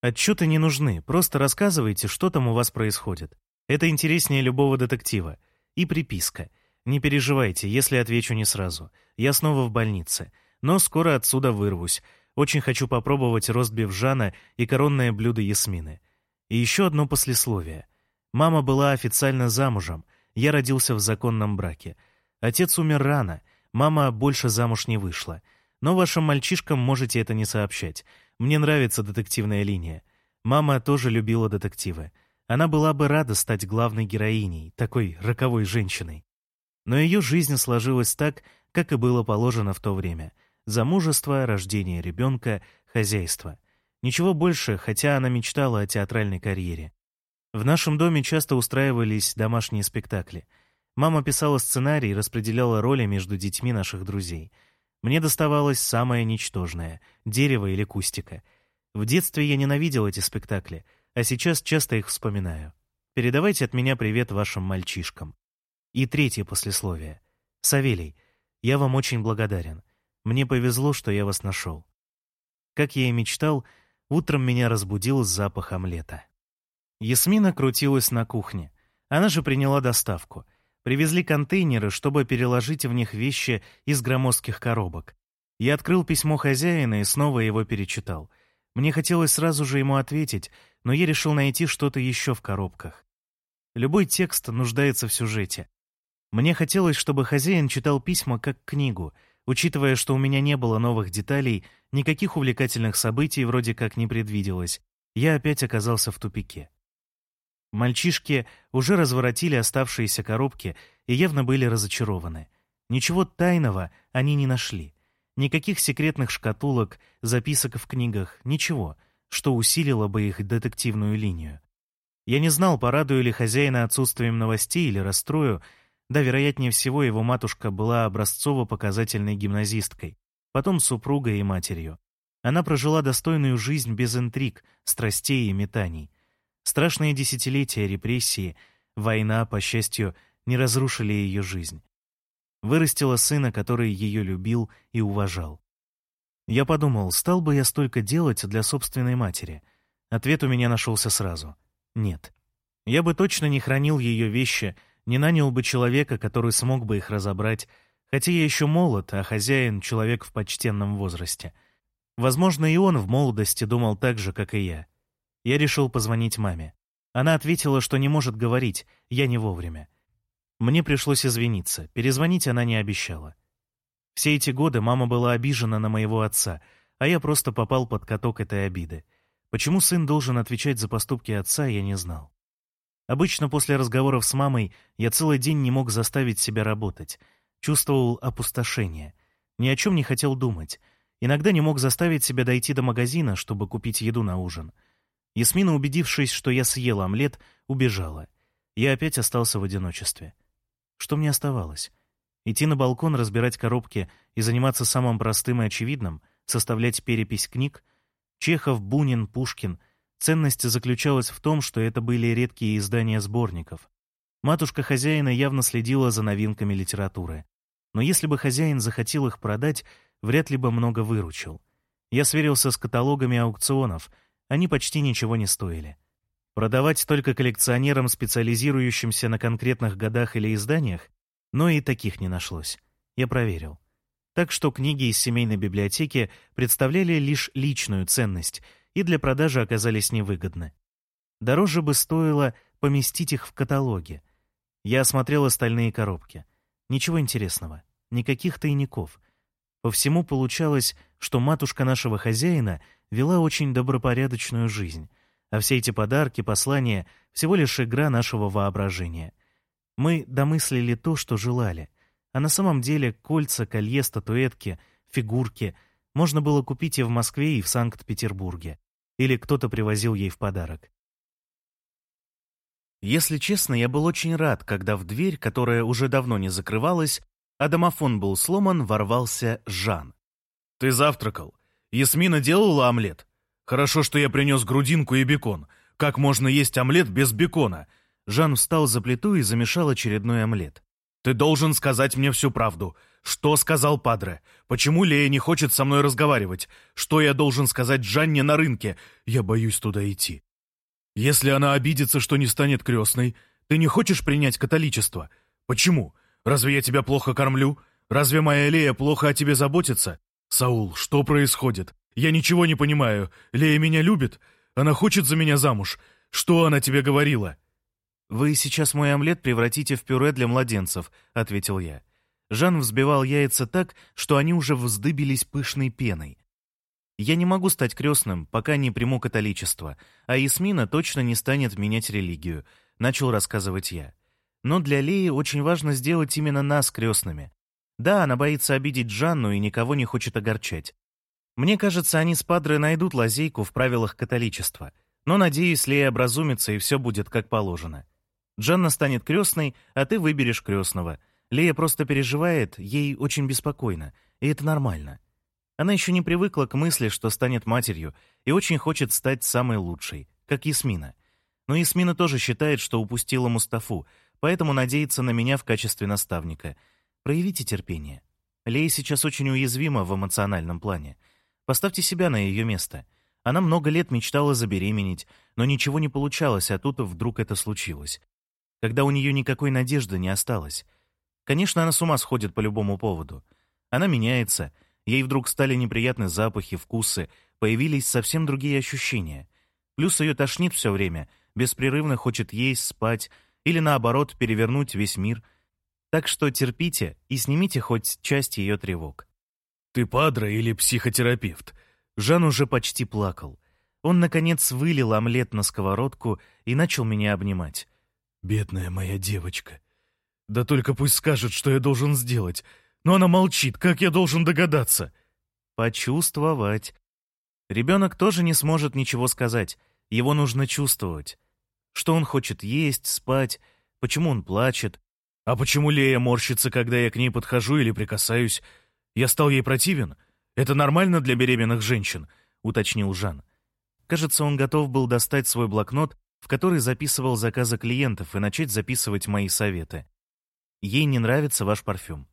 «Отчеты не нужны, просто рассказывайте, что там у вас происходит. Это интереснее любого детектива. И приписка. Не переживайте, если отвечу не сразу. Я снова в больнице, но скоро отсюда вырвусь. Очень хочу попробовать ростбиф Жана и коронное блюдо Ясмины. И еще одно послесловие. Мама была официально замужем, я родился в законном браке. Отец умер рано, мама больше замуж не вышла. Но вашим мальчишкам можете это не сообщать. Мне нравится детективная линия. Мама тоже любила детективы. Она была бы рада стать главной героиней, такой роковой женщиной. Но ее жизнь сложилась так, как и было положено в то время — Замужество, рождение ребенка, хозяйство. Ничего больше, хотя она мечтала о театральной карьере. В нашем доме часто устраивались домашние спектакли. Мама писала сценарий и распределяла роли между детьми наших друзей. Мне доставалось самое ничтожное — дерево или кустика. В детстве я ненавидел эти спектакли, а сейчас часто их вспоминаю. Передавайте от меня привет вашим мальчишкам. И третье послесловие. Савелий, я вам очень благодарен. Мне повезло, что я вас нашел. Как я и мечтал, утром меня разбудил запах омлета. Ясмина крутилась на кухне. Она же приняла доставку. Привезли контейнеры, чтобы переложить в них вещи из громоздких коробок. Я открыл письмо хозяина и снова его перечитал. Мне хотелось сразу же ему ответить, но я решил найти что-то еще в коробках. Любой текст нуждается в сюжете. Мне хотелось, чтобы хозяин читал письма как книгу, учитывая, что у меня не было новых деталей, никаких увлекательных событий вроде как не предвиделось. Я опять оказался в тупике. Мальчишки уже разворотили оставшиеся коробки и явно были разочарованы. Ничего тайного они не нашли. Никаких секретных шкатулок, записок в книгах, ничего, что усилило бы их детективную линию. Я не знал, порадую ли хозяина отсутствием новостей или расстрою, да, вероятнее всего, его матушка была образцово-показательной гимназисткой, потом супругой и матерью. Она прожила достойную жизнь без интриг, страстей и метаний. Страшные десятилетия репрессии, война, по счастью, не разрушили ее жизнь. Вырастила сына, который ее любил и уважал. Я подумал, стал бы я столько делать для собственной матери? Ответ у меня нашелся сразу. Нет. Я бы точно не хранил ее вещи, не нанял бы человека, который смог бы их разобрать, хотя я еще молод, а хозяин — человек в почтенном возрасте. Возможно, и он в молодости думал так же, как и я. Я решил позвонить маме. Она ответила, что не может говорить, я не вовремя. Мне пришлось извиниться, перезвонить она не обещала. Все эти годы мама была обижена на моего отца, а я просто попал под каток этой обиды. Почему сын должен отвечать за поступки отца, я не знал. Обычно после разговоров с мамой я целый день не мог заставить себя работать. Чувствовал опустошение. Ни о чем не хотел думать. Иногда не мог заставить себя дойти до магазина, чтобы купить еду на ужин — Ясмина, убедившись, что я съел омлет, убежала. Я опять остался в одиночестве. Что мне оставалось? Идти на балкон, разбирать коробки и заниматься самым простым и очевидным, составлять перепись книг? Чехов, Бунин, Пушкин. Ценность заключалась в том, что это были редкие издания сборников. Матушка хозяина явно следила за новинками литературы. Но если бы хозяин захотел их продать, вряд ли бы много выручил. Я сверился с каталогами аукционов — они почти ничего не стоили. Продавать только коллекционерам, специализирующимся на конкретных годах или изданиях, но и таких не нашлось. Я проверил. Так что книги из семейной библиотеки представляли лишь личную ценность и для продажи оказались невыгодны. Дороже бы стоило поместить их в каталоге. Я осмотрел остальные коробки. Ничего интересного. Никаких тайников. По всему получалось, что матушка нашего хозяина — вела очень добропорядочную жизнь, а все эти подарки, послания — всего лишь игра нашего воображения. Мы домыслили то, что желали, а на самом деле кольца, колье, статуэтки, фигурки можно было купить и в Москве, и в Санкт-Петербурге. Или кто-то привозил ей в подарок. Если честно, я был очень рад, когда в дверь, которая уже давно не закрывалась, а домофон был сломан, ворвался Жан. «Ты завтракал?» Ясмина делала омлет. Хорошо, что я принес грудинку и бекон. Как можно есть омлет без бекона? Жан встал за плиту и замешал очередной омлет. Ты должен сказать мне всю правду. Что сказал Падре? Почему Лея не хочет со мной разговаривать? Что я должен сказать Жанне на рынке? Я боюсь туда идти. Если она обидится, что не станет крестной, ты не хочешь принять католичество? Почему? Разве я тебя плохо кормлю? Разве моя Лея плохо о тебе заботится? «Саул, что происходит? Я ничего не понимаю. Лея меня любит? Она хочет за меня замуж? Что она тебе говорила?» «Вы сейчас мой омлет превратите в пюре для младенцев», — ответил я. Жан взбивал яйца так, что они уже вздыбились пышной пеной. «Я не могу стать крестным, пока не приму католичество, а Ясмина точно не станет менять религию», — начал рассказывать я. «Но для Леи очень важно сделать именно нас крестными. Да, она боится обидеть Жанну и никого не хочет огорчать. Мне кажется, они с Падре найдут лазейку в правилах католичества. Но, надеюсь, Лея образумится, и все будет как положено. Джанна станет крестной, а ты выберешь крестного. Лея просто переживает, ей очень беспокойно. и это нормально. Она еще не привыкла к мысли, что станет матерью, и очень хочет стать самой лучшей, как Ясмина. Но Ясмина тоже считает, что упустила Мустафу, поэтому надеется на меня в качестве наставника. Проявите терпение. Лея сейчас очень уязвима в эмоциональном плане. Поставьте себя на ее место. Она много лет мечтала забеременеть, но ничего не получалось, а тут вдруг это случилось. Когда у нее никакой надежды не осталось. Конечно, она с ума сходит по любому поводу. Она меняется, ей вдруг стали неприятны запахи, вкусы, появились совсем другие ощущения. Плюс ее тошнит все время, беспрерывно хочет есть, спать или, наоборот, перевернуть весь мир. Так что терпите и снимите хоть часть ее тревог. «Ты падра или психотерапевт?» Жан уже почти плакал. Он, наконец, вылил омлет на сковородку и начал меня обнимать. «Бедная моя девочка. Да только пусть скажет, что я должен сделать. Но она молчит. Как я должен догадаться?» «Почувствовать. Ребенок тоже не сможет ничего сказать. Его нужно чувствовать. Что он хочет есть, спать, почему он плачет. А почему Лея морщится, когда я к ней подхожу или прикасаюсь? Я стал ей противен? Это нормально для беременных женщин?» — уточнил Жан. Кажется, он готов был достать свой блокнот, в который записывал заказы клиентов, и начать записывать мои советы. Ей не нравится ваш парфюм.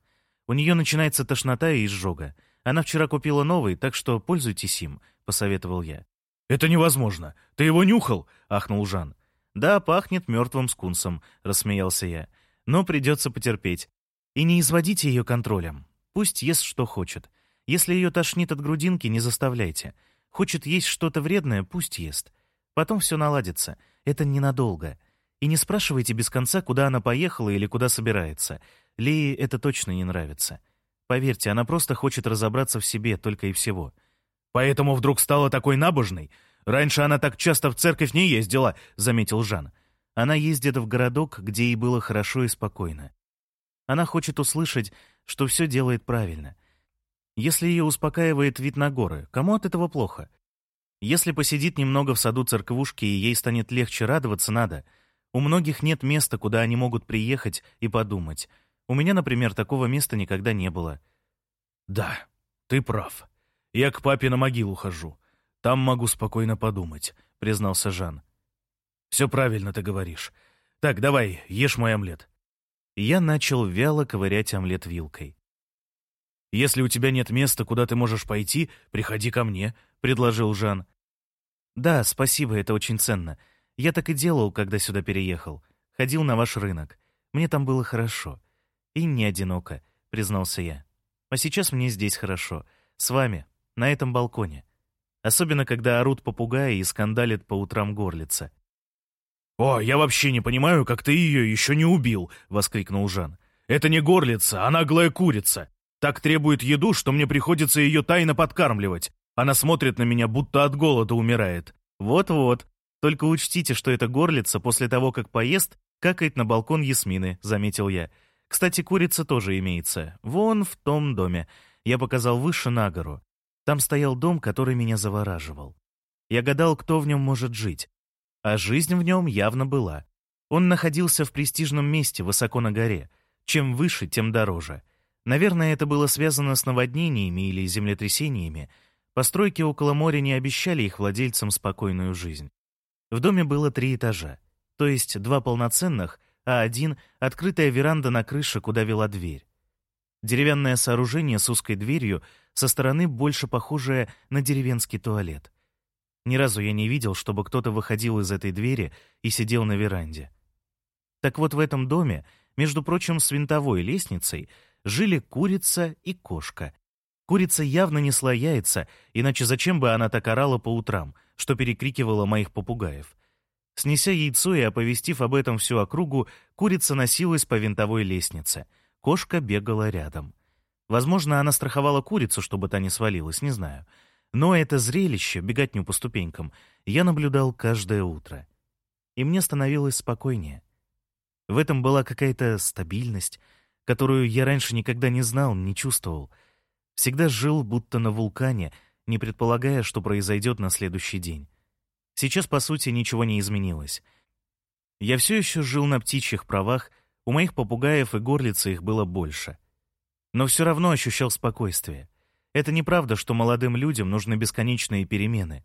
У нее начинается тошнота и изжога. Она вчера купила новый, так что пользуйтесь им», — посоветовал я. «Это невозможно. Ты его нюхал?» — ахнул Жан. «Да, пахнет мертвым скунсом», — рассмеялся я. «Но придется потерпеть. И не изводите ее контролем. Пусть ест, что хочет. Если ее тошнит от грудинки, не заставляйте. Хочет есть что-то вредное, пусть ест. Потом все наладится. Это ненадолго. И не спрашивайте без конца, куда она поехала или куда собирается. Лее это точно не нравится. Поверьте, она просто хочет разобраться в себе только и всего. «Поэтому вдруг стала такой набожной? Раньше она так часто в церковь не ездила», — заметил Жан. Она ездит в городок, где ей было хорошо и спокойно. Она хочет услышать, что все делает правильно. Если ее успокаивает вид на горы, кому от этого плохо? Если посидит немного в саду церквушки и ей станет легче радоваться, надо. У многих нет места, куда они могут приехать и подумать. У меня, например, такого места никогда не было. «Да, ты прав. Я к папе на могилу хожу. Там могу спокойно подумать», — признался Жан. «Все правильно ты говоришь. Так, давай, ешь мой омлет». Я начал вяло ковырять омлет вилкой. «Если у тебя нет места, куда ты можешь пойти, приходи ко мне», — предложил Жан. «Да, спасибо, это очень ценно. Я так и делал, когда сюда переехал. Ходил на ваш рынок. Мне там было хорошо. И не одиноко», — признался я. «А сейчас мне здесь хорошо. С вами, на этом балконе. Особенно, когда орут попугаи и скандалит по утрам горлица». «О, я вообще не понимаю, как ты ее еще не убил!» — воскликнул Жан. «Это не горлица, а наглая курица. Так требует еду, что мне приходится ее тайно подкармливать. Она смотрит на меня, будто от голода умирает. Вот-вот. Только учтите, что эта горлица после того, как поест, какает на балкон Ясмины, заметил я. Кстати, курица тоже имеется. Вон в том доме. Я показал выше на гору. Там стоял дом, который меня завораживал. Я гадал, кто в нем может жить. А жизнь в нем явно была. Он находился в престижном месте, высоко на горе. Чем выше, тем дороже. Наверное, это было связано с наводнениями или землетрясениями. Постройки около моря не обещали их владельцам спокойную жизнь. В доме было три этажа, то есть два полноценных, а один — открытая веранда на крыше, куда вела дверь. Деревянное сооружение с узкой дверью, со стороны больше похожее на деревенский туалет. Ни разу я не видел, чтобы кто-то выходил из этой двери и сидел на веранде. Так вот, в этом доме, между прочим, с винтовой лестницей — жили курица и кошка. Курица явно несла яйца, иначе зачем бы она так орала по утрам, что перекрикивала моих попугаев? Снеся яйцо и оповестив об этом всю округу, курица носилась по винтовой лестнице. Кошка бегала рядом. Возможно, она страховала курицу, чтобы та не свалилась, не знаю. Но это зрелище, беготню по ступенькам, я наблюдал каждое утро. И мне становилось спокойнее. В этом была какая-то стабильность, которую я раньше никогда не знал, не чувствовал. Всегда жил будто на вулкане, не предполагая, что произойдет на следующий день. Сейчас, по сути, ничего не изменилось. Я все еще жил на птичьих правах, у моих попугаев и горлицы их было больше. но все равно ощущал спокойствие. Это неправда, что молодым людям нужны бесконечные перемены,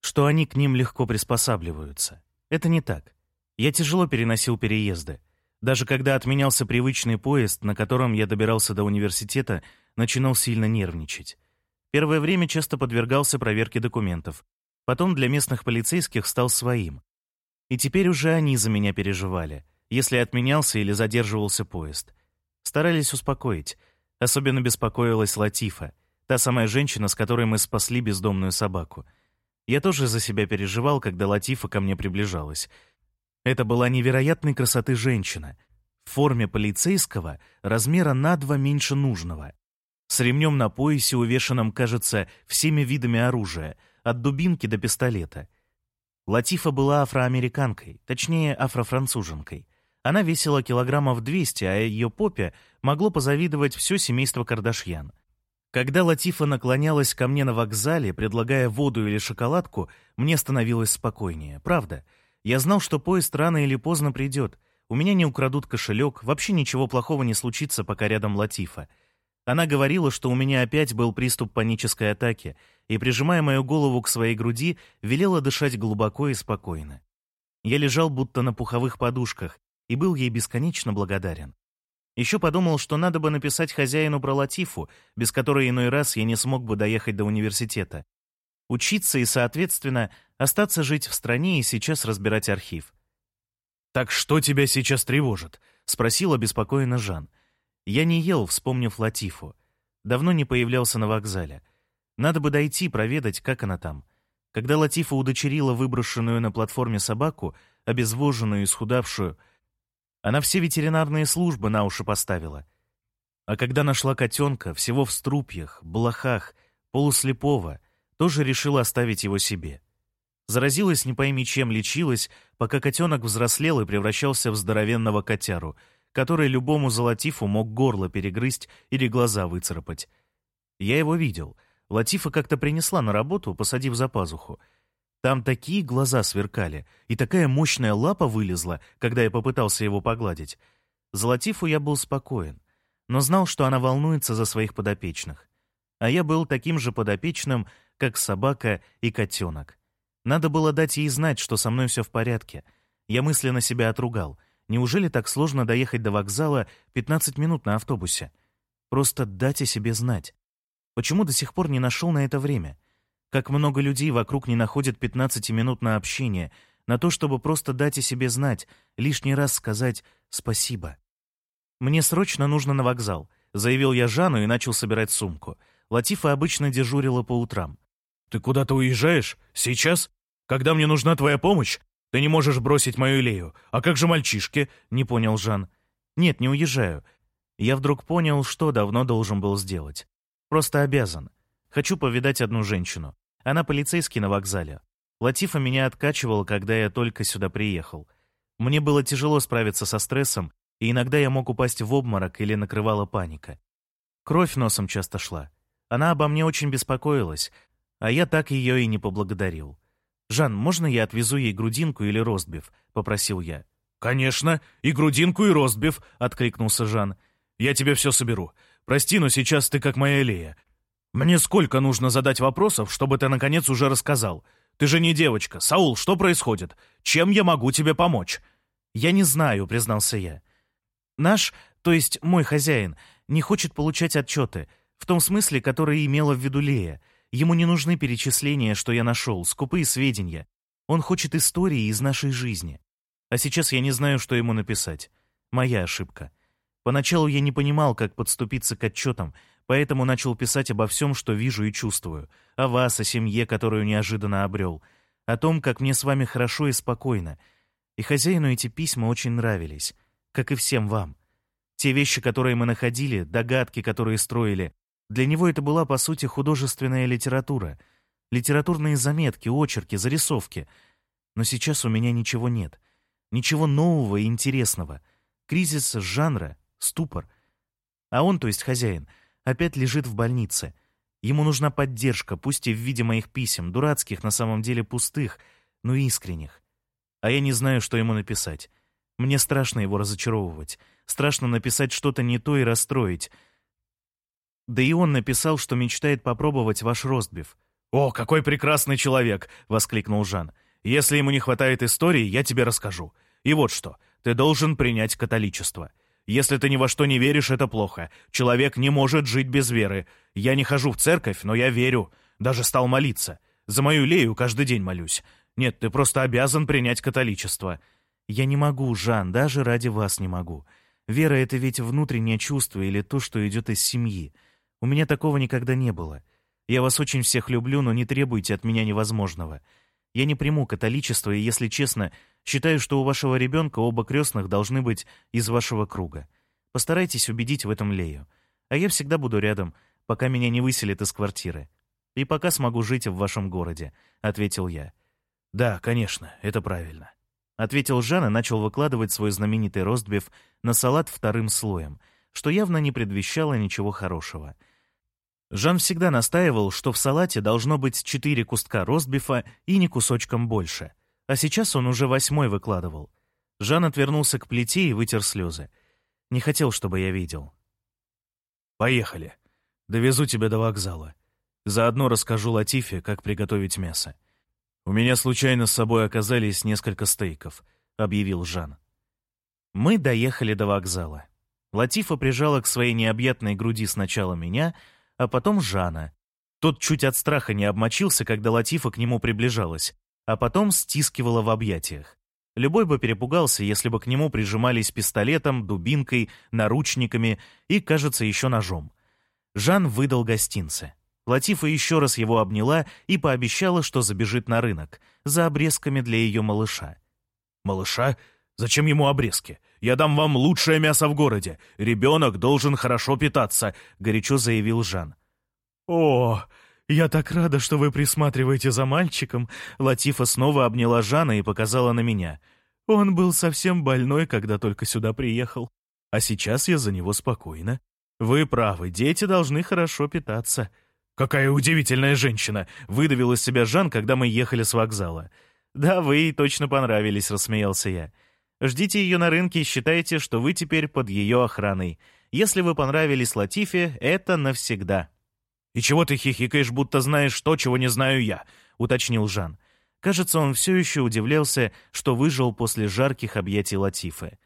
что они к ним легко приспосабливаются. Это не так. Я тяжело переносил переезды. Даже когда отменялся привычный поезд, на котором я добирался до университета, начинал сильно нервничать. Первое время часто подвергался проверке документов. Потом для местных полицейских стал своим. И теперь уже они за меня переживали, если отменялся или задерживался поезд. Старались успокоить. Особенно беспокоилась Латифа, та самая женщина, с которой мы спасли бездомную собаку. Я тоже за себя переживал, когда Латифа ко мне приближалась. Это была невероятной красоты женщина, в форме полицейского размера на два меньше нужного. С ремнем на поясе, увешанным, кажется, всеми видами оружия, от дубинки до пистолета. Латифа была афроамериканкой, точнее, афрофранцуженкой. Она весила килограммов 200, а ее попе могло позавидовать все семейство Кардашьян. Когда Латифа наклонялась ко мне на вокзале, предлагая воду или шоколадку, мне становилось спокойнее. Правда. Я знал, что поезд рано или поздно придет. У меня не украдут кошелек, вообще ничего плохого не случится, пока рядом Латифа. Она говорила, что у меня опять был приступ панической атаки, и, прижимая мою голову к своей груди, велела дышать глубоко и спокойно. Я лежал будто на пуховых подушках, и был ей бесконечно благодарен. Еще подумал, что надо бы написать хозяину про Латифу, без которой иной раз я не смог бы доехать до университета. Учиться и, соответственно, остаться жить в стране и сейчас разбирать архив. «Так что тебя сейчас тревожит?» — спросил обеспокоенно Жан. Я не ел, вспомнив Латифу. Давно не появлялся на вокзале. Надо бы дойти, проведать, как она там. Когда Латифа удочерила выброшенную на платформе собаку, обезвоженную и схудавшую, она все ветеринарные службы на уши поставила. А когда нашла котенка, всего в струпьях, блохах, полуслепого, тоже решила оставить его себе. Заразилась не пойми чем, лечилась, пока котенок взрослел и превращался в здоровенного котяру, который любому золотифу мог горло перегрызть или глаза выцарапать. Я его видел. Латифа как-то принесла на работу, посадив за пазуху — там такие глаза сверкали, и такая мощная лапа вылезла, когда я попытался его погладить. Золотифу я был спокоен, но знал, что она волнуется за своих подопечных. А я был таким же подопечным, как собака и котенок. Надо было дать ей знать, что со мной все в порядке. Я мысленно себя отругал. Неужели так сложно доехать до вокзала 15 минут на автобусе? Просто о себе знать. Почему до сих пор не нашел на это время? Как много людей вокруг не находят 15 минут на общение, на то, чтобы просто дать о себе знать, лишний раз сказать «спасибо». «Мне срочно нужно на вокзал», — заявил я Жанну и начал собирать сумку. Латифа обычно дежурила по утрам. «Ты куда-то уезжаешь? Сейчас? Когда мне нужна твоя помощь? Ты не можешь бросить мою Лею. А как же мальчишки?» — не понял Жан. «Нет, не уезжаю. Я вдруг понял, что давно должен был сделать. Просто обязан. Хочу повидать одну женщину. Она полицейский на вокзале. Латифа меня откачивал, когда я только сюда приехал. Мне было тяжело справиться со стрессом, и иногда я мог упасть в обморок или накрывала паника. Кровь носом часто шла. Она обо мне очень беспокоилась, а я так ее и не поблагодарил. «Жан, можно я отвезу ей грудинку или ростбиф?» — попросил я. «Конечно, и грудинку, и ростбиф!» — откликнулся Жан. «Я тебе все соберу. Прости, но сейчас ты как моя Лея. «Мне сколько нужно задать вопросов, чтобы ты, наконец, уже рассказал? Ты же не девочка. Саул, что происходит? Чем я могу тебе помочь?» «Я не знаю», — признался я. «Наш, то есть мой хозяин, не хочет получать отчеты, в том смысле, который имела в виду Лея. Ему не нужны перечисления, что я нашел, скупые сведения. Он хочет истории из нашей жизни. А сейчас я не знаю, что ему написать. Моя ошибка. Поначалу я не понимал, как подступиться к отчетам, поэтому начал писать обо всем, что вижу и чувствую, о вас, о семье, которую неожиданно обрел, о том, как мне с вами хорошо и спокойно. И хозяину эти письма очень нравились, как и всем вам. Те вещи, которые мы находили, догадки, которые строили, для него это была, по сути, художественная литература, литературные заметки, очерки, зарисовки. Но сейчас у меня ничего нет, ничего нового и интересного. Кризис жанра, ступор. А он, то есть хозяин — опять лежит в больнице. Ему нужна поддержка, пусть и в виде моих писем, дурацких, на самом деле пустых, но искренних. А я не знаю, что ему написать. Мне страшно его разочаровывать. Страшно написать что-то не то и расстроить. Да и он написал, что мечтает попробовать ваш ростбиф. «О, какой прекрасный человек!» — воскликнул Жан. «Если ему не хватает истории, я тебе расскажу. И вот что, ты должен принять католичество. Если ты ни во что не веришь, это плохо. Человек не может жить без веры. Я не хожу в церковь, но я верю. Даже стал молиться. За мою Лею каждый день молюсь. Нет, ты просто обязан принять католичество». «Я не могу, Жан, даже ради вас не могу. Вера — это ведь внутреннее чувство или то, что идет из семьи. У меня такого никогда не было. Я вас очень всех люблю, но не требуйте от меня невозможного. Я не приму католичество, и, если честно, считаю, что у вашего ребенка оба крестных должны быть из вашего круга. Постарайтесь убедить в этом Лею. А я всегда буду рядом, пока меня не выселят из квартиры. И пока смогу жить в вашем городе», — ответил я. «Да, конечно, это правильно», — ответил Жан и начал выкладывать свой знаменитый ростбиф на салат вторым слоем, что явно не предвещало ничего хорошего — Жан всегда настаивал, что в салате должно быть четыре куска ростбифа и не кусочком больше. А сейчас он уже восьмой выкладывал. Жан отвернулся к плите и вытер слезы. Не хотел, чтобы я видел. «Поехали. Довезу тебя до вокзала. Заодно расскажу Латифе, как приготовить мясо. У меня случайно с собой оказались несколько стейков», — объявил Жан. Мы доехали до вокзала. Латифа прижала к своей необъятной груди сначала меня — а потом Жана. Тот чуть от страха не обмочился, когда Латифа к нему приближалась, а потом стискивала в объятиях. Любой бы перепугался, если бы к нему прижимались пистолетом, дубинкой, наручниками и, кажется, еще ножом. Жан выдал гостинцы. Латифа еще раз его обняла и пообещала, что забежит на рынок, за обрезками для ее малыша. «Малыша? Зачем ему обрезки? Я дам вам лучшее мясо в городе. Ребенок должен хорошо питаться», — горячо заявил Жан. «О, я так рада, что вы присматриваете за мальчиком!» Латифа снова обняла Жана и показала на меня. «Он был совсем больной, когда только сюда приехал. А сейчас я за него спокойна. Вы правы, дети должны хорошо питаться». «Какая удивительная женщина!» — выдавил из себя Жан, когда мы ехали с вокзала. «Да, вы ей точно понравились», — рассмеялся я. Ждите ее на рынке и считайте, что вы теперь под ее охраной. Если вы понравились Латифе, это навсегда». «И чего ты хихикаешь, будто знаешь то, чего не знаю я?» — уточнил Жан. Кажется, он все еще удивлялся, что выжил после жарких объятий Латифы.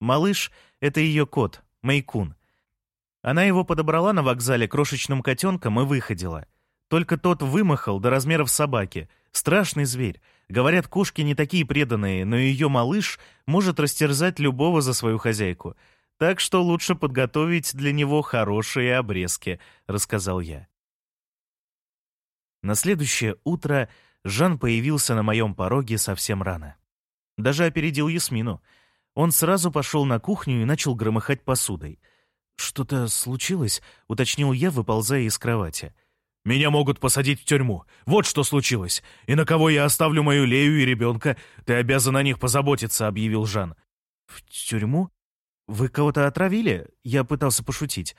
Малыш — это ее кот, Майкун. Она его подобрала на вокзале крошечным котенком и выходила. Только тот вымахал до размеров собаки. Страшный зверь. Говорят, кошки не такие преданные, но ее малыш может растерзать любого за свою хозяйку. Так что лучше подготовить для него хорошие обрезки», — рассказал я. На следующее утро Жан появился на моем пороге совсем рано. Даже опередил Ясмину. Он сразу пошел на кухню и начал громыхать посудой. «Что-то случилось?» — уточнил я, выползая из кровати. Меня могут посадить в тюрьму. Вот что случилось. И на кого я оставлю мою Лею и ребенка? Ты обязан о них позаботиться», — объявил Жан. «В тюрьму? Вы кого-то отравили?» Я пытался пошутить.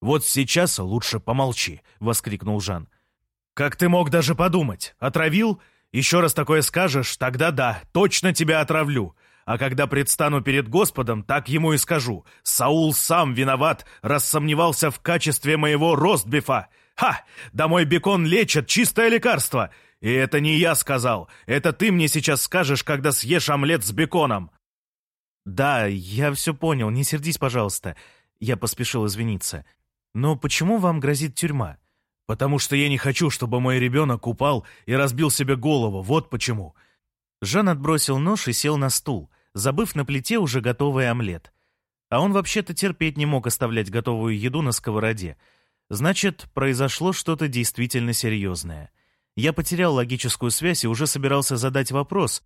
«Вот сейчас лучше помолчи», — воскликнул Жан. «Как ты мог даже подумать? Отравил? Еще раз такое скажешь, тогда да, точно тебя отравлю. А когда предстану перед Господом, так ему и скажу. Саул сам виноват, раз сомневался в качестве моего ростбифа. Ха! Да мой бекон лечит, чистое лекарство! И это не я сказал, это ты мне сейчас скажешь, когда съешь омлет с беконом!» «Да, я все понял, не сердись, пожалуйста». Я поспешил извиниться. «Но почему вам грозит тюрьма?» «Потому что я не хочу, чтобы мой ребенок упал и разбил себе голову, вот почему». Жан отбросил нож и сел на стул, забыв на плите уже готовый омлет. А он вообще-то терпеть не мог оставлять готовую еду на сковороде — Значит, произошло что-то действительно серьезное. Я потерял логическую связь и уже собирался задать вопрос.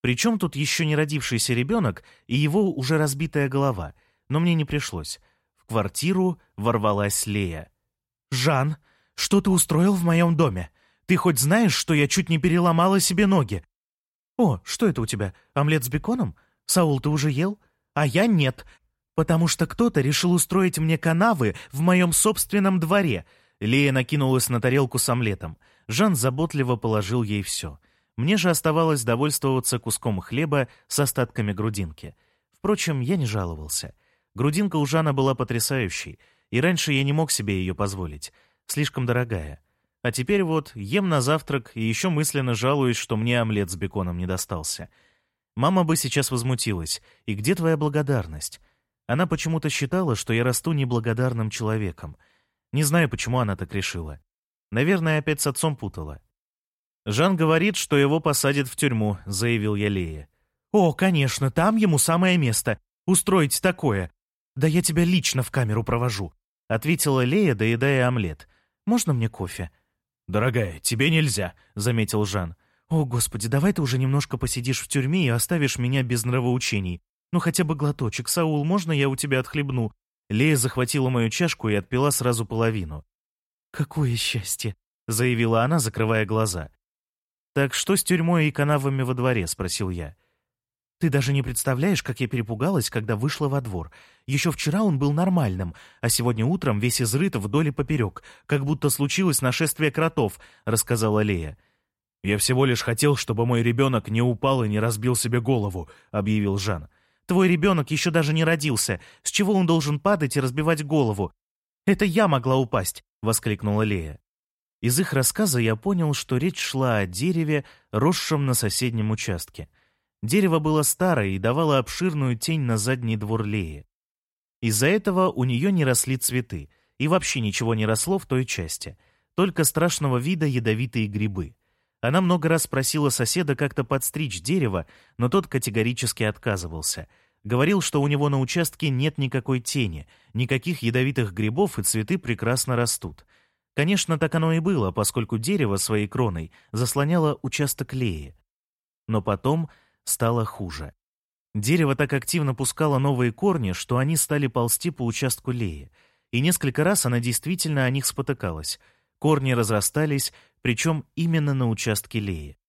Причем тут еще не родившийся ребенок и его уже разбитая голова? Но мне не пришлось. В квартиру ворвалась Лея. «Жан, что ты устроил в моем доме? Ты хоть знаешь, что я чуть не переломала себе ноги?» «О, что это у тебя? Омлет с беконом? Саул, ты уже ел?» «А я нет потому что кто-то решил устроить мне канавы в моем собственном дворе». Лея накинулась на тарелку с омлетом. Жан заботливо положил ей все. Мне же оставалось довольствоваться куском хлеба с остатками грудинки. Впрочем, я не жаловался. Грудинка у Жана была потрясающей. И раньше я не мог себе ее позволить. Слишком дорогая. А теперь вот ем на завтрак и еще мысленно жалуюсь, что мне омлет с беконом не достался. Мама бы сейчас возмутилась. И где твоя благодарность? Она почему-то считала, что я расту неблагодарным человеком. Не знаю, почему она так решила. Наверное, опять с отцом путала. «Жан говорит, что его посадят в тюрьму», — заявил я Лее. «О, конечно, там ему самое место. Устроить такое. Да я тебя лично в камеру провожу», — ответила Лея, доедая омлет. «Можно мне кофе?» «Дорогая, тебе нельзя», — заметил Жан. «О, Господи, давай ты уже немножко посидишь в тюрьме и оставишь меня без нравоучений. Ну хотя бы глоточек, Саул, можно я у тебя отхлебну?» Лея захватила мою чашку и отпила сразу половину. «Какое счастье!» — заявила она, закрывая глаза. «Так что с тюрьмой и канавами во дворе?» — спросил я. «Ты даже не представляешь, как я перепугалась, когда вышла во двор. Еще вчера он был нормальным, а сегодня утром весь изрыт вдоль и поперек, как будто случилось нашествие кротов», — рассказала Лея. «Я всего лишь хотел, чтобы мой ребенок не упал и не разбил себе голову», — объявил Жан. «Твой ребенок еще даже не родился. С чего он должен падать и разбивать голову? Это я могла упасть», — воскликнула Лея. Из их рассказа я понял, что речь шла о дереве, росшем на соседнем участке. Дерево было старое и давало обширную тень на задний двор Леи. Из-за этого у нее не росли цветы, и вообще ничего не росло в той части, только страшного вида ядовитые грибы. Она много раз просила соседа как-то подстричь дерево, но тот категорически отказывался. Говорил, что у него на участке нет никакой тени, никаких ядовитых грибов и цветы прекрасно растут. Конечно, так оно и было, поскольку дерево своей кроной заслоняло участок Леи. Но потом стало хуже. Дерево так активно пускало новые корни, что они стали ползти по участку Леи. И несколько раз она действительно о них спотыкалась. Корни разрастались, причем именно на участке Леи.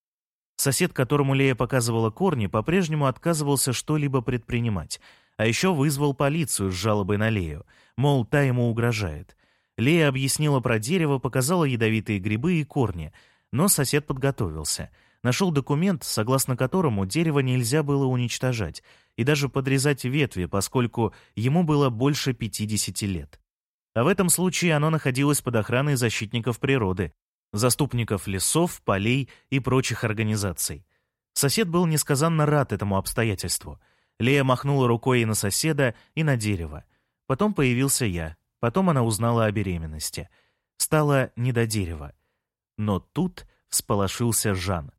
Сосед, которому Лея показывала корни, по-прежнему отказывался что-либо предпринимать, а еще вызвал полицию с жалобой на Лею, мол, та ему угрожает. Лея объяснила про дерево, показала ядовитые грибы и корни, но сосед подготовился. Нашел документ, согласно которому дерево нельзя было уничтожать и даже подрезать ветви, поскольку ему было больше 50 лет. А в этом случае оно находилось под охраной защитников природы, заступников лесов, полей и прочих организаций. Сосед был несказанно рад этому обстоятельству. Лея махнула рукой и на соседа, и на дерево. Потом появился я. Потом она узнала о беременности. Стало не до дерева. Но тут всполошился Жан.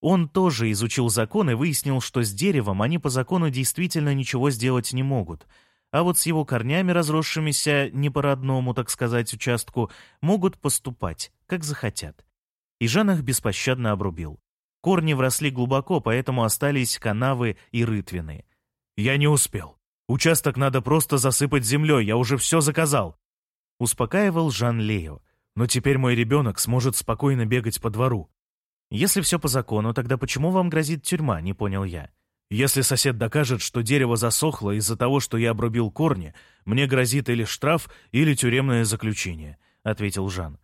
Он тоже изучил закон и выяснил, что с деревом они по закону действительно ничего сделать не могут, а вот с его корнями, разросшимися не по родному, так сказать, участку, могут поступать, как захотят. И Жан их беспощадно обрубил. Корни вросли глубоко, поэтому остались канавы и рытвины. «Я не успел», Участок надо просто засыпать землей, я уже все заказал. Успокаивал Жан Лео. Но теперь мой ребенок сможет спокойно бегать по двору. Если все по закону, тогда почему вам грозит тюрьма, не понял я. Если сосед докажет, что дерево засохло из-за того, что я обрубил корни, мне грозит или штраф, или тюремное заключение, ответил Жан.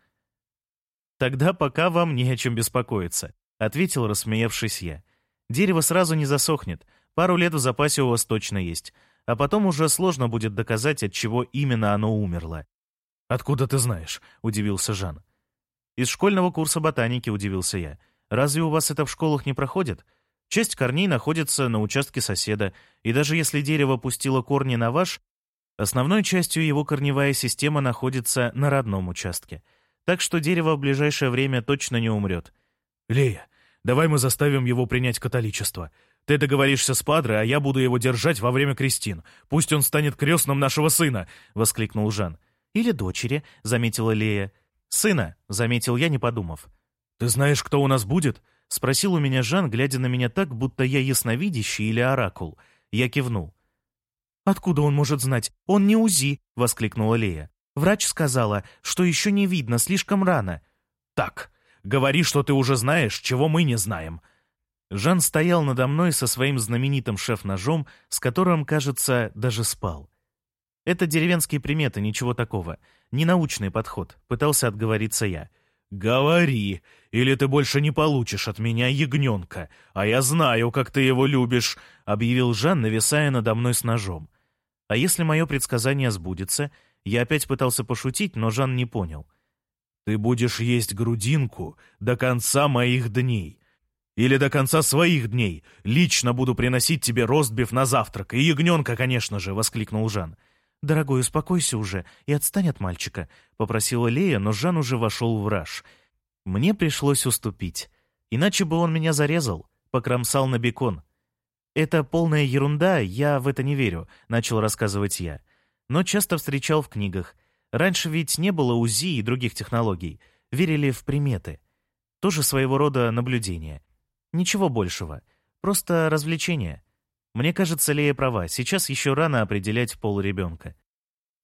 Тогда пока вам не о чем беспокоиться, ответил, рассмеявшись я. Дерево сразу не засохнет. Пару лет в запасе у вас точно есть а потом уже сложно будет доказать, от чего именно оно умерло. «Откуда ты знаешь?» — удивился Жан. «Из школьного курса ботаники», — удивился я. «Разве у вас это в школах не проходит? Часть корней находится на участке соседа, и даже если дерево пустило корни на ваш, основной частью его корневая система находится на родном участке. Так что дерево в ближайшее время точно не умрет». «Лея, давай мы заставим его принять католичество. Ты договоришься с Падре, а я буду его держать во время крестин. Пусть он станет крестным нашего сына!» — воскликнул Жан. «Или дочери», — заметила Лея. «Сына», — заметил я, не подумав. «Ты знаешь, кто у нас будет?» — спросил у меня Жан, глядя на меня так, будто я ясновидящий или оракул. Я кивнул. «Откуда он может знать? Он не УЗИ!» — воскликнула Лея. «Врач сказала, что еще не видно, слишком рано». «Так, говори, что ты уже знаешь, чего мы не знаем», Жан стоял надо мной со своим знаменитым шеф-ножом, с которым, кажется, даже спал. Это деревенские приметы, ничего такого. Ненаучный подход, пытался отговориться я. «Говори, или ты больше не получишь от меня ягненка, а я знаю, как ты его любишь», — объявил Жан, нависая надо мной с ножом. «А если мое предсказание сбудется, Я опять пытался пошутить, но Жан не понял. «Ты будешь есть грудинку до конца моих дней. Или до конца своих дней. Лично буду приносить тебе ростбиф на завтрак. И ягненка, конечно же!» — воскликнул Жан. «Дорогой, успокойся уже и отстань от мальчика», — попросила Лея, но Жан уже вошел в раж. Мне пришлось уступить. Иначе бы он меня зарезал, покромсал на бекон. «Это полная ерунда, я в это не верю», — начал рассказывать я. Но часто встречал в книгах. Раньше ведь не было УЗИ и других технологий. Верили в приметы. Тоже своего рода наблюдение. Ничего большего. Просто развлечение. Мне кажется, Лея права. Сейчас еще рано определять пол ребенка.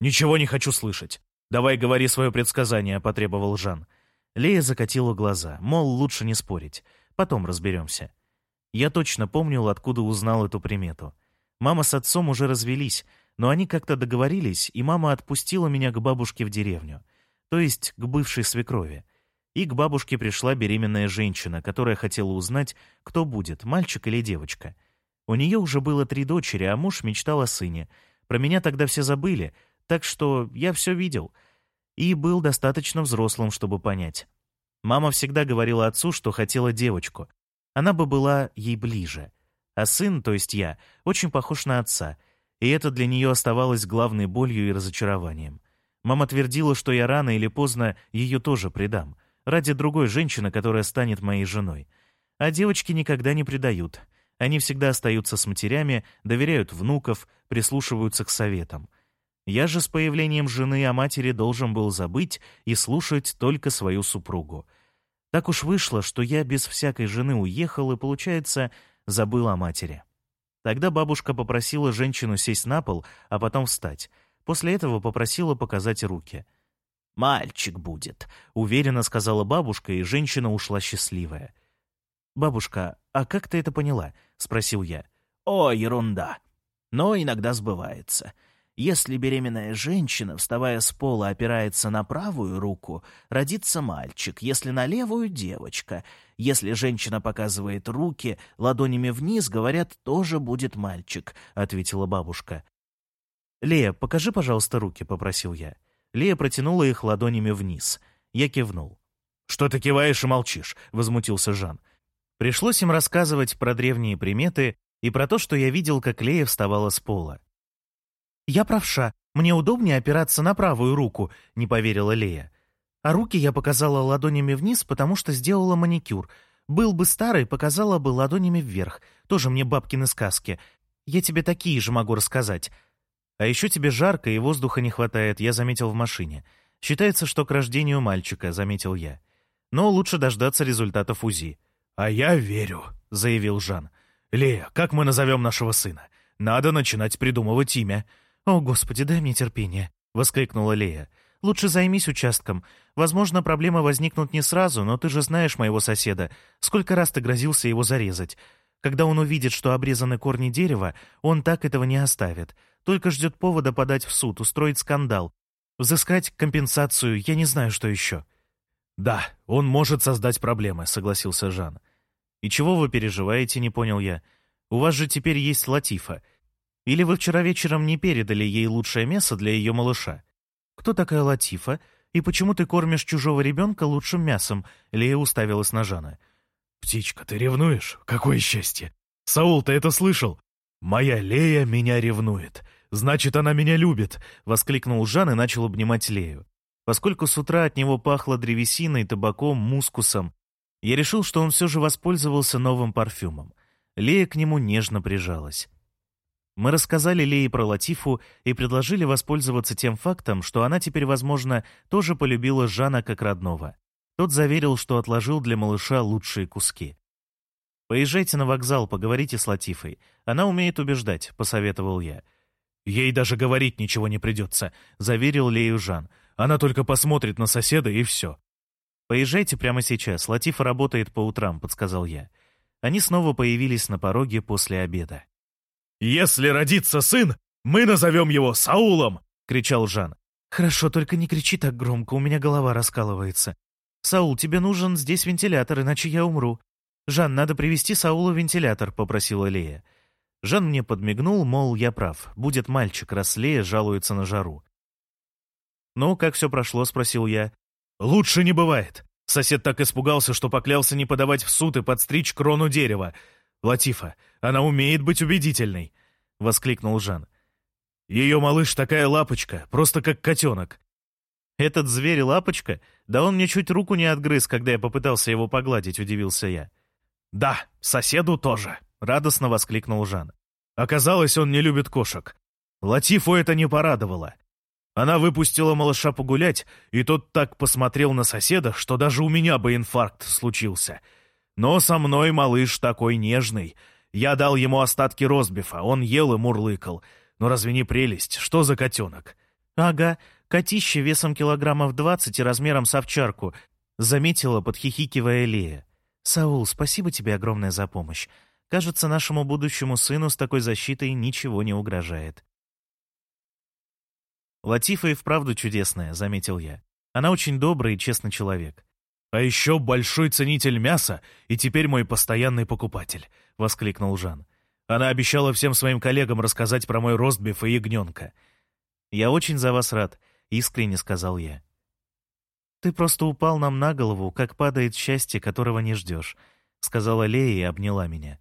«Ничего не хочу слышать. Давай говори свое предсказание», — потребовал Жан. Лея закатила глаза, мол, лучше не спорить. Потом разберемся. Я точно помнил, откуда узнал эту примету. Мама с отцом уже развелись, но они как-то договорились, и мама отпустила меня к бабушке в деревню, то есть к бывшей свекрови. И к бабушке пришла беременная женщина, которая хотела узнать, кто будет, мальчик или девочка. У нее уже было три дочери, а муж мечтал о сыне. Про меня тогда все забыли, так что я все видел. И был достаточно взрослым, чтобы понять. Мама всегда говорила отцу, что хотела девочку, она бы была ей ближе. А сын, то есть я, очень похож на отца, и это для нее оставалось главной болью и разочарованием. Мама твердила, что я рано или поздно ее тоже предам, ради другой женщины, которая станет моей женой. А девочки никогда не предают. Они всегда остаются с матерями, доверяют внуков, прислушиваются к советам. Я же с появлением жены о матери должен был забыть и слушать только свою супругу — так уж вышло, что я без всякой жены уехал и, получается, забыл о матери. Тогда бабушка попросила женщину сесть на пол, а потом встать. После этого попросила показать руки. «Мальчик будет», — уверенно сказала бабушка, и женщина ушла счастливая. «Бабушка, а как ты это поняла?» — спросил я. «О, ерунда. Но иногда сбывается. Если беременная женщина, вставая с пола, опирается на правую руку, родится мальчик, если на левую — девочка. Если женщина показывает руки ладонями вниз, говорят, тоже будет мальчик, — ответила бабушка. «Лея, покажи, пожалуйста, руки», — попросил я. Лея протянула их ладонями вниз. Я кивнул. «Что ты киваешь и молчишь?» — возмутился Жан. Пришлось им рассказывать про древние приметы и про то, что я видел, как Лея вставала с пола. «Я правша. Мне удобнее опираться на правую руку», — не поверила Лея. А руки я показала ладонями вниз, потому что сделала маникюр. Был бы старый, показала бы ладонями вверх. Тоже мне бабкины сказки. Я тебе такие же могу рассказать. А еще тебе жарко и воздуха не хватает, я заметил в машине. Считается, что к рождению мальчика, заметил я. Но лучше дождаться результатов УЗИ. «А я верю», — заявил Жан. «Лея, как мы назовем нашего сына? Надо начинать придумывать имя». «О, Господи, дай мне терпение!» — воскликнула Лея. «Лучше займись участком. Возможно, проблемы возникнут не сразу, но ты же знаешь моего соседа. Сколько раз ты грозился его зарезать? Когда он увидит, что обрезаны корни дерева, он так этого не оставит. Только ждет повода подать в суд, устроить скандал. Взыскать компенсацию, я не знаю, что еще». «Да, он может создать проблемы», — согласился Жан. «И чего вы переживаете, не понял я. У вас же теперь есть Латифа. Или вы вчера вечером не передали ей лучшее мясо для ее малыша? Кто такая Латифа? И почему ты кормишь чужого ребенка лучшим мясом?» Лея уставилась на Жана. «Птичка, ты ревнуешь? Какое счастье! Саул, ты это слышал? Моя Лея меня ревнует. Значит, она меня любит!» — воскликнул Жан и начал обнимать Лею. Поскольку с утра от него пахло древесиной, табаком, мускусом, я решил, что он все же воспользовался новым парфюмом. Лея к нему нежно прижалась. Мы рассказали Лее про Латифу и предложили воспользоваться тем фактом, что она теперь, возможно, тоже полюбила Жана как родного. Тот заверил, что отложил для малыша лучшие куски. «Поезжайте на вокзал, поговорите с Латифой. Она умеет убеждать», — посоветовал я. «Ей даже говорить ничего не придется», — заверил Лею Жан. «Она только посмотрит на соседа, и все». «Поезжайте прямо сейчас. Латифа работает по утрам», — подсказал я. Они снова появились на пороге после обеда. «Если родится сын, мы назовем его Саулом!» — кричал Жан. «Хорошо, только не кричи так громко, у меня голова раскалывается. Саул, тебе нужен здесь вентилятор, иначе я умру. Жан, надо привести Саулу вентилятор», — попросила Лея. Жан мне подмигнул, мол, я прав. Будет мальчик, раз Лея жалуется на жару. «Ну, как все прошло?» — спросил я. «Лучше не бывает. Сосед так испугался, что поклялся не подавать в суд и подстричь крону дерева. Латифа, она умеет быть убедительной!» — воскликнул Жан. «Ее малыш такая лапочка, просто как котенок». «Этот зверь лапочка? Да он мне чуть руку не отгрыз, когда я попытался его погладить», — удивился я. «Да, соседу тоже», — радостно воскликнул Жан. «Оказалось, он не любит кошек. Латифу это не порадовало. Она выпустила малыша погулять, и тот так посмотрел на соседа, что даже у меня бы инфаркт случился. Но со мной малыш такой нежный. Я дал ему остатки розбифа, он ел и мурлыкал. Но разве не прелесть? Что за котенок? Ага, котище весом килограммов двадцать и размером с овчарку, заметила, подхихикивая Лея. Саул, спасибо тебе огромное за помощь. Кажется, нашему будущему сыну с такой защитой ничего не угрожает. Латифа и вправду чудесная, заметил я. Она очень добрый и честный человек. «А еще большой ценитель мяса и теперь мой постоянный покупатель», — воскликнул Жан. «Она обещала всем своим коллегам рассказать про мой ростбиф и ягненка». «Я очень за вас рад», — искренне сказал я. «Ты просто упал нам на голову, как падает счастье, которого не ждешь», — сказала Лея и обняла меня.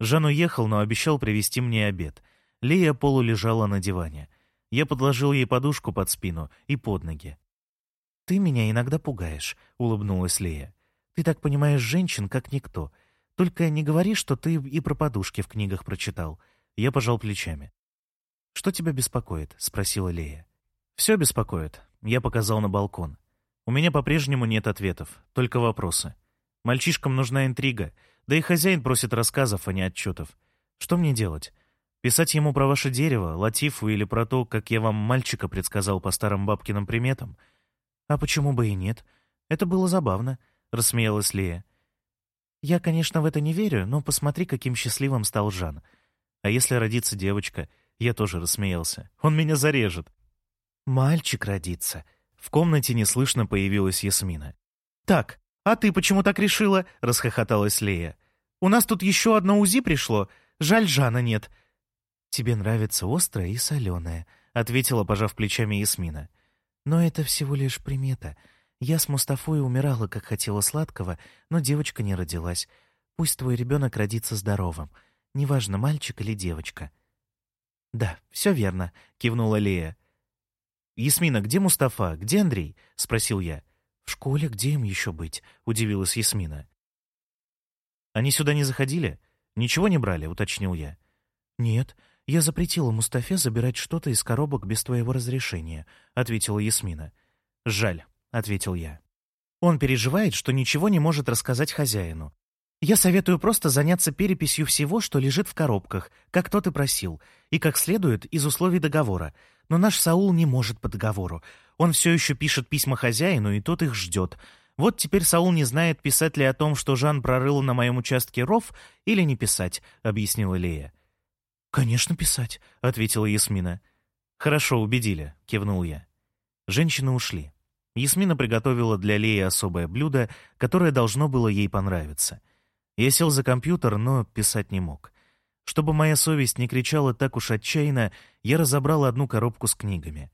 Жан уехал, но обещал привезти мне обед. Лея полулежала на диване. Я подложил ей подушку под спину и под ноги. «Ты меня иногда пугаешь», — улыбнулась Лея. «Ты так понимаешь женщин, как никто. Только не говори, что ты и про подушки в книгах прочитал». Я пожал плечами. «Что тебя беспокоит?» — спросила Лея. «Все беспокоит», — я показал на балкон. «У меня по-прежнему нет ответов, только вопросы. Мальчишкам нужна интрига, да и хозяин просит рассказов, а не отчетов. Что мне делать? Писать ему про ваше дерево, латифу или про то, как я вам мальчика предсказал по старым бабкиным приметам?» «А почему бы и нет? Это было забавно», — рассмеялась Лея. «Я, конечно, в это не верю, но посмотри, каким счастливым стал Жан. А если родится девочка?» Я тоже рассмеялся. «Он меня зарежет». «Мальчик родится». В комнате неслышно появилась Ясмина. «Так, а ты почему так решила?» — расхохоталась Лея. «У нас тут еще одно УЗИ пришло. Жаль, Жана нет». «Тебе нравится острое и соленое», — ответила, пожав плечами Ясмина. Но это всего лишь примета. Я с Мустафой умирала, как хотела сладкого, но девочка не родилась. Пусть твой ребенок родится здоровым. Неважно, мальчик или девочка. «Да, все верно», — кивнула Лея. «Ясмина, где Мустафа? Где Андрей?» — спросил я. «В школе где им еще быть?» — удивилась Ясмина. «Они сюда не заходили? Ничего не брали?» — уточнил я. «Нет, «Я запретила Мустафе забирать что-то из коробок без твоего разрешения», — ответила Ясмина. «Жаль», — ответил я. «Он переживает, что ничего не может рассказать хозяину. Я советую просто заняться переписью всего, что лежит в коробках, как тот и просил, и как следует из условий договора. Но наш Саул не может по договору. Он все еще пишет письма хозяину, и тот их ждет. Вот теперь Саул не знает, писать ли о том, что Жан прорыл на моем участке ров, или не писать», — объяснила Лея. «Конечно писать», — ответила Ясмина. «Хорошо, убедили», — кивнул я. Женщины ушли. Ясмина приготовила для Леи особое блюдо, которое должно было ей понравиться. Я сел за компьютер, но писать не мог. Чтобы моя совесть не кричала так уж отчаянно, я разобрал одну коробку с книгами.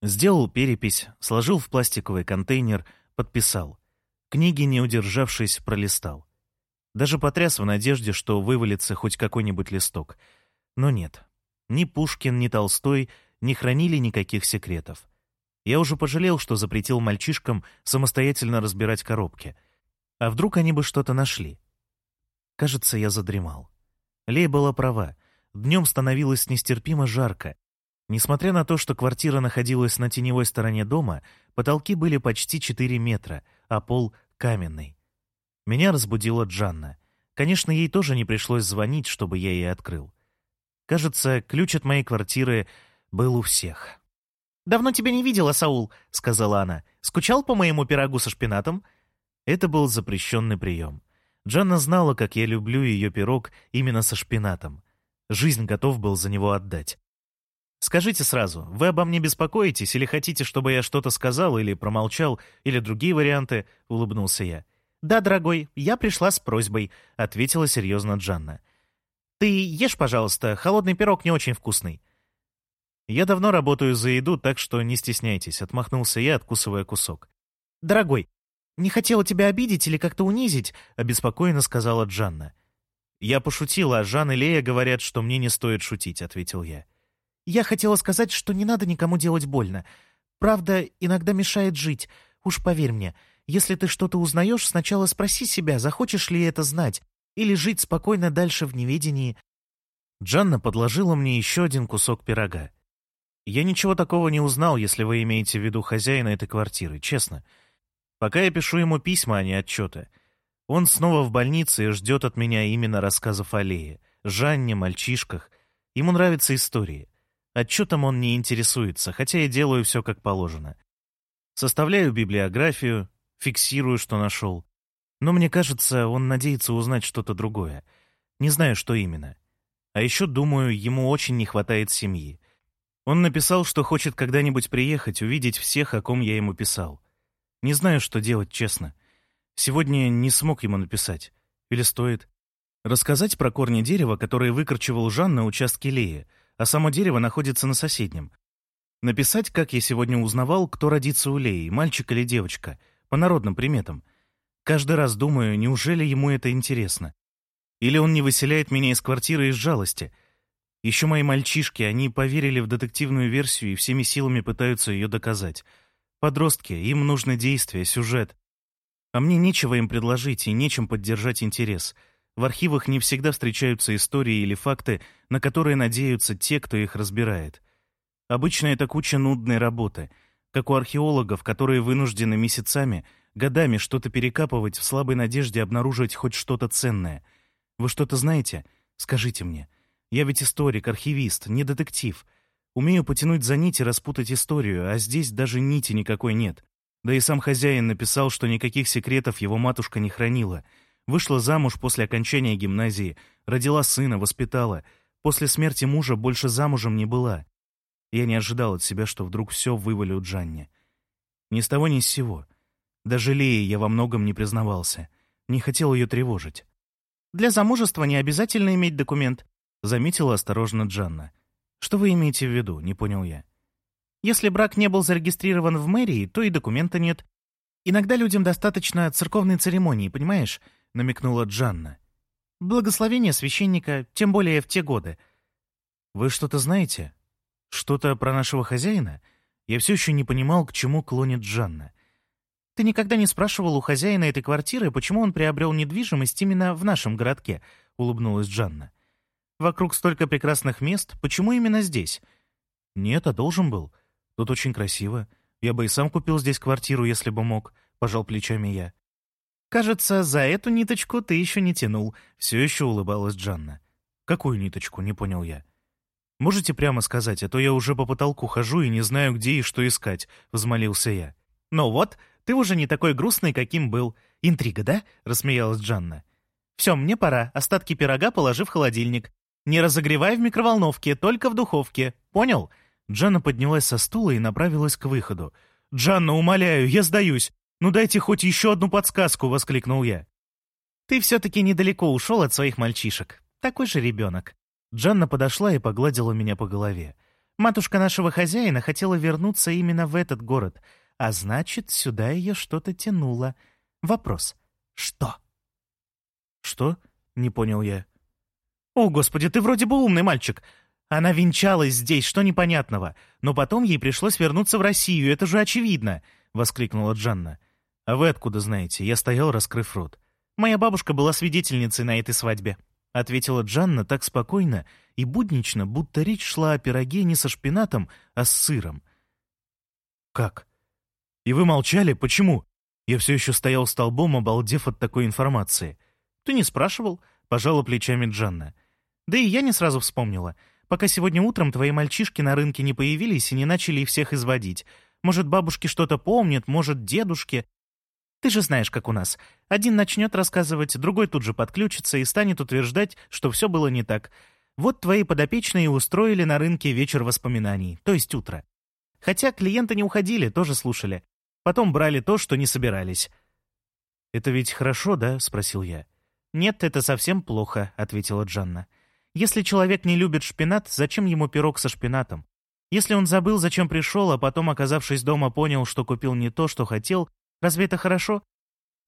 Сделал перепись, сложил в пластиковый контейнер, подписал. Книги, не удержавшись, пролистал. Даже потряс в надежде, что вывалится хоть какой-нибудь листок — но нет. Ни Пушкин, ни Толстой не хранили никаких секретов. Я уже пожалел, что запретил мальчишкам самостоятельно разбирать коробки. А вдруг они бы что-то нашли? Кажется, я задремал. Лей была права. Днем становилось нестерпимо жарко. Несмотря на то, что квартира находилась на теневой стороне дома, потолки были почти 4 метра, а пол — каменный. Меня разбудила Джанна. Конечно, ей тоже не пришлось звонить, чтобы я ей открыл. Кажется, ключ от моей квартиры был у всех. «Давно тебя не видела, Саул», — сказала она. «Скучал по моему пирогу со шпинатом?» Это был запрещенный прием. Джанна знала, как я люблю ее пирог именно со шпинатом. Жизнь готов был за него отдать. «Скажите сразу, вы обо мне беспокоитесь или хотите, чтобы я что-то сказал или промолчал, или другие варианты?» — улыбнулся я. «Да, дорогой, я пришла с просьбой», — ответила серьезно Джанна. Ты ешь, пожалуйста, холодный пирог не очень вкусный». «Я давно работаю за еду, так что не стесняйтесь», — отмахнулся я, откусывая кусок. «Дорогой, не хотела тебя обидеть или как-то унизить», — обеспокоенно сказала Джанна. «Я пошутила, а Жан и Лея говорят, что мне не стоит шутить», — ответил я. «Я хотела сказать, что не надо никому делать больно. Правда, иногда мешает жить. Уж поверь мне, если ты что-то узнаешь, сначала спроси себя, захочешь ли это знать, или жить спокойно дальше в неведении». Джанна подложила мне еще один кусок пирога. Я ничего такого не узнал, если вы имеете в виду хозяина этой квартиры, честно. Пока я пишу ему письма, а не отчеты. Он снова в больнице и ждет от меня именно рассказов о Лее, Жанне, мальчишках. Ему нравятся истории. Отчетом он не интересуется, хотя я делаю все как положено. Составляю библиографию, фиксирую, что нашел. Но мне кажется, он надеется узнать что-то другое. Не знаю, что именно. А еще, думаю, ему очень не хватает семьи. Он написал, что хочет когда-нибудь приехать, увидеть всех, о ком я ему писал. Не знаю, что делать, честно. Сегодня не смог ему написать. Или стоит? Рассказать про корни дерева, которые выкорчевал Жан на участке Леи, а само дерево находится на соседнем. Написать, как я сегодня узнавал, кто родится у Леи, мальчик или девочка, по народным приметам. Каждый раз думаю, неужели ему это интересно? Или он не выселяет меня из квартиры из жалости — еще мои мальчишки, они поверили в детективную версию и всеми силами пытаются ее доказать. Подростки, им нужно действие, сюжет. А мне нечего им предложить и нечем поддержать интерес. В архивах не всегда встречаются истории или факты, на которые надеются те, кто их разбирает. Обычно это куча нудной работы, как у археологов, которые вынуждены месяцами, годами что-то перекапывать в слабой надежде обнаружить хоть что-то ценное. Вы что-то знаете? Скажите мне. Я ведь историк, архивист, не детектив. Умею потянуть за нить и распутать историю, а здесь даже нити никакой нет. Да и сам хозяин написал, что никаких секретов его матушка не хранила. Вышла замуж после окончания гимназии, родила сына, воспитала. После смерти мужа больше замужем не была. Я не ожидал от себя, что вдруг все вывалю Джанне. Ни с того ни с сего. Даже Лее я во многом не признавался. Не хотел ее тревожить. «Для замужества не обязательно иметь документ», — заметила осторожно Джанна. «Что вы имеете в виду?» — не понял я. «Если брак не был зарегистрирован в мэрии, то и документа нет. Иногда людям достаточно церковной церемонии, понимаешь?» — намекнула Джанна. «Благословение священника, тем более в те годы». «Вы что-то знаете? Что-то про нашего хозяина?» Я все еще не понимал, к чему клонит Джанна. «Ты никогда не спрашивал у хозяина этой квартиры, почему он приобрел недвижимость именно в нашем городке?» — улыбнулась Джанна. Вокруг столько прекрасных мест. Почему именно здесь? Нет, а должен был. Тут очень красиво. Я бы и сам купил здесь квартиру, если бы мог. Пожал плечами я. Кажется, за эту ниточку ты еще не тянул. Все еще улыбалась Джанна. Какую ниточку, не понял я. Можете прямо сказать, а то я уже по потолку хожу и не знаю, где и что искать, взмолился я. Ну вот, ты уже не такой грустный, каким был. Интрига, да? рассмеялась Джанна. Все, мне пора. Остатки пирога положи в холодильник. Не разогревай в микроволновке, только в духовке. Понял?» Джанна поднялась со стула и направилась к выходу. «Джанна, умоляю, я сдаюсь. Ну дайте хоть еще одну подсказку!» — воскликнул я. «Ты все-таки недалеко ушел от своих мальчишек. Такой же ребенок». Джанна подошла и погладила меня по голове. Матушка нашего хозяина хотела вернуться именно в этот город, а значит, сюда ее что-то тянуло. Вопрос. Что? «Что?» — не понял я. «О, господи, ты вроде бы умный мальчик. Она венчалась здесь, что непонятного. Но потом ей пришлось вернуться в Россию, это же очевидно!» — воскликнула Джанна. «А вы откуда знаете?» Я стоял, раскрыв рот. «Моя бабушка была свидетельницей на этой свадьбе», — ответила Джанна так спокойно и буднично, будто речь шла о пироге не со шпинатом, а с сыром. «Как? И вы молчали? Почему?» Я все еще стоял столбом, обалдев от такой информации. «Ты не спрашивал?» — пожала плечами Джанна. Да и я не сразу вспомнила. Пока сегодня утром твои мальчишки на рынке не появились и не начали всех изводить. Может, бабушки что-то помнят, может, дедушки. Ты же знаешь, как у нас. Один начнет рассказывать, другой тут же подключится и станет утверждать, что все было не так. Вот твои подопечные устроили на рынке вечер воспоминаний, то есть утро. Хотя клиенты не уходили, тоже слушали. Потом брали то, что не собирались. «Это ведь хорошо, да?» — спросил я. «Нет, это совсем плохо», — ответила Джанна. Если человек не любит шпинат, зачем ему пирог со шпинатом? Если он забыл, зачем пришел, а потом, оказавшись дома, понял, что купил не то, что хотел, разве это хорошо?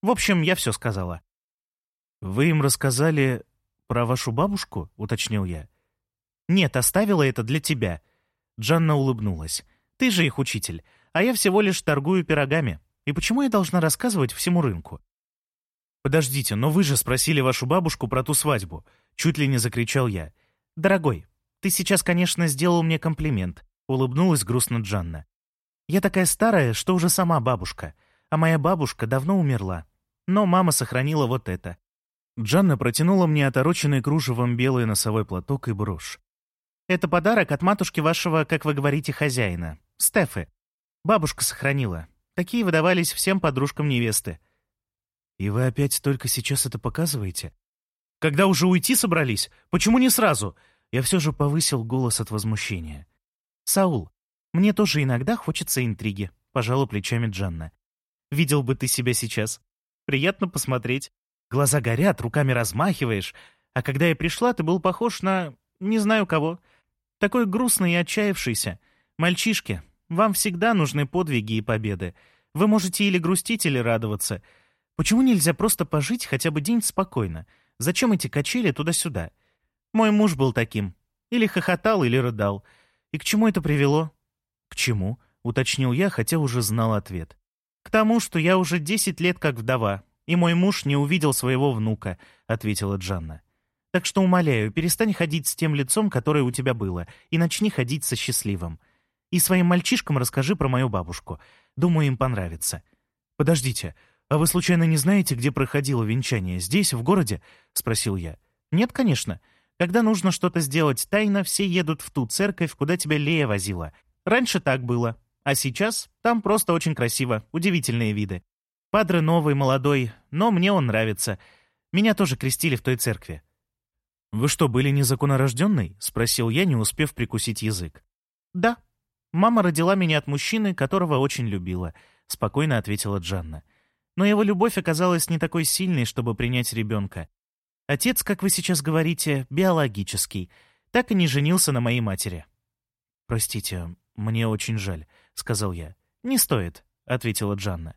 В общем, я все сказала. «Вы им рассказали про вашу бабушку?» — уточнил я. «Нет, оставила это для тебя». Джанна улыбнулась. «Ты же их учитель, а я всего лишь торгую пирогами. И почему я должна рассказывать всему рынку?» «Подождите, но вы же спросили вашу бабушку про ту свадьбу», — чуть ли не закричал я. «Дорогой, ты сейчас, конечно, сделал мне комплимент», — улыбнулась грустно Джанна. «Я такая старая, что уже сама бабушка, а моя бабушка давно умерла. Но мама сохранила вот это». Джанна протянула мне отороченный кружевом белый носовой платок и брошь. «Это подарок от матушки вашего, как вы говорите, хозяина, Стефы. Бабушка сохранила. Такие выдавались всем подружкам невесты». «И вы опять только сейчас это показываете?» «Когда уже уйти собрались? Почему не сразу?» Я все же повысил голос от возмущения. «Саул, мне тоже иногда хочется интриги», — пожала плечами Джанна. «Видел бы ты себя сейчас. Приятно посмотреть. Глаза горят, руками размахиваешь. А когда я пришла, ты был похож на... не знаю кого. Такой грустный и отчаявшийся. Мальчишки, вам всегда нужны подвиги и победы. Вы можете или грустить, или радоваться. Почему нельзя просто пожить хотя бы день спокойно? Зачем эти качели туда-сюда? Мой муж был таким. Или хохотал, или рыдал. И к чему это привело? К чему? Уточнил я, хотя уже знал ответ. К тому, что я уже десять лет как вдова, и мой муж не увидел своего внука, ответила Джанна. Так что умоляю, перестань ходить с тем лицом, которое у тебя было, и начни ходить со счастливым. И своим мальчишкам расскажи про мою бабушку. Думаю, им понравится. Подождите, а вы случайно не знаете, где проходило венчание? Здесь, в городе? Спросил я. Нет, конечно. Когда нужно что-то сделать тайно, все едут в ту церковь, куда тебя Лея возила. Раньше так было. А сейчас там просто очень красиво, удивительные виды. Падре новый, молодой, но мне он нравится. Меня тоже крестили в той церкви. «Вы что, были незаконнорожденной?» — спросил я, не успев прикусить язык. «Да. Мама родила меня от мужчины, которого очень любила», — спокойно ответила Джанна. «Но его любовь оказалась не такой сильной, чтобы принять ребенка. Отец, как вы сейчас говорите, биологический. Так и не женился на моей матери». «Простите, мне очень жаль», — сказал я. «Не стоит», — ответила Джанна.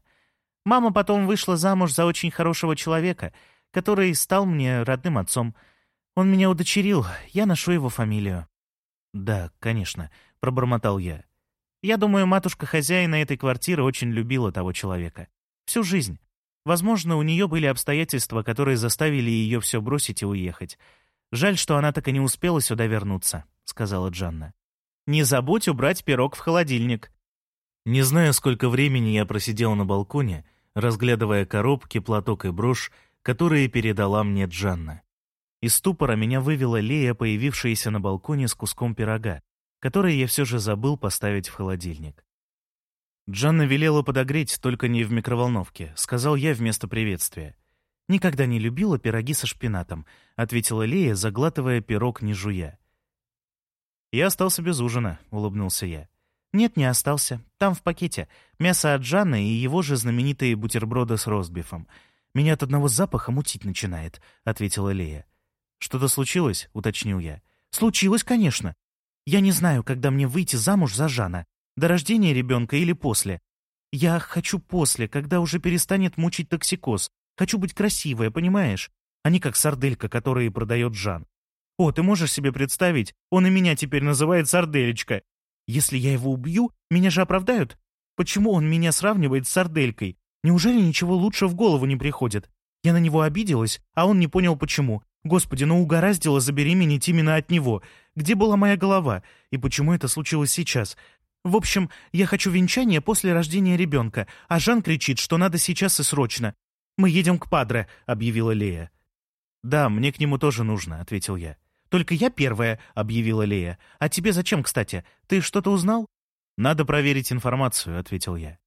«Мама потом вышла замуж за очень хорошего человека, который стал мне родным отцом. Он меня удочерил, я ношу его фамилию». «Да, конечно», — пробормотал я. «Я думаю, матушка хозяина этой квартиры очень любила того человека. Всю жизнь. Возможно, у нее были обстоятельства, которые заставили ее все бросить и уехать. Жаль, что она так и не успела сюда вернуться», — сказала Джанна. «Не забудь убрать пирог в холодильник». Не знаю, сколько времени я просидел на балконе, разглядывая коробки, платок и брошь, которые передала мне Джанна. Из ступора меня вывела Лея, появившаяся на балконе с куском пирога, который я все же забыл поставить в холодильник. Джанна велела подогреть, только не в микроволновке, сказал я вместо приветствия. «Никогда не любила пироги со шпинатом», — ответила Лея, заглатывая пирог не жуя. «Я остался без ужина», — улыбнулся я. «Нет, не остался. Там в пакете. Мясо от Джанны и его же знаменитые бутерброды с ростбифом. Меня от одного запаха мутить начинает», — ответила Лея. «Что-то случилось?» — уточнил я. «Случилось, конечно. Я не знаю, когда мне выйти замуж за Жана. До рождения ребенка или после. Я хочу после, когда уже перестанет мучить токсикоз. Хочу быть красивая, понимаешь? А не как сарделька, которую продает Жан. О, ты можешь себе представить, он и меня теперь называет сарделечка. Если я его убью, меня же оправдают. Почему он меня сравнивает с сарделькой? Неужели ничего лучше в голову не приходит? Я на него обиделась, а он не понял почему. Господи, ну угораздило забеременеть именно от него. Где была моя голова? И почему это случилось сейчас? В общем, я хочу венчание после рождения ребенка, а Жан кричит, что надо сейчас и срочно. «Мы едем к Падре», — объявила Лея. «Да, мне к нему тоже нужно», — ответил я. «Только я первая», — объявила Лея. «А тебе зачем, кстати? Ты что-то узнал?» «Надо проверить информацию», — ответил я.